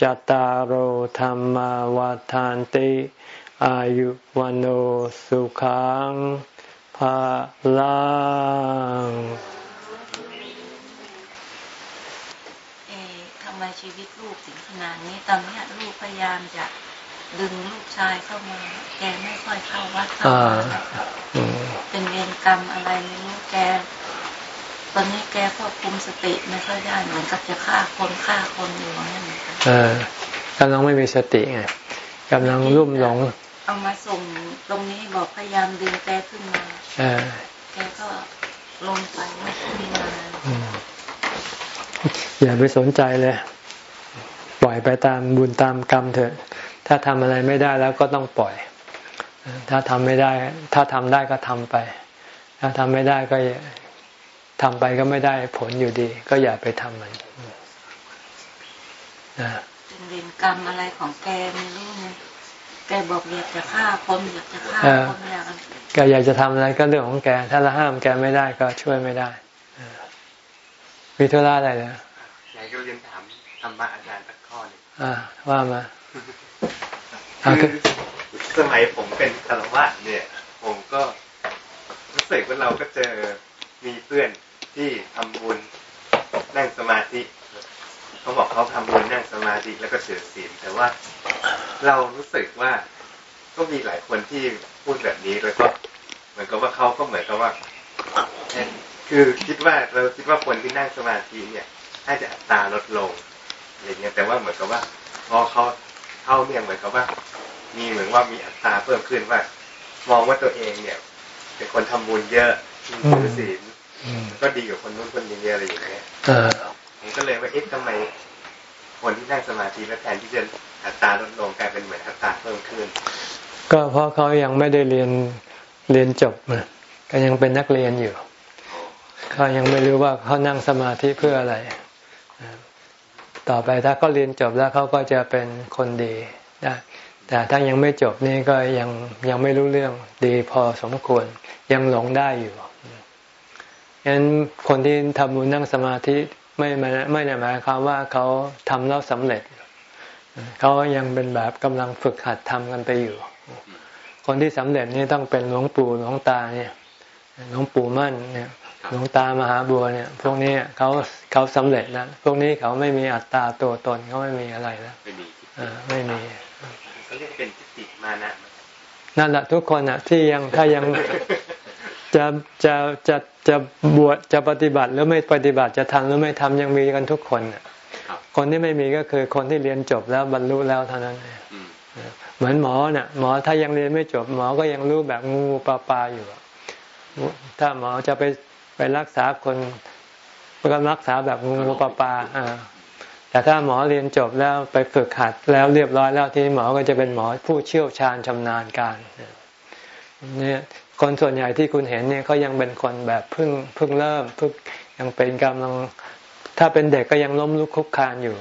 จตารโหธรรมวาทานติ อายุวันโอสุขังภาลังทำไมชีวิตลูกถึงขนาดนี้ตอนนี้ลูกพยายามจะดึงลูกชายเข้ามาแกไม่ค่อยเข้าวัดเข้ามาเป็นเวรกรรมอะไรไม่รู้แก ตอนนี้แกควบคุมสติไม่ค่อยได้เหมือนกับจะฆ่าคนฆ่าคนอยู่นั่นเออกำลังไม่มีสติไงกำลังรุ่มหลง เอามาส่งตรงนี้บอกพยายามดึงแกขึ้นมาแกก็ลงไปไม่ขึ้นมาอย่าไปสนใจเลย ปล่อยไปตามบุญตามกรรมเถอะ ถ้าทำอะไรไม่ได้แล้วก็ต้องปล่อย ถ้าทำไม่ได้ ถ้าทำได้ก็ทำไป ถ้าทำไม่ได้ก็ ทำไปก็ไม่ได้ผลอยู่ดี ก็อย่าไปทำมันนะเป็นเวรกรรมอะไรของแกไม่รู้นะแกบอกอยากจะฆ่าคนอยากจะฆ่าคนอยากแกอยากจะทำอะไรก็เรื่องของแก ถ้าเราห้ามแกไม่ได้ก็ช่วยไม่ได้มีธุระอะไรเนี่ยอยากจะเรียนถามธรรมะอาจารย์สักข้อนึงอ่าว่ามาคือสมัยผมเป็นคารวะเนี่ย ผมก็รู้สึกว่าเราก็เจอมีเพื่อน ที่ทำบุญนั่งสมาธิเขาบอกเขาทำบุญนั่งสมาธิแล้วก็เสือศีลแต่ว่าเรารู้สึกว่าก็มีหลายคนที่พูดแบบนี้แล้วก็เหมือนกับว่าเขาก็เหมือนกับว่าคือคิดว่าเราคิดว่าคนที่นั่งสมาธิเนี่ยน่าจะอัตราลดลงอะไรเงี้ยแต่ว่าเหมือนกับว่าพอเขาเข้าเนี่ยเหมือนกับว่า มีเหมือนว่ามีอัตราเพิ่มขึ้นว่า มองว่าตัวเองเนี่ย เป็นคนทำบุญเยอะมีศีล ก็ดีกว่าคนนู้นคนนี้อะไรอย่างเงี้ยผมก็เลยว่าเอ๊ะทำไมคนที่นั่งสมาธิแล้วแทนที่จะอัตราลดลงกลายเป็นเหมือนอัตราเพิ่มขึ้น ก็เพราะเขายังไม่ได้เรียนเรียนจบก็ยังเป็นนักเรียนอยู่กเขายังไม่รู้ว่าเขานั่งสมาธิเพื่ออะไร ต่อไปถ้าเขาเรียนจบแล้วเขาก็จะเป็นคนดีได้แต่ถ้ายังไม่จบนี่ก็ยังยังไม่รู้เรื่องดีพอสมควรยังหลงได้อยู่ ฉะนั้นคนที่ทำบุญนั่งสมาธิไม่ไม่ได้หมายความว่าเขาทำแล้วสำเร็จ เขายังเป็นแบบกำลังฝึกหัดทำกันไปอยู่ คนที่สำเร็จนี่ต้องเป็นหลวงปู่หลวงตาเนี่ยหลวงปู่มั่นเนี่ยหลวงตามหาบัวเนี่ย พวกนี้เขาเขาสำเร็จแล้วพวกนี้เขาไม่มีอัตตาตัวตนเขาไม่มีอะไรแล้วไม่มีไม่มีเขาเรียกเป็นทิฏฐิมานะนั่นแหละทุกคนอะที่ยังถ้ายังจะจะจะ จะบวชจะปฏิบัติหรือไม่ปฏิบัติจะทำหรือไม่ทำยังมีกันทุกคนอะคนที่ไม่มีก็คือคนที่เรียนจบแล้วบรรลุแล้วเท่านั้นเหมือนหมอเนี่ยหมอถ้ายังเรียนไม่จบหมอก็ยังรู้แบบงูปลาปลาอยู่ ถ้าหมอจะไปไปรักษาคนก็รักษาแบบงูปลาปลาแต่ถ้าหมอเรียนจบแล้วไปฝึกหัดแล้วเรียบร้อยแล้วที่หมอก็จะเป็นหมอผู้เชี่ยวชาญชำนาญการเนี่ย คนส่วนใหญ่ที่คุณเห็นเนี่ยเขายังเป็นคนแบบเพิ่งเพิ่งเริ่มเพิ่งยังเป็นกำลัง ถ้าเป็นเด็กก็ยังล้มลุกคุกคานอยู่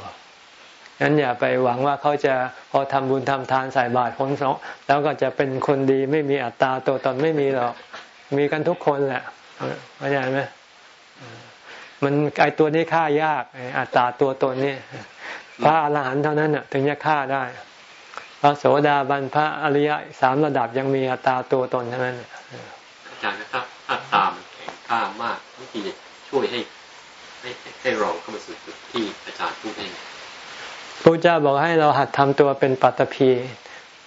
งั้นอย่าไปหวังว่าเขาจะพอทำบุญทำทานใส่บาตรคนสองแล้วก็จะเป็นคนดีไม่มีอัตตาตัวตนไม่มีหรอก มีกันทุกคนแหละเข้าใจไหมมันไอตัวนี้ฆ่ายากอัตตาตัวตนนี่พระอรหันต์เท่านั้นน่ะ ถึงจะฆ่าได้พระโสดาบันพระอริยะสามระดับยังมีอัตตาตัวตนเท่านั้นาจารย์นะครับอัตตามันแข็งข้ามากวิธีจะช่วยให้ให้ให้เราเข้ามาสู่จุดที่อาจารย์พูดเองพระเจ้าบอกให้เราหัดทำตัวเป็นปัตตภี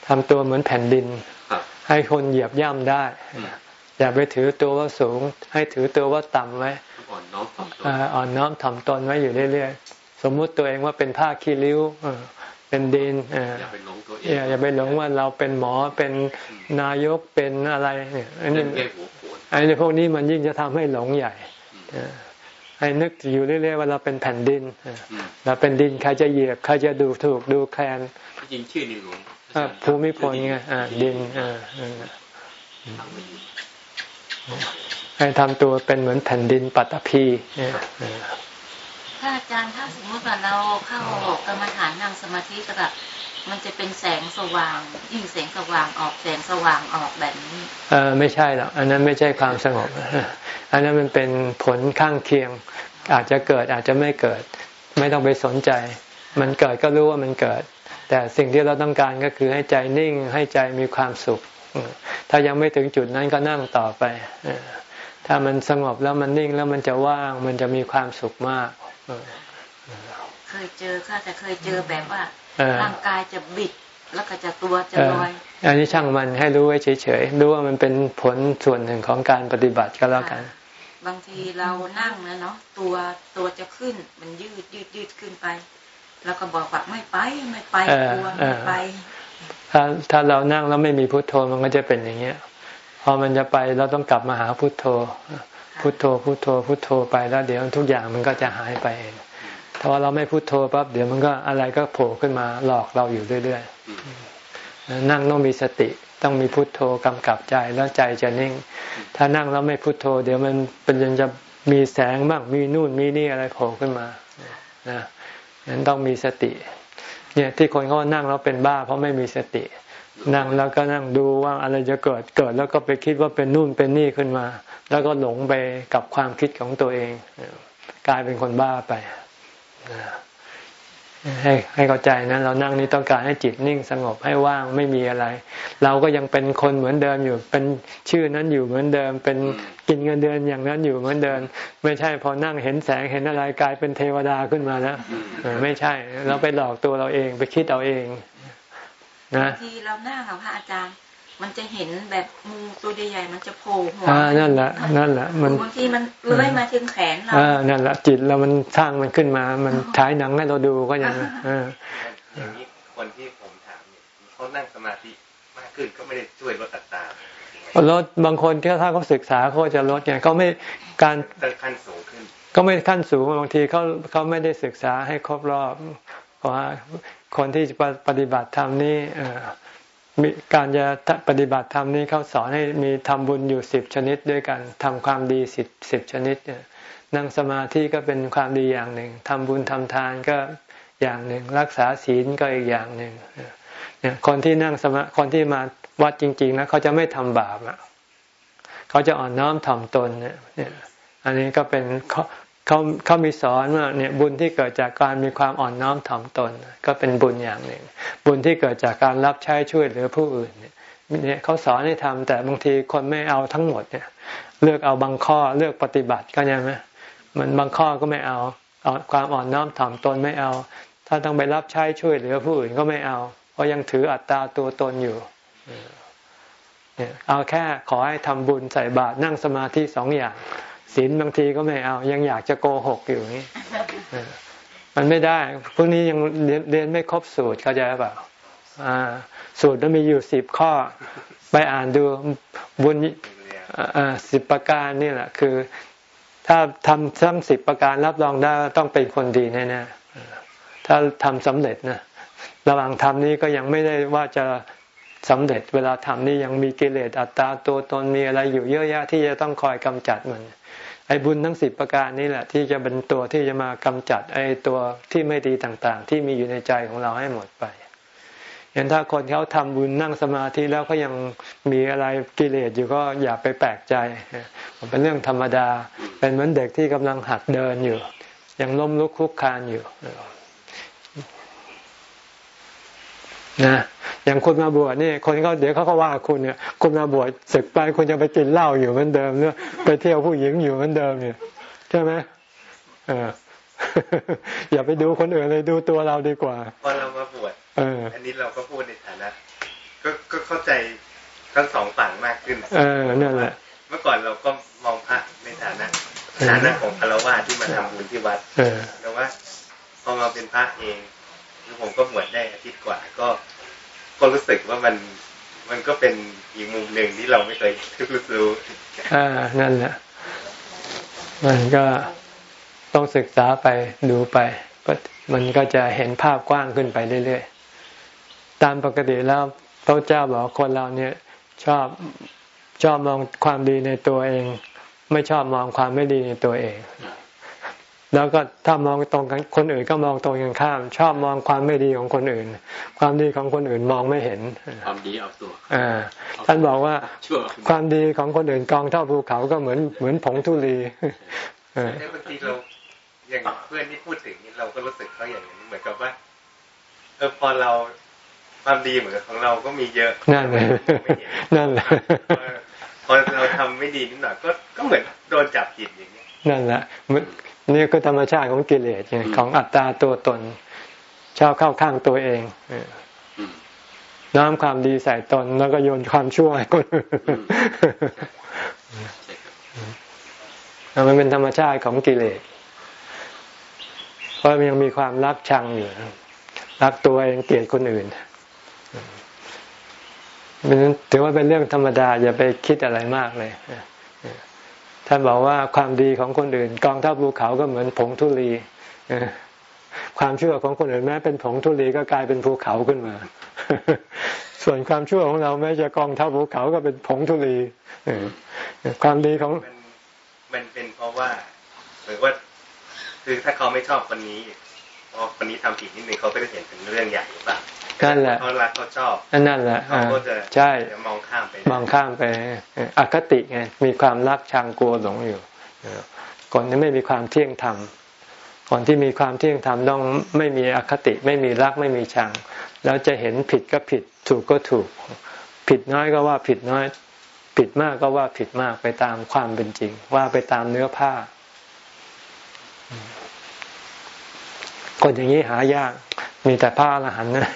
ทำตัวเหมือนแผ่นดินให้คนเหยียบย่ำได้ อย่าไปถือตัวว่าสูง ให้ถือตัวว่าต่ำไว้อ่อนน้อมถ่อมตนอ่อนน้อมถ่อมตนไว้อยู่เรื่อยๆ สมมุติตัวเองว่าเป็นผ้าขี้ริ้ว เป็นดินอย่าไปหลงตัวเองอย่าไปหลงว่าเราเป็นหมอเป็นนายกเป็นอะไรเนี่ยอันนี้อันนี้พวกนี้มันยิ่งจะทำให้หลงใหญ่ให้นึกอยู่เรื่อยๆว่าเราเป็นแผ่นดินเราเป็นดินใครจะเหยียบใครจะดูถูกดูแคลนจริงชื่อในหลวงภูมิพลไงดินให้ทำตัวเป็นเหมือนแผ่นดินปัตตภี ถ้าอาจารย์ถ้าสมมติว่าเราเข้ากรรมฐานนั่งสมาธิแบบมันจะเป็นแสงสว่าง ยิ่งแสงสว่างออกแสงสว่างออกแบบนี้เออไม่ใช่หรอกอันนั้นไม่ใช่ความสงบ อันนั้นมันเป็นผลข้างเคียง อาจจะเกิดอาจจะไม่เกิด ไม่ต้องไปสนใจ มันเกิดก็รู้ว่ามันเกิด แต่สิ่งที่เราต้องการก็คือให้ใจนิ่งให้ใจมีความสุข ถ้ายังไม่ถึงจุดนั้นก็นั่งต่อไปถ้ามันสงบแล้วมันนิ่งแล้วมันจะว่างมันจะมีความสุขมาก เคยเจอค่ะแต่เคยเจอแบบว่าร่างกายจะบิดแล้วก็จะตัวจะลอยอันนี้ช่างมันให้รู้ไว้เฉยๆรู้ว่ามันเป็นผลส่วนหนึ่งของการปฏิบัติก็แล้วกัน บางทีเรานั่งนะเนาะตัวตัวจะขึ้นมันยืดยืดยืดขึ้นไป แล้วก็บอกว่าไม่ไปไม่ไปตัวไม่ไป ถ้าถ้าเรานั่งแล้วไม่มีพุทโธมันก็จะเป็นอย่างเงี้ย พอมันจะไปเราต้องกลับมาหาพุทโธ พุทโธพุทโธพุทโธไปแล้วเดี๋ยวทุกอย่างมันก็จะหายไปเองถ้าว่าเราไม่พุทโธปั๊บเดี๋ยวมันก็อะไรก็โผล่ขึ้นมาหลอกเราอยู่เรื่อยๆนั่งต้องมีสติต้องมีพุทโธกำกับใจแล้วใจจะนิ่ง ถ้านั่งแล้วไม่พุทโธ เดี๋ยวมันเป็นจะมีแสงบ้างมีนู่นมีนี่อะไรโผล่ขึ้นมานะนั้นต้องมีสติ เนี่ยที่คนเขานั่งแล้วเป็นบ้าเพราะไม่มีสติ นั่งแล้วก็นั่งดูว่าอะไรจะเกิดเกิดแล้วก็ไปคิดว่าเป็นนู่นเป็นนี่ขึ้นมา แล้วก็หลงไปกับความคิดของตัวเอง กลายเป็นคนบ้าไปให้ให้เข้าใจนะเรานั่งนี้ต้องการให้จิตนิ่งสงบให้ว่างไม่มีอะไร เราก็ยังเป็นคนเหมือนเดิมอยู่ เป็นชื่อนั้นอยู่เหมือนเดิม เป็นกินเงินเดือนอย่างนั้นอยู่เหมือนเดิม ไม่ใช่พอนั่งเห็นแสงเห็นอะไรกลายเป็นเทวดาขึ้นมาแล้วไม่ใช่ เราไปหลอกตัวเราเองไปคิดเอาเอง นะทีเราหน้ากับพระอาจารย์ มันจะเห็นแบบงูตัวใหญ่ๆมันจะโผล่หัวนั่นแหละนั่นแหละ มันบางทีมันเลื้อยมาถึงแขนเราอ่านั่นแหละจิตเรามันสร้างมันขึ้นมา มันฉายหนังให้เราดูก็ยังอ่าอย่างนี้คนที่ผมถามเนี่ยเขานั่งสมาธิมากขึ้นก็ไม่ได้ช่วยลดตัดตาลดบางคนที่ถ้าเขาศึกษาเขาจะลดไงเขาไม่การขั้นสูงขึ้น ก็ไม่ขั้นสูงบางทีเขาเขาไม่ได้ศึกษาให้ครบรอบเพราะว่า คนที่ปฏิบัติธรรมนี่มีการจะปฏิบัติธรรมนี้เขาสอนให้มีทำบุญอยู่สิบชนิดด้วยกันทำความดีสิบสิบชนิดเนี่ยนั่งสมาธิก็เป็นความดีอย่างหนึ่งทำบุญทำทานก็อย่างหนึ่ง รักษาศีลก็อีกอย่างหนึ่งเนี่ยคนที่นั่งสมาคนที่มาวัดจริง ๆนะเขาจะไม่ทำบาปอะเขาจะอ่อนน้อมถ่อมตนเนี่ยอันนี้ก็เป็น เขาเขามีสอนว่าเนี่ยบุญที่เกิดจากการมีความอ่อนน้อมถ่อมตน ก็เป็นบุญอย่างหนึ่ง บุญที่เกิดจากการรับใช้ช่วยเหลือผู้อื่นเนี่ยเขาสอนให้ทำแต่บางทีคนไม่เอาทั้งหมดเนี่ย เลือกเอาบางข้อเลือกปฏิบัติก็ยังไหมมันบางข้อก็ไม่เอาเอาความอ่อนน้อมถ่อมตนไม่เอา ถ้าต้องไปรับใช้ช่วยเหลือผู้อื่นก็ไม่เอาเพราะยังถืออัตตาตัวตนอยู่เนี่ยเอาแค่ขอให้ทำบุญใส่บาตรนั่งสมาธิสองอย่าง ศีลบางทีก็ไม่เอา ยังอยากจะโกหกอยู่นี่มันไม่ได้พวกนี้ยังเรียนไม่ครบสูตรเข้าใจเปล่าสูตรมันมีอยู่สิบข้อ ไปอ่านดูบุญสิบประการนี่แหละคือ ถ้าทำทั้งสิบประการรับรองได้ต้องเป็นคนดีแน่ๆถ้าทำสำเร็จนะระหว่างทำนี้ก็ยังไม่ได้ว่าจะสำเร็จเวลาทำนี่ยังมีกิเลสอัตตาตัวตนมีอะไรอยู่เยอะแยะที่จะต้องคอยกำจัดมัน ไอ้บุญทั้งสิบประการนี้แหละ ที่จะเป็นตัวที่จะมากำจัดไอ้ตัวที่ไม่ดีต่างๆ ที่มีอยู่ในใจของเราให้หมดไปเห็นถ้าคนเขาทำบุญนั่งสมาธิแล้วก็ยังมีอะไรกิเลสอยู่ก็อย่าไปแปลกใจ มันเป็นเรื่องธรรมดา เป็นเหมือนเด็กที่กำลังหัดเดินอยู่ ยังล้มลุกคลุกคานอยู่นะ อย่างคุณมาบวชนี่คนเขาเดี๋ยวเขาก็ว่าคุณเนี่ย คุณมาบวชศึกไปคุณจะไปกินเหล้าอยู่เหมือนเดิมเนี่ยไปเที่ยวผู้หญิงอยู่เหมือนเดิมเนี่ยใช่ไหมเอออย่าไปดูคนอื่นเลยดูตัวเราดีกว่าพอเรามาบวชเอออันนี้เราก็พูดในฐานะก็ก็เข้าใจทั้งสองฝั่งมากขึ้น เออนั่นแหละเมื่อก่อนเราก็มองพระในฐานะฐานะของคารวะที่มาทำบุญที่วัดแต่ว่าพอมาเป็นพระเองคือผมก็บวชได้อาทิตย์กว่าก็ ก็รู้สึกว่ามันมันก็เป็นอีกมุมหนึ่งที่เราไม่เคยรู้อ่านั่นแหละมันก็ต้องศึกษาไปดูไป มันก็จะเห็นภาพกว้างขึ้นไปเรื่อยๆ ตามปกติแล้วพระเจ้าบอกคนเราเนี่ยชอบชอบมองความดีในตัวเอง ไม่ชอบมองความไม่ดีในตัวเอง แล้วก็ถ้ามองตรงกันคนอื่นก็มองตรงกันข้าม ชอบมองความไม่ดีของคนอื่น ความดีของคนอื่นมองไม่เห็นความดีเอาตัวอ่าท่านบอกว่าความดีของคนอื่นกองเท่าภูเขาก็เหมือนเหมือนผงทุลีในบางทีเราอย่างเพื่อนที่พูดถึงเราก็รู้สึกเขาอย่างนี้เหมือนกับว่าเออพอเราความดีเหมือนของเราก็มีเยอะนั่นเลยนั่นแหละพอเราทำไม่ดีนิดหน่อยก็ก็เหมือนโดนจับผิดอย่างนี้นั่นแหละ นี่ก็ธรรมชาติของกิเลสของอัตตาตัวตน ชอบเข้าข้างตัวเองน้อมความดีใส่ตน แล้วก็โยนความชั่วให้คนมันเป็นธรรมชาติของกิเลส เพราะมันยังมีความรักชังอยู่ รักตัวเองเกลียดคนอื่นถือว่าเป็นเรื่องธรรมดา อย่าไปคิดอะไรมากเลย ท่านบอกว่าความดีของคนอื่น กองทัพภูเขาก็เหมือนผงทุลีความชั่วของคนอื่นแม้เป็นผงทุลีก็กลายเป็นภูเขาขึ้นมา ส่วนความชั่วของเราแม้จะกองทัพภูเขาก็เป็นผงทุลีความดีของมันเป็นเพราะว่าหรือว่า คือถ้าเขาไม่ชอบคนนี้พอคนนี้ทำผิดนิดนึงเขาก็จะเห็นเป็นเรื่องใหญ่หรือเปล่า นั่นแหละเขารักเขาชอบนั่นแหละเขาก็จะใช่มองข้ามไปมองข้ามไปอคติไงมีความรักชังกลัวหลงอยู่คนที่ไม่มีความเที่ยงธรรมคนที่มีความเที่ยงธรรมต้องไม่มีอคติไม่มีรักไม่มีชัง แล้วจะเห็นผิดก็ผิดถูกก็ถูก ผิดน้อยก็ว่าผิดน้อย ผิดมากก็ว่าผิดมากไปตามความเป็นจริง ว่าไปตามเนื้อผ้าคนอย่างนี้หายาก มีแต่ผ้าละหันนะ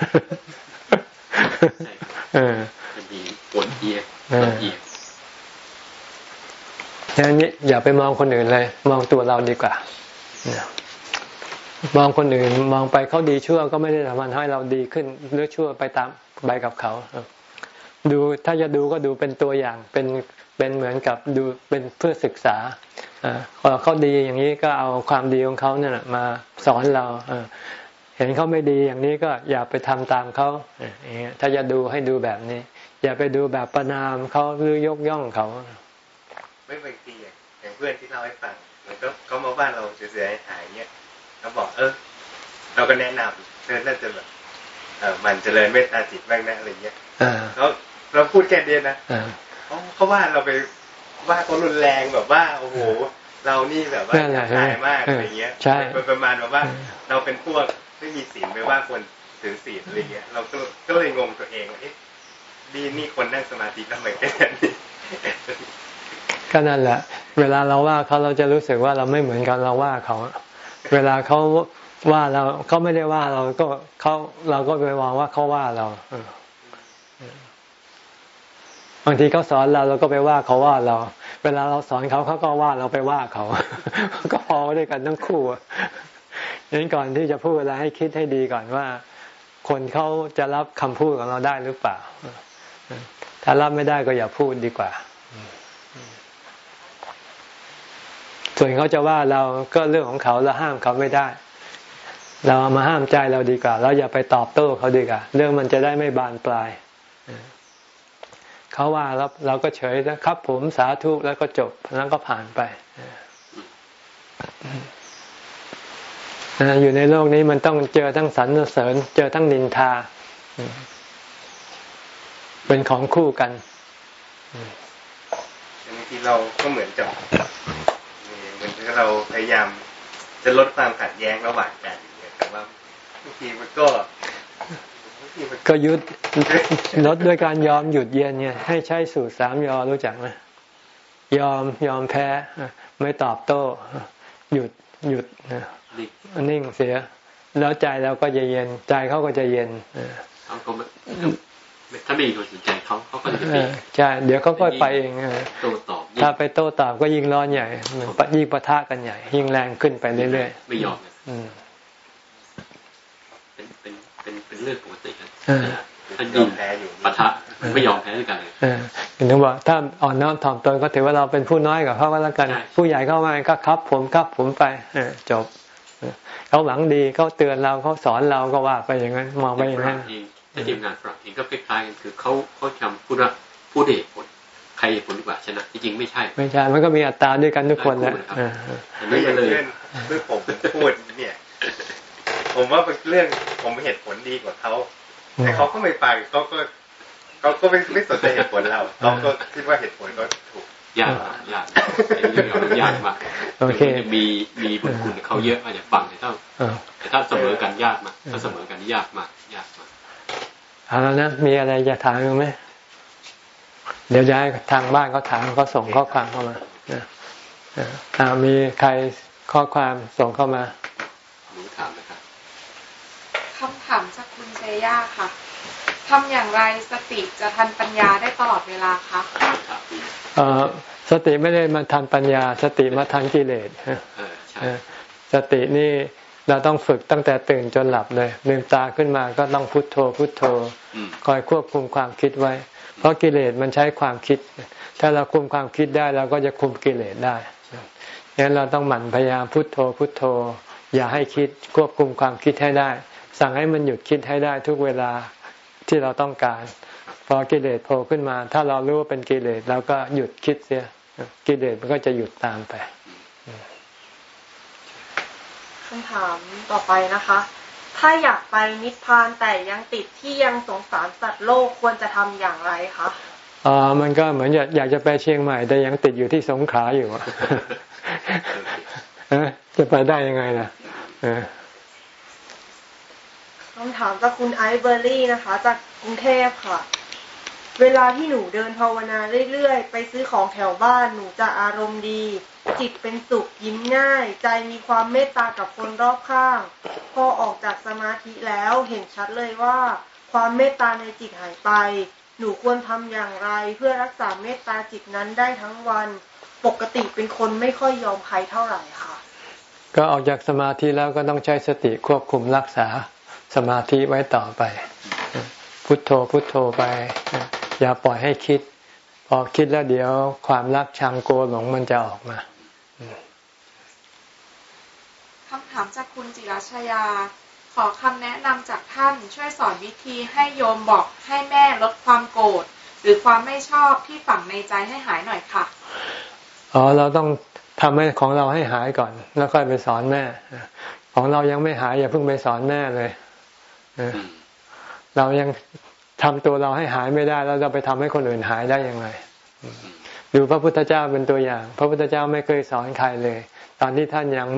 จะมีปวดเอียปวดเอียดังนั้นอย่าไปมองคนอื่นเลย มองตัวเราดีกว่ามองคนอื่นมองไปเขาดีชั่วก็ไม่ได้ทำให้เราดีขึ้นหรือชั่วไปตามไปกับเขาดูถ้าจะดูก็ดูเป็นตัวอย่างเป็นเป็นเหมือนกับดูเป็นเพื่อศึกษาพอเขาดีอย่างนี้ก็เอาความดีของเขาเนี่ยมาสอนเรา เห็นเขาไม่ดีอย่างนี้ก็อย่าไปทำตามเขาอย่างเงี้ยถ้าจะดูให้ดูแบบนี้ อย่าไปดูแบบประนามเขาหรือยกย่องเขา ไม่บางทีอย่างเพื่อนที่เล่าให้ฟังมันก็เขามาบ้านเราเสียหายเงี้ยเขาบอกเออเราก็แนะนำเธอน่าจะแบบเออมันเจริญเมตตาจิตบ้างนะอะไรเงี้ยเขาเราพูดแค่เดียวนะเขาเขาว่าเราไปว่าเขารุนแรงแบบว่าโอ้โหเรานี่แบบว่าตายมากอะไรเงี้ยใช่ประมาณแบบว่า เราเป็นพวก ไม่มีศีลไปว่าคนถือศีลอะไรเงี้ยเราก็ก็เลยงงตัวเองเอ๊ะดีนี่คนนั่งสมาธิทำไมแค่นี้ก็นั่นแหละ เวลาเราว่าเขาเราจะรู้สึกว่าเราไม่เหมือนกันเราว่าเขา เวลาเขาว่าเราเขาไม่ได้ว่าเราก็เขาเราก็ไปมองว่าเขาว่าเราบางทีเขาสอนเราเราก็ไปว่าเขาว่าเรา เวลาเราสอนเขาเขาก็ว่าเราไปว่าเขา ก็พอด้วยกันทั้งคู่ งนั้นก่อนที่จะพูดอะไรให้คิดให้ดีก่อนว่า คนเขาจะรับคำพูดของเราได้หรือเปล่า ถ้ารับไม่ได้ก็อย่าพูดดีกว่า ส่วนเขาจะว่าเราก็เรื่องของเขาเราห้ามเขาไม่ได้ เราเอามาห้ามใจเราดีกว่า เราอย่าไปตอบโต้เขาดีกว่า เรื่องมันจะได้ไม่บานปลายเขาว่าแล้วเราก็เฉยนะครับผมสาธุแล้วก็จบแล้วก็ผ่านไป อยู่ในโลกนี้มันต้องเจอทั้งสรรเสริญ เจอทั้งนินทา เป็นของคู่กันบางทีเราก็เหมือนกับเหมือนเราพยายามจะลดความขัดแย้งระหว่างกันแต่ว่าบางทีมันก็ก็ยุดลดด้วยการยอมหยุดเย็นเนี่ย ให้ใช้สูตรสามยอรู้จักไหมยอมยอมแพ้ ไม่ตอบโต้ หยุดหยุดนิ่ งเสีย แล้วใจเราก็จะเย็น ใจเขาก็จะเย็นเขาก็ถ้าไม่มีคนสนใจเขาเขาก็จะไปใช่ เดี๋ยวเขาก็ไปเองโต้ตอบถ้าไปโต้ตอบก็ยิ่งร้อนใหญ่ยิ่งปะทะกันใหญ่ ยิ่งแรงขึ้นไปเรื่อยๆไม่ยอมเป็นเป็นเรื่องปกติครับท่านยิงปะทะไม่ยอมแพ้ด้วยกันเลยถึงบอกถ้าอ่อนน้อมถ่อมตนก็ถือว่าเราเป็นผู้น้อยกับเขาก็แล้วกัน ผู้ใหญ่เข้ามาก็ครับ ผมครับผมไปจบ เขาหวังดีเขาเตือนเราเขาสอนเราก็ว่าไปอย่างนั้นมองไปอย่างนั้นถ้าทีมงานฝรั่งเองก็คล้ายๆกันคือเขาเขาทำพูดว่าพูดเหตุผลใครเหตุผลดีกว่าชนะจริงไม่ใช่ ไม่ใช่ มันก็มีอัตราด้วยกันทุกคนแหละอันนี้เลยเรื่องผมพูดเนี่ย ผมว่าเป็นเรื่องผมเหตุผลดีกว่าเขาแต่เขาก็ไม่ไปเขาก็เขาก็ไม่ไม่สนใจเหตุผลเราเขาก็คิดว่าเหตุผลก็ถูก ยากยากเรื่องยากมากโอเคมีมีบุญคุณเขาเยอะอาจจะฟังแต่ถ้าแต่ถ้าเสมอกันยากมากถ้าเสมอกันยากมากยากมากเอาแล้วนะมีอะไรจะถามไหมเดี๋ยวจะให้ทางบ้านเขาถามเขาส่งข้อความเข้ามาอ่ามีใครข้อความส่งเข้ามาถามนะครับคำถามจากคุณเจย่าค่ะทำอย่างไรสติจะทันปัญญาได้ตลอดเวลาคะ สติไม่ได้มาทันปัญญา สติมาทันกิเลสสตินี่เราต้องฝึกตั้งแต่ตื่นจนหลับเลยลืมตาขึ้นมาก็ต้องพุโทโธพุโทโธ คอยควบคุมความคิดไว้ เพราะกิเลสมันใช้ความคิด ถ้าเราคุมความคิดได้เราก็จะคุมกิเลสได้งั้นเราต้องหมั่นพยายามพุโทโธพุโทโธ อย่าให้คิดควบคุมความคิดให้ได้ สั่งให้มันหยุดคิดให้ได้ทุกเวลาที่เราต้องการ พอกิเลสโผล่ขึ้นมา ถ้าเรารู้ว่าเป็นกิเลสเราก็หยุดคิดเสียกิเลสมันก็จะหยุดตามไปคำถามต่อไปนะคะ ถ้าอยากไปนิพพานแต่ยังติดที่ยังสงสารสัตว์โลกควรจะทำอย่างไรคะอ๋อมันก็เหมือนอยากอยากจะไปเชียงใหม่ แต่ยังติดอยู่ที่สงขลาอยู่อะจะไปได้ยังไงล่ะคำถามจากคุณไอซ์เบอร์รี่นะคะ จากกรุงเทพค่ะ เวลาที่หนูเดินภาวนาเรื่อยๆ ไปซื้อของแถวบ้านหนูจะอารมณ์ดี จิตเป็นสุขยิ้มง่าย ใจมีความเมตตากับคนรอบข้าง พอออกจากสมาธิแล้วเห็นชัดเลยว่า ความเมตตาในจิตหายไป หนูควรทำอย่างไรเพื่อรักษาเมตตาจิตนั้นได้ทั้งวัน ปกติเป็นคนไม่ค่อยยอมใครเท่าไหร่ค่ะ ก็ออกจากสมาธิแล้วก็ต้องใช้สติควบคุมรักษาสมาธิไว้ต่อไป พุทโธพุทโธไป อย่าปล่อยให้คิด พอคิดแล้วเดี๋ยวความรักชังโกหลงมันจะออกมาคำถามจากคุณจิรชยาขขอคำแนะนำจากท่านช่วยสอนวิธีให้โยมบอกให้แม่ลดความโกรธหรือความไม่ชอบที่ฝังในใจให้หายหน่อยค่ะ อ๋อเราต้องทำให้ของเราให้หายก่อน แล้วค่อยไปสอนแม่ ของเรายังไม่หายอย่าเพิ่งไปสอนแม่เลยเรายัง ทำตัวเราให้หายไม่ได้ แล้วเราไปทำให้คนอื่นหายได้ยังไงดูพระพุทธเจ้าเป็นตัวอย่าง พระพุทธเจ้าไม่เคยสอนใครเลย ตอนที่ท่านยัง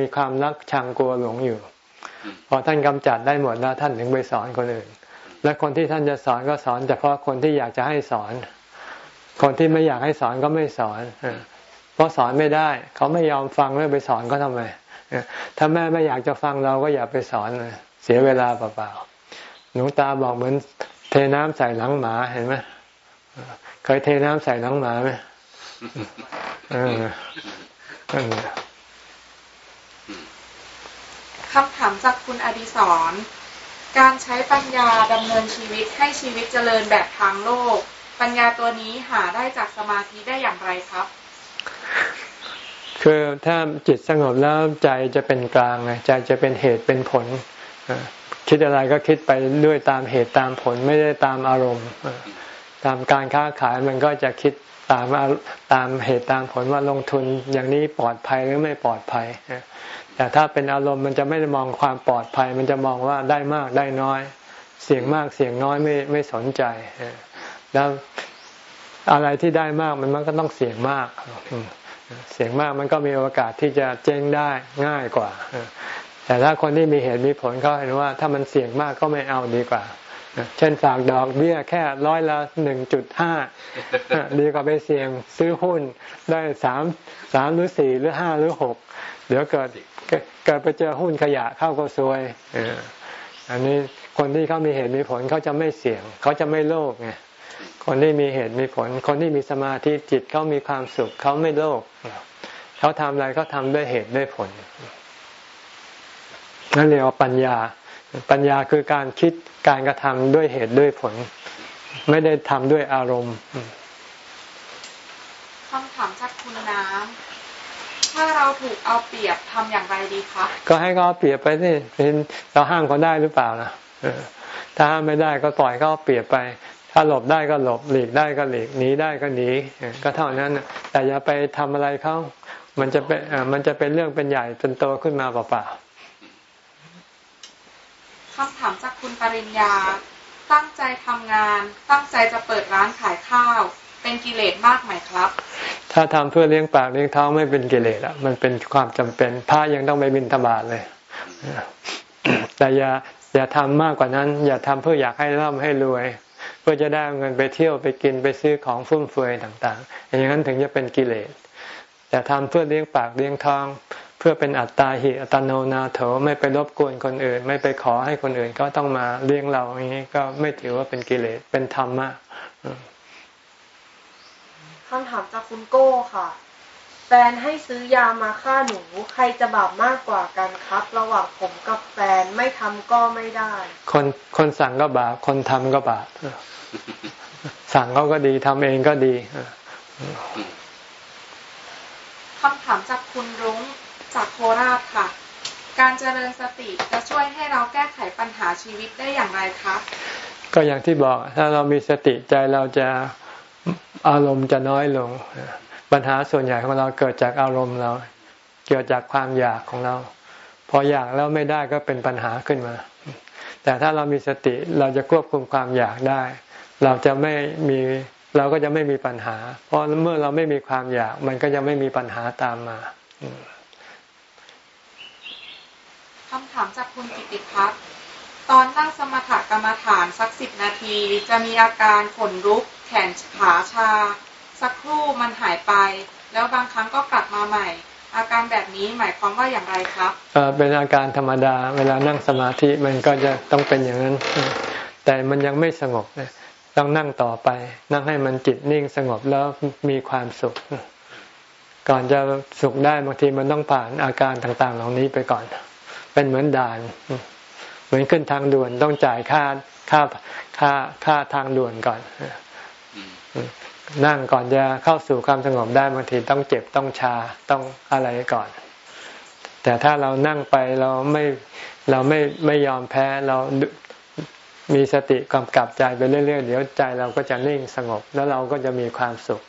มีความรักชังกลัวหลงอยู่ พอท่านกำจัดได้หมดแล้วท่านถึงไปสอนคนอื่น และคนที่ท่านจะสอนก็สอนเฉพาะคนที่อยากจะให้สอน คนที่ไม่อยากให้สอนก็ไม่สอนเพราะสอนไม่ได้ เขาไม่ยอมฟังแล้วไปสอนก็ทำไมถ้าแม่ไม่อยากจะฟังเราก็อย่าไปสอนเลยเสียเวลาเปล่าๆหนูตาบอกเหมือน เทน้ำใส่หลังหมาเห็นไหมเคยเทน้ำใส่หลังหมาไหมเออคำถามจากคุณอดิศรการใช้ปัญญาดำเนินชีวิตให้ชีวิตเจริญแบบทางโลก ปัญญาตัวนี้หาได้จากสมาธิได้อย่างไรครับ คือถ้าจิตสงบแล้วใจจะเป็นกลางไงใจจะเป็นเหตุเป็นผล คิดอะไรก็คิดไปด้วยตามเหตุตามผลไม่ได้ตามอารมณ์ ตามการค้าขายมันก็จะคิดตามตามเหตุตามผลว่าลงทุนอย่างนี้ปลอดภัยหรือไม่ปลอดภัยแต่ถ้าเป็นอารมณ์มันจะไม่ได้มองความปลอดภัย มันจะมองว่าได้มากได้น้อย เสี่ยงมากเสี่ยงน้อยไม่ไม่สนใจแล้วอะไรที่ได้มากมันมันก็ต้องเสี่ยงมาก เสี่ยงมากมันก็มีโอกาสที่จะเจ๊งได้ง่ายกว่า แต่ถ้าคนที่มีเหตุมีผลเขาเห็นว่าถ้ามันเสี่ยงมากก็ไม่เอาดีกว่า เช่นฝากดอกเบี้ยแค่ร้อยละหนึ่งจุดห้าดีกว่าไปเสี่ยงซื้อหุ้นได้สามสามหรือสี่หรือห้าหรือหกเดี๋ยวเกิดเกิดไปเจอหุ้นขยะเข้าก็ซวยอันนี้คนที่เขามีเหตุมีผลเขาจะไม่เสี่ยงเขาจะไม่โลภไงคนที่มีเหตุมีผล คนที่มีสมาธิจิตเขามีความสุขเขาไม่โลภเขาทำอะไรเขาทาด้วยเหตุด้วยผล นั่นเรียกว่าปัญญา ปัญญาคือการคิดการกระทำด้วยเหตุด้วยผล ไม่ได้ทำด้วยอารมณ์คำถามจากคุณน้ำถ้าเราถูกเอาเปรียบทำอย่างไรดีคะก็ให้เขาเอาเปรียบไปสิเป็นเราห้ามเขาได้หรือเปล่านะถ้าห้ามไม่ได้ก็ปล่อยเขาเปรียบไป ถ้าหลบได้ก็หลบหลีกได้ก็หลีกหนีได้ก็หนีก็เท่านั้นแต่อย่าไปทำอะไรเขามันจะเป็นมันจะเป็นเรื่องเป็นใหญ่เป็นโตขึ้นมาเปล่าๆคำถามจากคุณปริญญา ตั้งใจทำงาน ตั้งใจจะเปิดร้านขายข้าว เป็นกิเลสมากไหมครับ ถ้าทำเพื่อเลี้ยงปากเลี้ยงท้องไม่เป็นกิเลสอะมันเป็นความจำเป็นพระยังต้องไปบินธบาตเลย แต่อย่าอย่าทำมากกว่านั้น อย่าทำเพื่ออยากให้ร่ำให้รวย เพื่อจะได้เงินไปเที่ยวไปกินไปซื้อของฟุ่มเฟือยต่าง ๆ อย่างนั้นถึงจะเป็นกิเลสแต่ทำเพื่อเลี้ยงปากเลี้ยงท้อง พื่อเป็นอัตตาหิอัตโนนาโถไม่ไปรบกวนคนอื่น ไม่ไปขอให้คนอื่นก็ต้องมาเลี้ยงเราอย่างนี้ก็ไม่ถือว่าเป็นกิเลสเป็นธรรมะคำถามจากคุณโก้ค่ะ แฟนให้ซื้อยามาฆ่าหนู ใครจะบาปมากกว่ากันครับ ระหว่างผมกับแฟนไม่ทำก็ไม่ได้ คนคนสั่งก็บาปคนทำก็บาปสั่งเขาก็ดีทำเองก็ดีคำถามจากคุณรุ้ง จากโคราชค่ะ การเจริญสติจะช่วยให้เราแก้ไขปัญหาชีวิตได้อย่างไรคะก็อย่างที่บอกถ้าเรามีสติใจเราจะอารมณ์จะน้อยลง ปัญหาส่วนใหญ่ของเราเกิดจากอารมณ์เรา เกิดจากความอยากของเรา พออยากแล้วไม่ได้ก็เป็นปัญหาขึ้นมา แต่ถ้าเรามีสติเราจะควบคุมความอยากได้ เราจะไม่มีเราก็จะไม่มีปัญหา เพราะเมื่อเราไม่มีความอยาก มันก็จะไม่มีปัญหาตามมา คำถามจากคุณกิติพัฒน์ตอนนั่งสมถกรรมฐานสักสิบนาที จะมีอาการขนลุก แขนขาชา สักครู่มันหายไป แล้วบางครั้งก็กลับมาใหม่ อาการแบบนี้หมายความว่าอย่างไรครับเป็นอาการธรรมดา เวลานั่งสมาธิมันก็จะต้องเป็นอย่างนั้น แต่มันยังไม่สงบต้องนั่งต่อไป นั่งให้มันจิตนิ่งสงบแล้วมีความสุข ก่อนจะสุขได้บางทีมันต้องผ่านอาการต่างๆ เหล่านี้ไปก่อน เป็นเหมือนด่าน เหมือนขึ้นทางด่วนต้องจ่ายค่าค่าค่าค่าทางด่วนก่อนนั่งก่อนจะเข้าสู่ความสงบได้บางทีต้องเจ็บต้องชาต้องอะไรก่อน แต่ถ้าเรานั่งไปเราไม่เราไม่ไม่ยอมแพ้เรามีสติกำกับใจไปเรื่อยๆเดี๋ยวใจเราก็จะนิ่งสงบ แล้วเราก็จะมีความสุข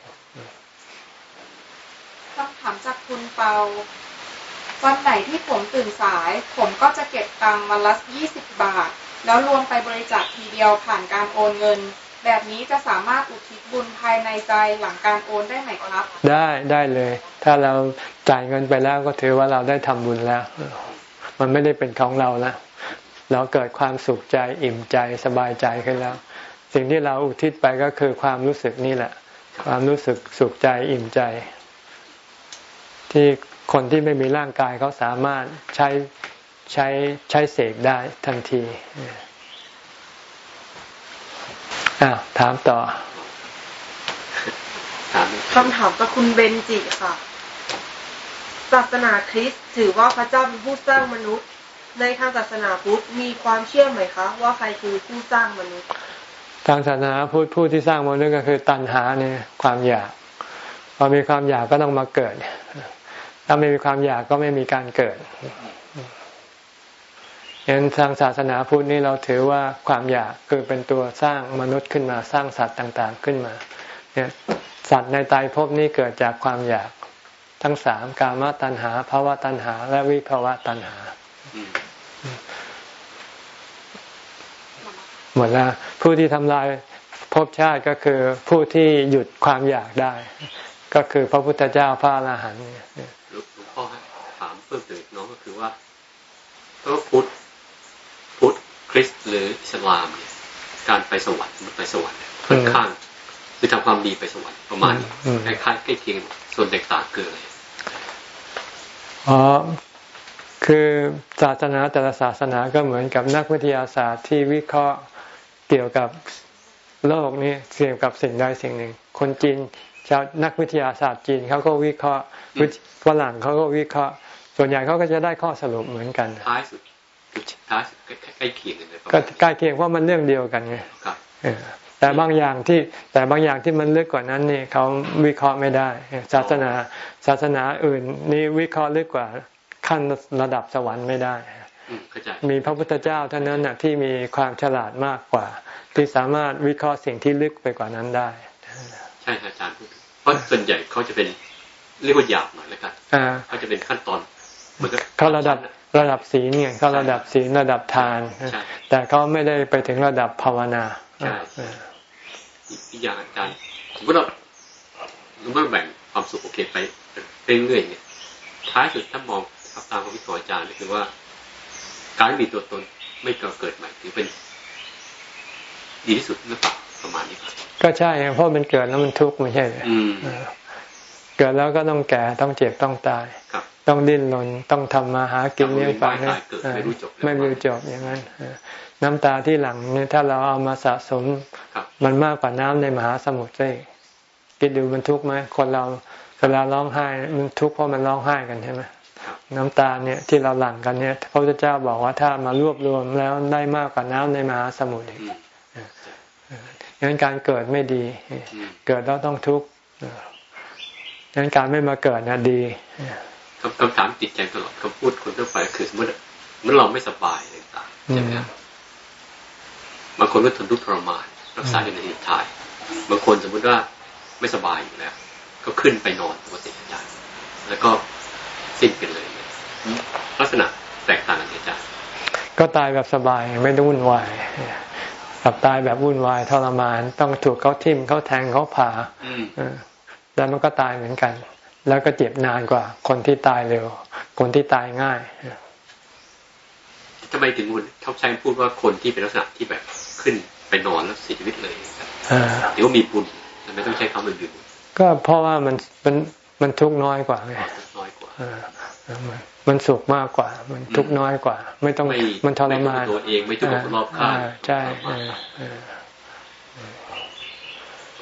คำถามจากคุณเปา วันไหนที่ผมตื่นสาย ผมก็จะเก็บตังค์วันละยี่สิบบาท แล้วรวมไปบริจาคทีเดียวผ่านการโอนเงิน แบบนี้จะสามารถอุทิศบุญภายในใจหลังการโอนได้ไหมครับ ได้ได้เลย ถ้าเราจ่ายเงินไปแล้วก็ถือว่าเราได้ทำบุญแล้ว มันไม่ได้เป็นของเราแล้วเราเกิดความสุขใจอิ่มใจสบายใจขึ้นแล้ว สิ่งที่เราอุทิศไปก็คือความรู้สึกนี่แหละ ความรู้สึกสุขใจอิ่มใจ ที่ คนที่ไม่มีร่างกายเขาสามารถใช้ใช้ใช้เสกได้ทันทีอ้าวถามต่อคำถามจากคุณเบนจิค่ะ ศาสนาคริสต์ถือว่าพระเจ้าเป็นผู้สร้างมนุษย์ ในทางศาสนาพุทธมีความเชื่อไหมคะ ว่าใครคือผู้สร้างมนุษย์ ทางศาสนาพุทธผู้ที่สร้างมนุษย์ก็คือตัณหาเนี่ยความอยากพอมีความอยากก็ต้องมาเกิด ถ้าไม่มีความอยากก็ไม่มีการเกิดเห็นทางศาสนาพุทธนี่เราถือว่าความอยากคือเป็นตัวสร้างมนุษย์ขึ้นมาสร้างสัตว์ต่างๆขึ้นมาเนี่ยสัตว์ในตายภพนี้เกิดจากความอยากทั้งสามกามตัณหาภาวะตัณหา และวิภาวะตัณหา หมดแล้วผู้ที่ทำลายภพชาติก็คือผู้ที่หยุดความอยากได้ ก็คือพระพุทธเจ้าพระอรหันต์หลวงพ่อถามเพิ่มเติมน้องก็คือว่าพระพุทธพุทธคริสต์หรืออิสลามเนี่ยการไปสวรรค์ไปสวรรค์ค่อนข้างคือทำความดีไปสวรรค์ประมาณคล้ายๆใกล้เคียงส่วนแตกต่างเกิดเลยอ๋อคือศาสนาแต่ละศาสนาก็เหมือนกับนักวิทยาศาสตร์ที่วิเคราะห์เกี่ยวกับโลกนี้เกี่ยวกับสิ่งใดสิ่งหนึ่ง คนจีนชาวนักวิทยาศาสตร์จีนเขาก็วิเคราะห์ฝรั่งเขาก็วิเคราะห์ ส่วนใหญ่เขาก็จะได้ข้อสรุปเหมือนกันท้ายสุดท้ายสุดใกล้เคียงกันเลยก็ใกล้เคียงเพราะมันเรื่องเดียวกันไงแต่บางอย่างที่แต่บางอย่างที่มันลึกกว่านั้นนี่เขาวิเคราะห์ไม่ได้ศาสนาศาสนาอื่น นี่วิเคราะห์ลึกกว่าขั้นระดับสวรรค์ไม่ได้มีพระพุทธเจ้าเท่านั้นนะที่มีความฉลาดมากกว่า ที่สามารถวิเคราะห์สิ่งที่ลึกไปกว่านั้นได้ ใช่อาจารย์เพราะส่วนใหญ่เขาจะเป็นเรียกว่าหยาบหน่อยแล้วกันเขาจะเป็นขั้นตอน เขาระดับระดับศีลเนี่ยเขาระดับศีลระดับทาน แต่เขาไม่ได้ไปถึงระดับภาวนาใช่อีกอย่างอาจารย์ผมก็ต้องเมื่อแบ่งความสุขโอเคไปเรื่อยๆเนี่ยท้ายสุดถ้ามองตามความคิดของอาจารย์ก็คือว่า การมีตัวตนไม่เกิดเกิดใหม่ถือเป็นดีที่สุดหรือเปล่าประมาณนี้ก็ใช่เพราะมันเกิดแล้วมันทุกข์ไม่ใช่เลยเกิดแล้วก็ต้องแก่ต้องเจ็บต้องตาย ต้องดิ้นรนต้องทำมาหากินเลี้ยงปากเนี่ยไม่รู้จบอย่างนั้นน้ำตาที่หลังเนี่ยถ้าเราเอามาสะสมมันมากกว่าน้ำในมหาสมุทรเลยคิดดูมันทุกข์ไหมคนเราเวลาร้องไห้มันทุกข์เพราะมันร้องไห้กันใช่ไหมน้ำตาเนี่ยที่เราหลั่งกันเนี่ยพระพุทธเจ้าบอกว่าถ้ามารวบรวมแล้วได้มากกว่าน้ำในมหาสมุทรอีกงั้นการเกิดไม่ดี เกิดแล้วต้องทุกข์งั้นการไม่มาเกิดนะดี คำถามจิตใจตลอดคำพูดคนทั่วไปคือสมมติเมื่อเราไม่สบายต่างๆใช่ไหมครับบางคนก็ทนทุกข์ทรมานรักษาอยู่ในหินทายบางคนสมมติว่าไม่สบายอยู่แล้ว ก็ขึ้นไปนอนปกติอาจารย์แล้วก็สิ้นไปเลย ลักษณะแตกต่างกันอาจารย์ก็ตายแบบสบายไม่ต้องวุ่นวายกับตายแบบวุ่นวายทรมาน ต้องถูกเขาทิ่มเขาแทงเขาผ่าแล้วมันก็ตายเหมือนกัน แล้วก็เจ็บนานกว่า คนที่ตายเร็ว คนที่ตายง่ายทำไมถึงคุณเขาใช้พูดว่าคนที่เป็นลักษณะที่แบบขึ้นไปนอนแล้วเสียชีวิตเลยหรือว่ามีบุญทำไมต้องใช้คำอื่นก็เพราะว่ามันมันมันทุกน้อยกว่าไงน้อยกว่ามันสุขมากกว่า มันทุกน้อยกว่า ไม่ต้องมันทรมานตัวเองไม่ทุกรอบข้างใช่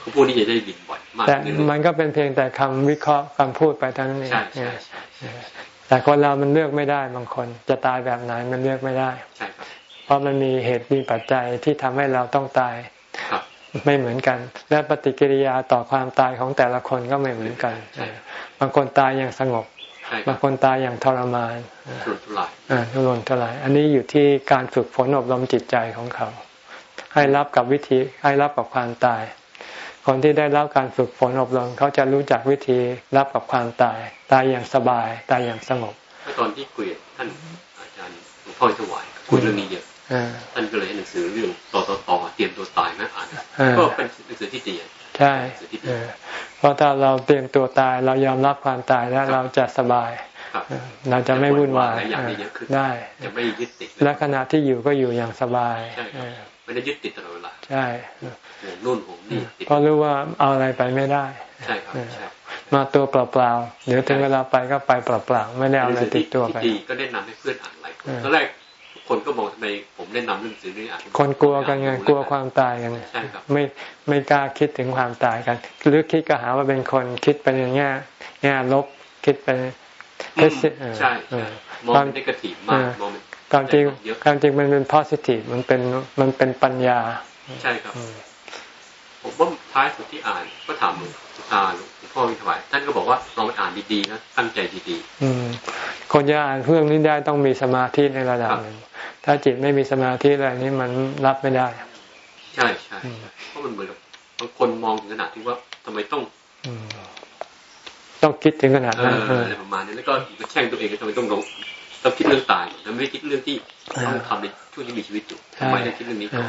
เขาพูดนี่จะได้บินบ่อยมากแต่มันก็เป็นเพียงแต่คำวิเคราะห์คำพูดไปเท่านั้นเองแต่คนเรามันเลือกไม่ได้บางคน จะตายแบบไหนมันเลือกไม่ได้เพราะมันมีเหตุมีปัจจัยที่ทำให้เราต้องตายไม่เหมือนกัน และปฏิกิริยาต่อความตายของแต่ละคนก็ไม่เหมือนกันบางคนตายอย่างสงบบางคนตายอย่างทรมานทุรนทุรายทุรนทุราย อันนี้อยู่ที่การฝึกฝนอบรมจิตใจของเขา ให้รับกับวิธีให้รับกับความตาย คนที่ได้รับการฝึกฝนอบรมเขาจะรู้จักวิธีรับกับความตาย ตายอย่างสบาย ตายอย่างสงบตอนที่คุยท่านอาจารย์หลวงพ่อถวายคุยเรื่องนี้เยอะท่านก็เลยให้หนังสือเรื่องต่อต่อต่อเตรียมตัวตายมาอ่านก็เป็นหนังสือที่ดีใช่เพราะถ้าเราเตรียมตัวตายเรายอมรับความตายแล้วเราจะสบายเราจะไม่วุ่นวายได้จะไม่ยึดติดและขณะที่อยู่ก็อยู่อย่างสบาย ไม่ได้ยึดติดตลอดเวลาใช่นุ่นผมนี่เพราะรู้ว่าเอาอะไรไปไม่ได้ ใช่ครับมาตัวเปล่าๆเดี๋ยวถึงเวลาไปก็ไปเปล่าๆไม่ได้เอาอะไรติดตัวไปก็แนะนำให้เพื่อนอ่านหลายคนตอนแรกคนก็บอกทำไมผมแนะนำเรื่องสื่อนี้อ่านคนกลัวกันไงกลัวความตายกันใช่ครับไม่ไม่กล้าคิดถึงความตายกันหรือคิดก็หาว่าเป็นคนคิดไปอย่างเงี้ยแง่ลบคิดไปใช่มองเป็นนกาทีฟมากมอง ความจริงความจริงมันเป็น positive มันเป็นมันเป็นปัญญา ใช่ครับ ผมว่าท้ายสุดที่อ่านก็ถามหลวงตาหลวงพ่อวิทวายท่านก็บอกว่าลองอ่านดีๆนะตั้งใจดีๆคนจะอ่านเรื่องนี้ได้ต้องมีสมาธิในระดับหนึ่งถ้าจิตไม่มีสมาธิอะไรนี้มันรับไม่ได้ ใช่ใช่เพราะมันเหมือนบางคนมองถึงขนาดที่ว่าทำไมต้องต้องคิดถึงขนาดนั้นอะไรประมาณนี้แล้วก็มาแช่งตัวเองทำไมต้องลง ต้องคิดเรื่องตายแล้วไม่คิดเรื่องที่ต้องทำในช่วงที่มีชีวิตอยู่ทำไมต้องคิดเรื่องนี้ก่อน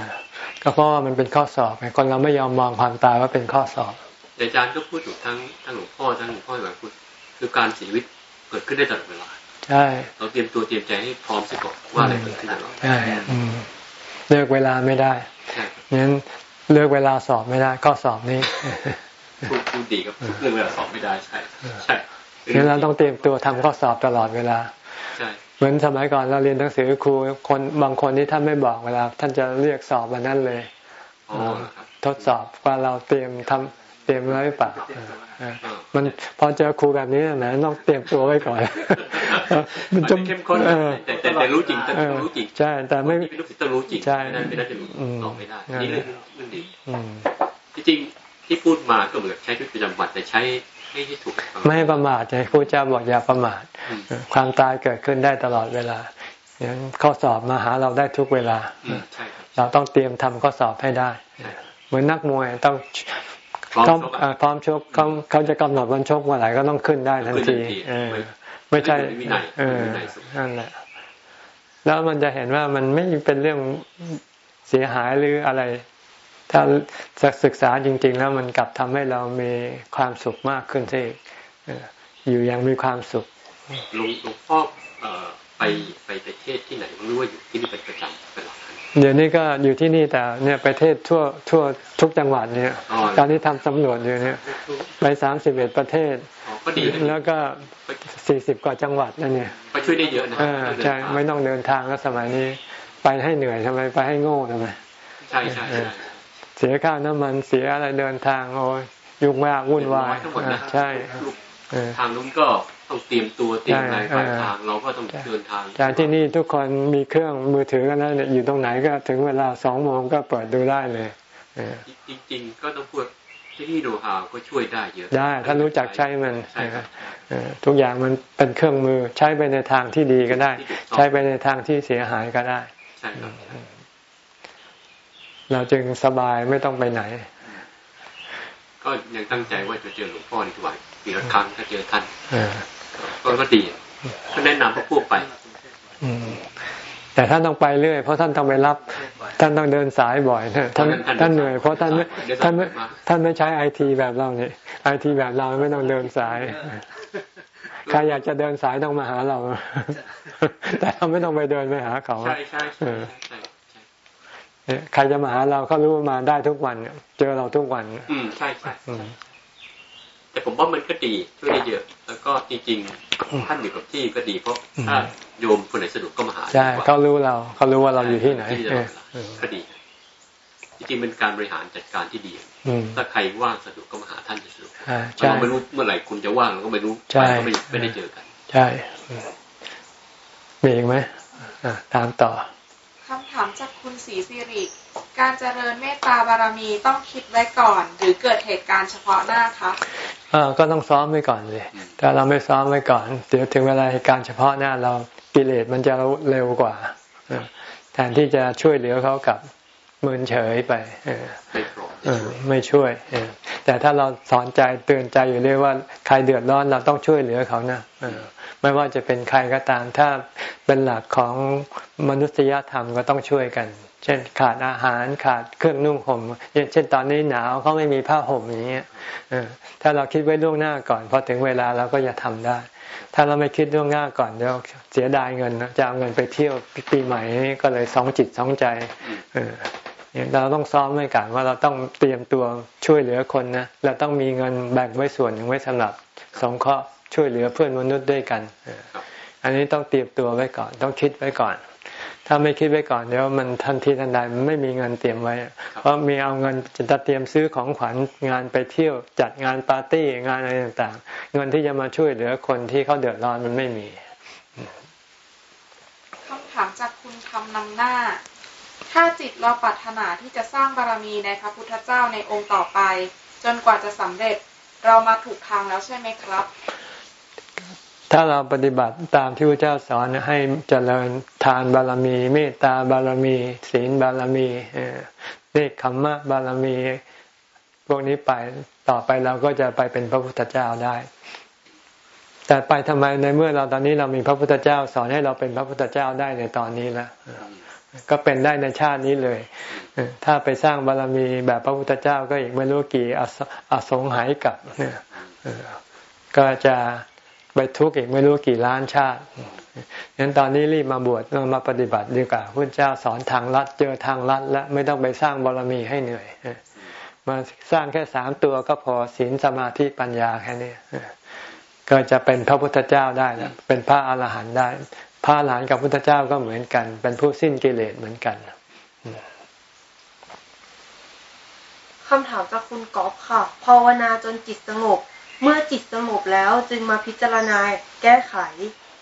ก็เพราะว่ามันเป็นข้อสอบไงคนเราไม่ยอมมองความตายว่าเป็นข้อสอบอาจารย์ก็พูดถูกทั้งทั้งหลวงพ่อทั้งหลวงพ่อหลายพูดคือการเสียชีวิตเกิดขึ้นได้ตลอดเวลาใช่ เราเตรียมตัวเตรียมใจให้พร้อมสิก่อนว่าอะไรเกิดขึ้นตลอดใช่เลือกเวลาไม่ได้งั้นเลือกเวลาสอบไม่ได้ก็สอบนี้พูดดีกับเรื่องเวลาสอบไม่ได้ใช่ ใช่งั้นเราต้องเตรียมตัวทำข้อสอบตลอดเวลาใช่ เหมือนสมัยก่อนเราเรียนหนังสือครูคนบางคนที่ท่านไม่บอกเวลาท่านจะเรียกสอบวันนั้นเลยทดสอบว่าเราเตรียมทำเตรียมไว้หรือเปล่ามันพอเจอครูแบบนี้นะต้องเตรียมตัวไว้ก่อนมันจะเข้มข้นแต่แต่รู้จริงแต่รู้จริงใช่แต่ไม่รู้สึกต้องรู้จริงใช่ไม่ได้จะรู้ตอบไม่ได้นี่เรื่องเรื่องดีจริงที่พูดมาก็เหมือนใช้ชีวิตประจำวันแต่ใช้ ไม่ให้ถูกไม่ประมาทไงครูเจ้าบอกอย่าประมาทความตายเกิดขึ้นได้ตลอดเวลาอย่างข้อสอบมาหาเราได้ทุกเวลาเราต้องเตรียมทำข้อสอบให้ได้ เหมือนนักมวยต้องเขาพร้อมชกเขาเขาจะกำหนดวันชกเมื่อไหร่ก็ต้องขึ้นได้ทันทีไม่ใช่เออนั่นแหละแล้วมันจะเห็นว่ามันไม่เป็นเรื่องเสียหายหรืออะไร ถ้าศึกษาจริง ๆ แล้วมันกลับทำให้เรามีความสุขมากขึ้นที่อยู่อย่างมีความสุขหลวงพ่อไปไปประเทศที่ไหนไม่รู้ว่าอยู่ที่นี่เป็นประจำเป็นหลักเดี๋ยวนี้ก็อยู่ที่นี่แต่เนี่ยประเทศทั่วทั่วทุกจังหวัดเนี่ยตอนนี้ทำสำรวจอยู่เนี่ยไปสามสิบเอ็ดประเทศแล้วก็สี่สิบกว่าจังหวัดนั่นเนี่ยไปช่วยได้เยอะนะใช่ไม่ต้องเดินทางแล้วสมัยนี้ ไปให้เหนื่อยทำไมไปให้โง่ทำไมใช่ใช่เสียค่าน้ำมันเสียอะไรเดินทางโอ้ยยุ่งมากวุ่นวายใช่ทางนู้นก็ต้องเตรียมตัวเตรียมอะไรปลายทางเราก็ต้องเดินทางจากที่นี่ทุกคนมีเครื่องมือถือกันแล้วเนี่ยอยู่ตรงไหนก็ถึงเวลาสองโมงก็เปิดดูได้เลยจริง ๆ ก็ต้องพูดที่นี่ดูฮาวก็ช่วยได้เยอะได้ ถ้ารู้จักใช้มันทุกอย่างมันเป็นเครื่องมือใช้ไปในทางที่ดีก็ได้ ใช้ไปในทางที่เสียหายก็ได้ใช่ครับ เราจึงสบายไม่ต้องไปไหน ก็ยังตั้งใจว่าจะเจอหลวงพ่อในทุกวันปีละครั้งถ้าเจอท่านก็ดีก็แนะนำพวกไปแต่ท่านต้องไปเรื่อย เพราะท่านต้องไปรับ ท่านต้องเดินสายบ่อยท่านท่านเหนื่อยเพราะท่านท่านท่านไม่ใช้ไอทีแบบเราเนี่ยไอทีแบบเราไม่ต้องเดินสายใครอยากจะเดินสายต้องมาหาเรา แต่เราไม่ต้องไปเดินไปหาเขาใช่ใช่ ใช่ใครจะมาหาเราเขารู้มาได้ทุกวันเจอเราทุกวัน อืมใช่ใช่แต่ผมว่ามันก็ดีช่วยได้เยอะ แล้วก็จริงๆท่านอยู่กับที่ก็ดีเพราะถ้าโยมคนไหนสะดวกก็มาหาใช่เขารู้เราเขารู้ว่าเราอยู่ที่ไหนก็ดีจริงๆเป็นการบริหารจัดการที่ดีถ้าใครว่างสะดวกก็มาหาท่านจะสะดวกเราไม่รู้เมื่อไหร่คุณจะว่างเราก็ไม่รู้ไปก็ไม่ไม่ได้เจอกัน ใช่มีอีกไหมตามต่อ คำถามจากคุณศรีสิริ การเจริญเมตตาบารมีต้องคิดไว้ก่อน หรือเกิดเหตุการณ์เฉพาะหน้าคะก็ต้องซ้อมไว้ก่อนเลยถ้าเราไม่ซ้อมไว้ก่อน เดี๋ยวถึงเวลาเหตุการณ์เฉพาะหน้าเรากิเลสมันจะเร็วกว่าแทนที่จะช่วยเหลือเขากับ มืนเฉยไปไม่ช่วยแต่ถ้าเราสอนใจเตือนใจอยู่เรื่อยว่าใครเดือดร้อนเราต้องช่วยเหลือเขานะไม่ว่าจะเป็นใครก็ตาม ถ้าเป็นหลักของมนุษยธรรมก็ต้องช่วยกัน เช่นขาดอาหารขาดเครื่องนุ่งห่มเช่นตอนนี้หนาวเขาไม่มีผ้าห่มอย่างเงี้ยถ้าเราคิดไว้ล่วงหน้าก่อนพอถึงเวลาเราก็จะทำได้ ถ้าเราไม่คิดล่วงหน้าก่อนเดี๋ยวเสียดายเงินจะเอาเงินไปเที่ยวปีใหม่ก็เลยสองจิตสองใจเเราต้องซ้อมไว้ก่อนว่าเราต้องเตรียมตัวช่วยเหลือคนนะเราต้องมีเงินแบ่งไว้ส่วนหนึ่งไว้สำหรับสงเคราะห์ช่วยเหลือเพื่อนมนุษย์ด้วยกัน อันนี้ต้องเตรียมตัวไว้ก่อน ต้องคิดไว้ก่อน ถ้าไม่คิดไว้ก่อนเดี๋ยวมันทันทีทันใดมันไม่มีเงินเตรียมไว้ เพราะมีเอาเงินจะเตรียมซื้อของขวัญงานไปเที่ยวจัดงานปาร์ตี้งานอะไรต่างๆ เงินที่จะมาช่วยเหลือคนที่เขาเดือดร้อนมันไม่มีคำถามจากคุณคำนำหน้า ถ้าจิตเราปรารถนาที่จะสร้างบารมีในพระพุทธเจ้าในองค์ต่อไป จนกว่าจะสำเร็จเรามาถูกทางแล้วใช่ไหมครับ ถ้าเราปฏิบัติตามที่พระเจ้าสอนให้เจริญทานบารมี เมตตาบารมี ศีลบารมีเนคขมมะบารมี พวกนี้ไปต่อไปเราก็จะไปเป็นพระพุทธเจ้าได้ แต่ไปทำไมในเมื่อเราตอนนี้เรามีพระพุทธเจ้า สอนให้เราเป็นพระพุทธเจ้าได้ในตอนนี้แล้ว ก็เป็นได้ในชาตินี้เลย ถ้าไปสร้างบารมีแบบพระพุทธเจ้าก็อีกไม่รู้กี่อสงหายกับเนี่ยก็จะไปทุกข์อีกไม่รู้กี่ล้านชาติงั้นตอนนี้รีบมาบวชมาปฏิบัติดีกว่าพระเจ้าสอนทางลัดเจอทางลัดแล้วไม่ต้องไปสร้างบารมีให้เหนื่อยมาสร้างแค่สามตัวก็พอศีลสมาธิปัญญาแค่นี้ก็จะเป็นพระพุทธเจ้าได้แล้วเป็นพระอรหันต์ได้ พระหลานกับพุทธเจ้าก็เหมือนกัน เป็นผู้สิ้นกิเลสเหมือนกันคำถามจากคุณก๊อฟค่ะ ภาวนาจนจิตสงบ เมื่อจิตสงบแล้วจึงมาพิจารณาแก้ไข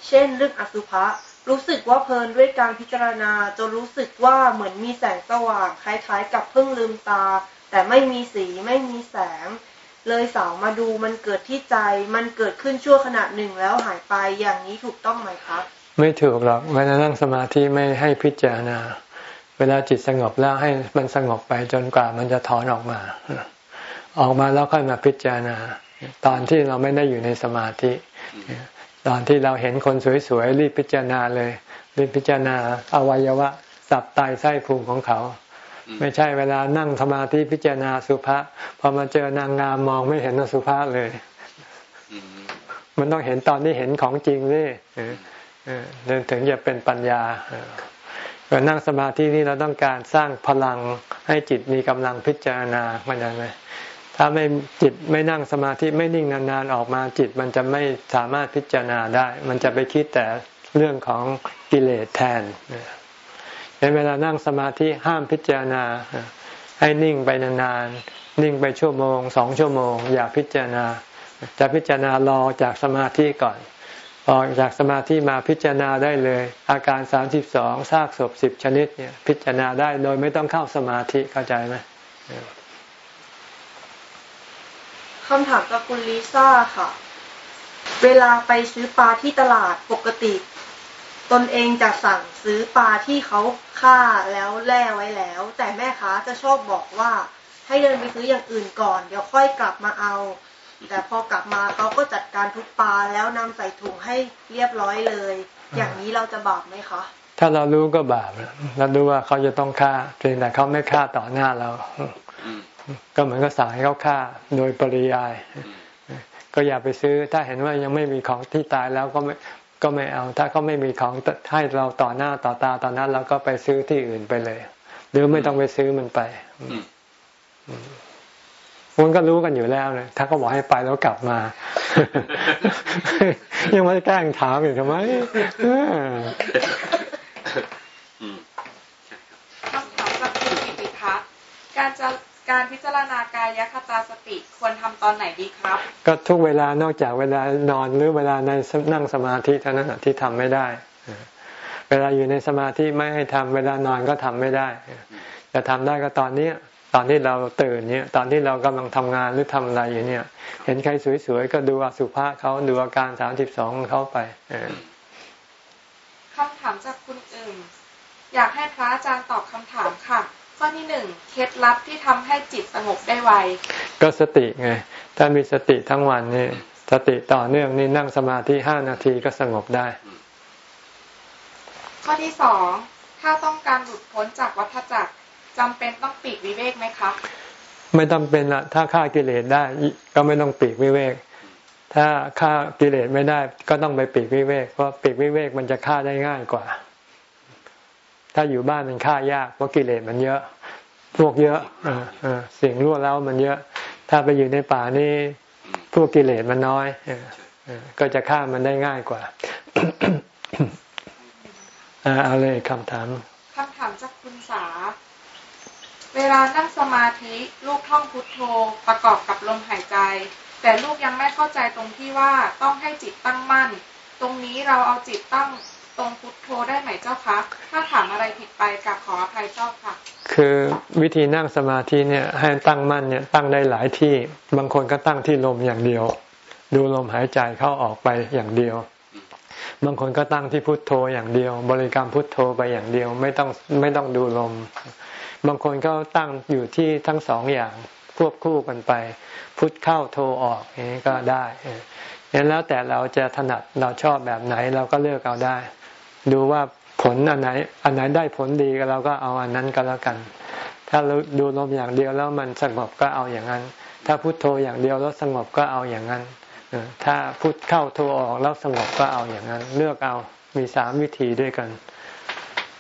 เช่น เรื่องอสุภะรู้สึกว่าเพลินด้วยการพิจารณาจนรู้สึกว่าเหมือนมีแสงสว่าง คล้ายๆ กับเพิ่งลืมตา แต่ไม่มีสีไม่มีแสง เลยสาวมาดูมันเกิดที่ใจ มันเกิดขึ้นชั่วขณะหนึ่งแล้วหายไปอย่างนี้ถูกต้องไหมครับ ไม่ถูกหรอกเวลานั่งสมาธิไม่ให้พิจารณา เวลาจิตสงบแล้วให้มันสงบไปจนกว่ามันจะถอนออกมา ออกมาแล้วค่อยมาพิจารณา ตอนที่เราไม่ได้อยู่ในสมาธิ ตอนที่เราเห็นคนสวยๆรีบพิจารณาเลย รีบพิจารณาอวัยวะสับไตไส้พุงของเขาไม่ใช่เวลานั่งสมาธิพิจารณาสุภาษพอมาเจอนางงามมองไม่เห็นสุภาษเลย มันต้องเห็นตอนที่เห็นของจริงนี่ เดินถึงจะเป็นปัญญาการนั่งสมาธินี่เราต้องการสร้างพลังให้จิตมีกำลังพิจารณามันจไหมถ้าไม่จิตไม่นั่งสมาธิไม่นิ่งนานๆออกมาจิตมันจะไม่สามารถพิจารณาได้ มันจะไปคิดแต่เรื่องของกิเลสแทนในเวลานั่งสมาธิห้ามพิจารณา ให้นิ่งไปนานๆนิ่งไปชั่วโมงสองชั่วโมง อย่าพิจารณา จะพิจารณารอจากสมาธิก่อน ออกจากสมาธิมาพิจารณาได้เลย อาการสามสิบสองซากศพสิบชนิดเนี่ยพิจารณาได้โดยไม่ต้องเข้าสมาธิเข้าใจไหมคำถามจากคุณลิซ่าค่ะ เวลาไปซื้อปลาที่ตลาดปกติ ตนเองจะสั่งซื้อปลาที่เขาฆ่าแล้วแล่ไว้แล้ว แต่แม่ค้าจะชอบบอกว่าให้เดินไปซื้ออย่างอื่นก่อน เดี๋ยวค่อยกลับมาเอา แต่พอกลับมาเขาก็จัดการทุกปลาแล้วนำใส่ถุงให้เรียบร้อยเลย อย่างนี้เราจะบาปไหมคะถ้าเรารู้ก็บาปเรารู้ว่าเขาจะต้องฆ่าเพียงแต่เขาไม่ฆ่าต่อหน้าเรา ก็เหมือนกับสั่งให้เขาฆ่าโดยปริยาย ก็อย่าไปซื้อ ถ้าเห็นว่ายังไม่มีของที่ตายแล้วก็ไม่ก็ไม่เอา ถ้าเขาไม่มีของให้เราต่อหน้าต่อตาตอนนั้นเราก็ไปซื้อที่อื่นไปเลย หรือไม่ต้องไปซื้อมันไป มันก็รู้กันอยู่แล้วเลยถ้าก็บอกให้ไปแล้วกลับมา ยังไม่ได้แกล้งถามอีกทำไมคำถามจากคุณกิติพัฒน์การจะการพิจารณากายคตาสติควรทำตอนไหนดีครับ ก็ทุกเวลานอกจากเวลานอนหรือเวลาในนั่งสมาธิเท่านั้นที่ทำไม่ได้ เวลาอยู่ในสมาธิไม่ให้ทำเวลานอนก็ทำไม่ได้ จะทำได้ก็ตอนนี้ ตอนที่เราตื่นเนี่ย ตอนที่เรากำลังทำงานหรือทำอะไรอยู่เนี่ย เห็นใครสวยๆก็ดูอสุภะเขาดูอาการสามสิบสองเขาไปคำถามจากคุณอื่นอยากให้พระอาจารย์ตอบคำถามค่ะ ข้อที่หนึ่งเคล็ดลับที่ทำให้จิตสงบได้ไว ก็สติไง ถ้ามีสติทั้งวันนี่สติต่อเนื่องนี่นั่งสมาธิห้านาทีก็สงบได้ ข้อที่สองถ้าต้องการหลุดพ้นจากวัฏจักร จำเป็นต้องปีกวิเวกไหมคะไม่ต้องเป็นละถ้าฆ่ากิเลสได้ก็ไม่ต้องปีกวิเวก ถ้าฆ่ากิเลสไม่ได้ ก็ต้องไปปีกวิเวกเพราะปีกวิเวกมันจะฆ่าได้ง่ายกว่า ถ้าอยู่บ้านมันฆ่ายากเพราะกิเลสมันเยอะ พวกเยอะเออเสียงรั่วแล้วมันเยอะ ถ้าไปอยู่ในป่านี่พวกกิเลสมันน้อยก็จะฆ่ามันได้ง่ายกว่าเอาเลยคำถามคำถามจากคุณสา เวลานั่งสมาธิลูกท่องพุทโธประกอบกับลมหายใจ แต่ลูกยังไม่เข้าใจตรงที่ว่าต้องให้จิตตั้งมั่น ตรงนี้เราเอาจิตตั้งตรงพุทโธได้ไหมเจ้าคะถ้าถามอะไรผิดไปกับขออภัยเจ้าค่ะ คือวิธีนั่งสมาธิเนี่ยให้ตั้งมั่นเนี่ยตั้งได้หลายที่ บางคนก็ตั้งที่ลมอย่างเดียว ดูลมหายใจเข้าออกไปอย่างเดียว บางคนก็ตั้งที่พุทโธอย่างเดียว บริกรรมพุทโธไปอย่างเดียว ไม่ต้องไม่ต้องดูลม บางคนก็ตั้งอยู่ที่ทั้งสองอย่างควบคู่กันไป พุทเข้าโธออกอย่างนี้ก็ได้ยังแล้วแต่เราจะถนัดเราชอบแบบไหนเราก็เลือกเอาได้ ดูว่าผลอันไหนอันไหนได้ผลดีก็เราก็เอาอันนั้นก็แล้วกัน ถ้าเราดูลมอย่างเดียวแล้วมันสงบก็เอาอย่างนั้น ถ้าพุทโธอย่างเดียวแล้วสงบก็เอาอย่างนั้นถ้าพุทเข้าโทออกแล้วสงบก็เอาอย่างนั้น เลือกเอามีสามวิธีด้วยกัน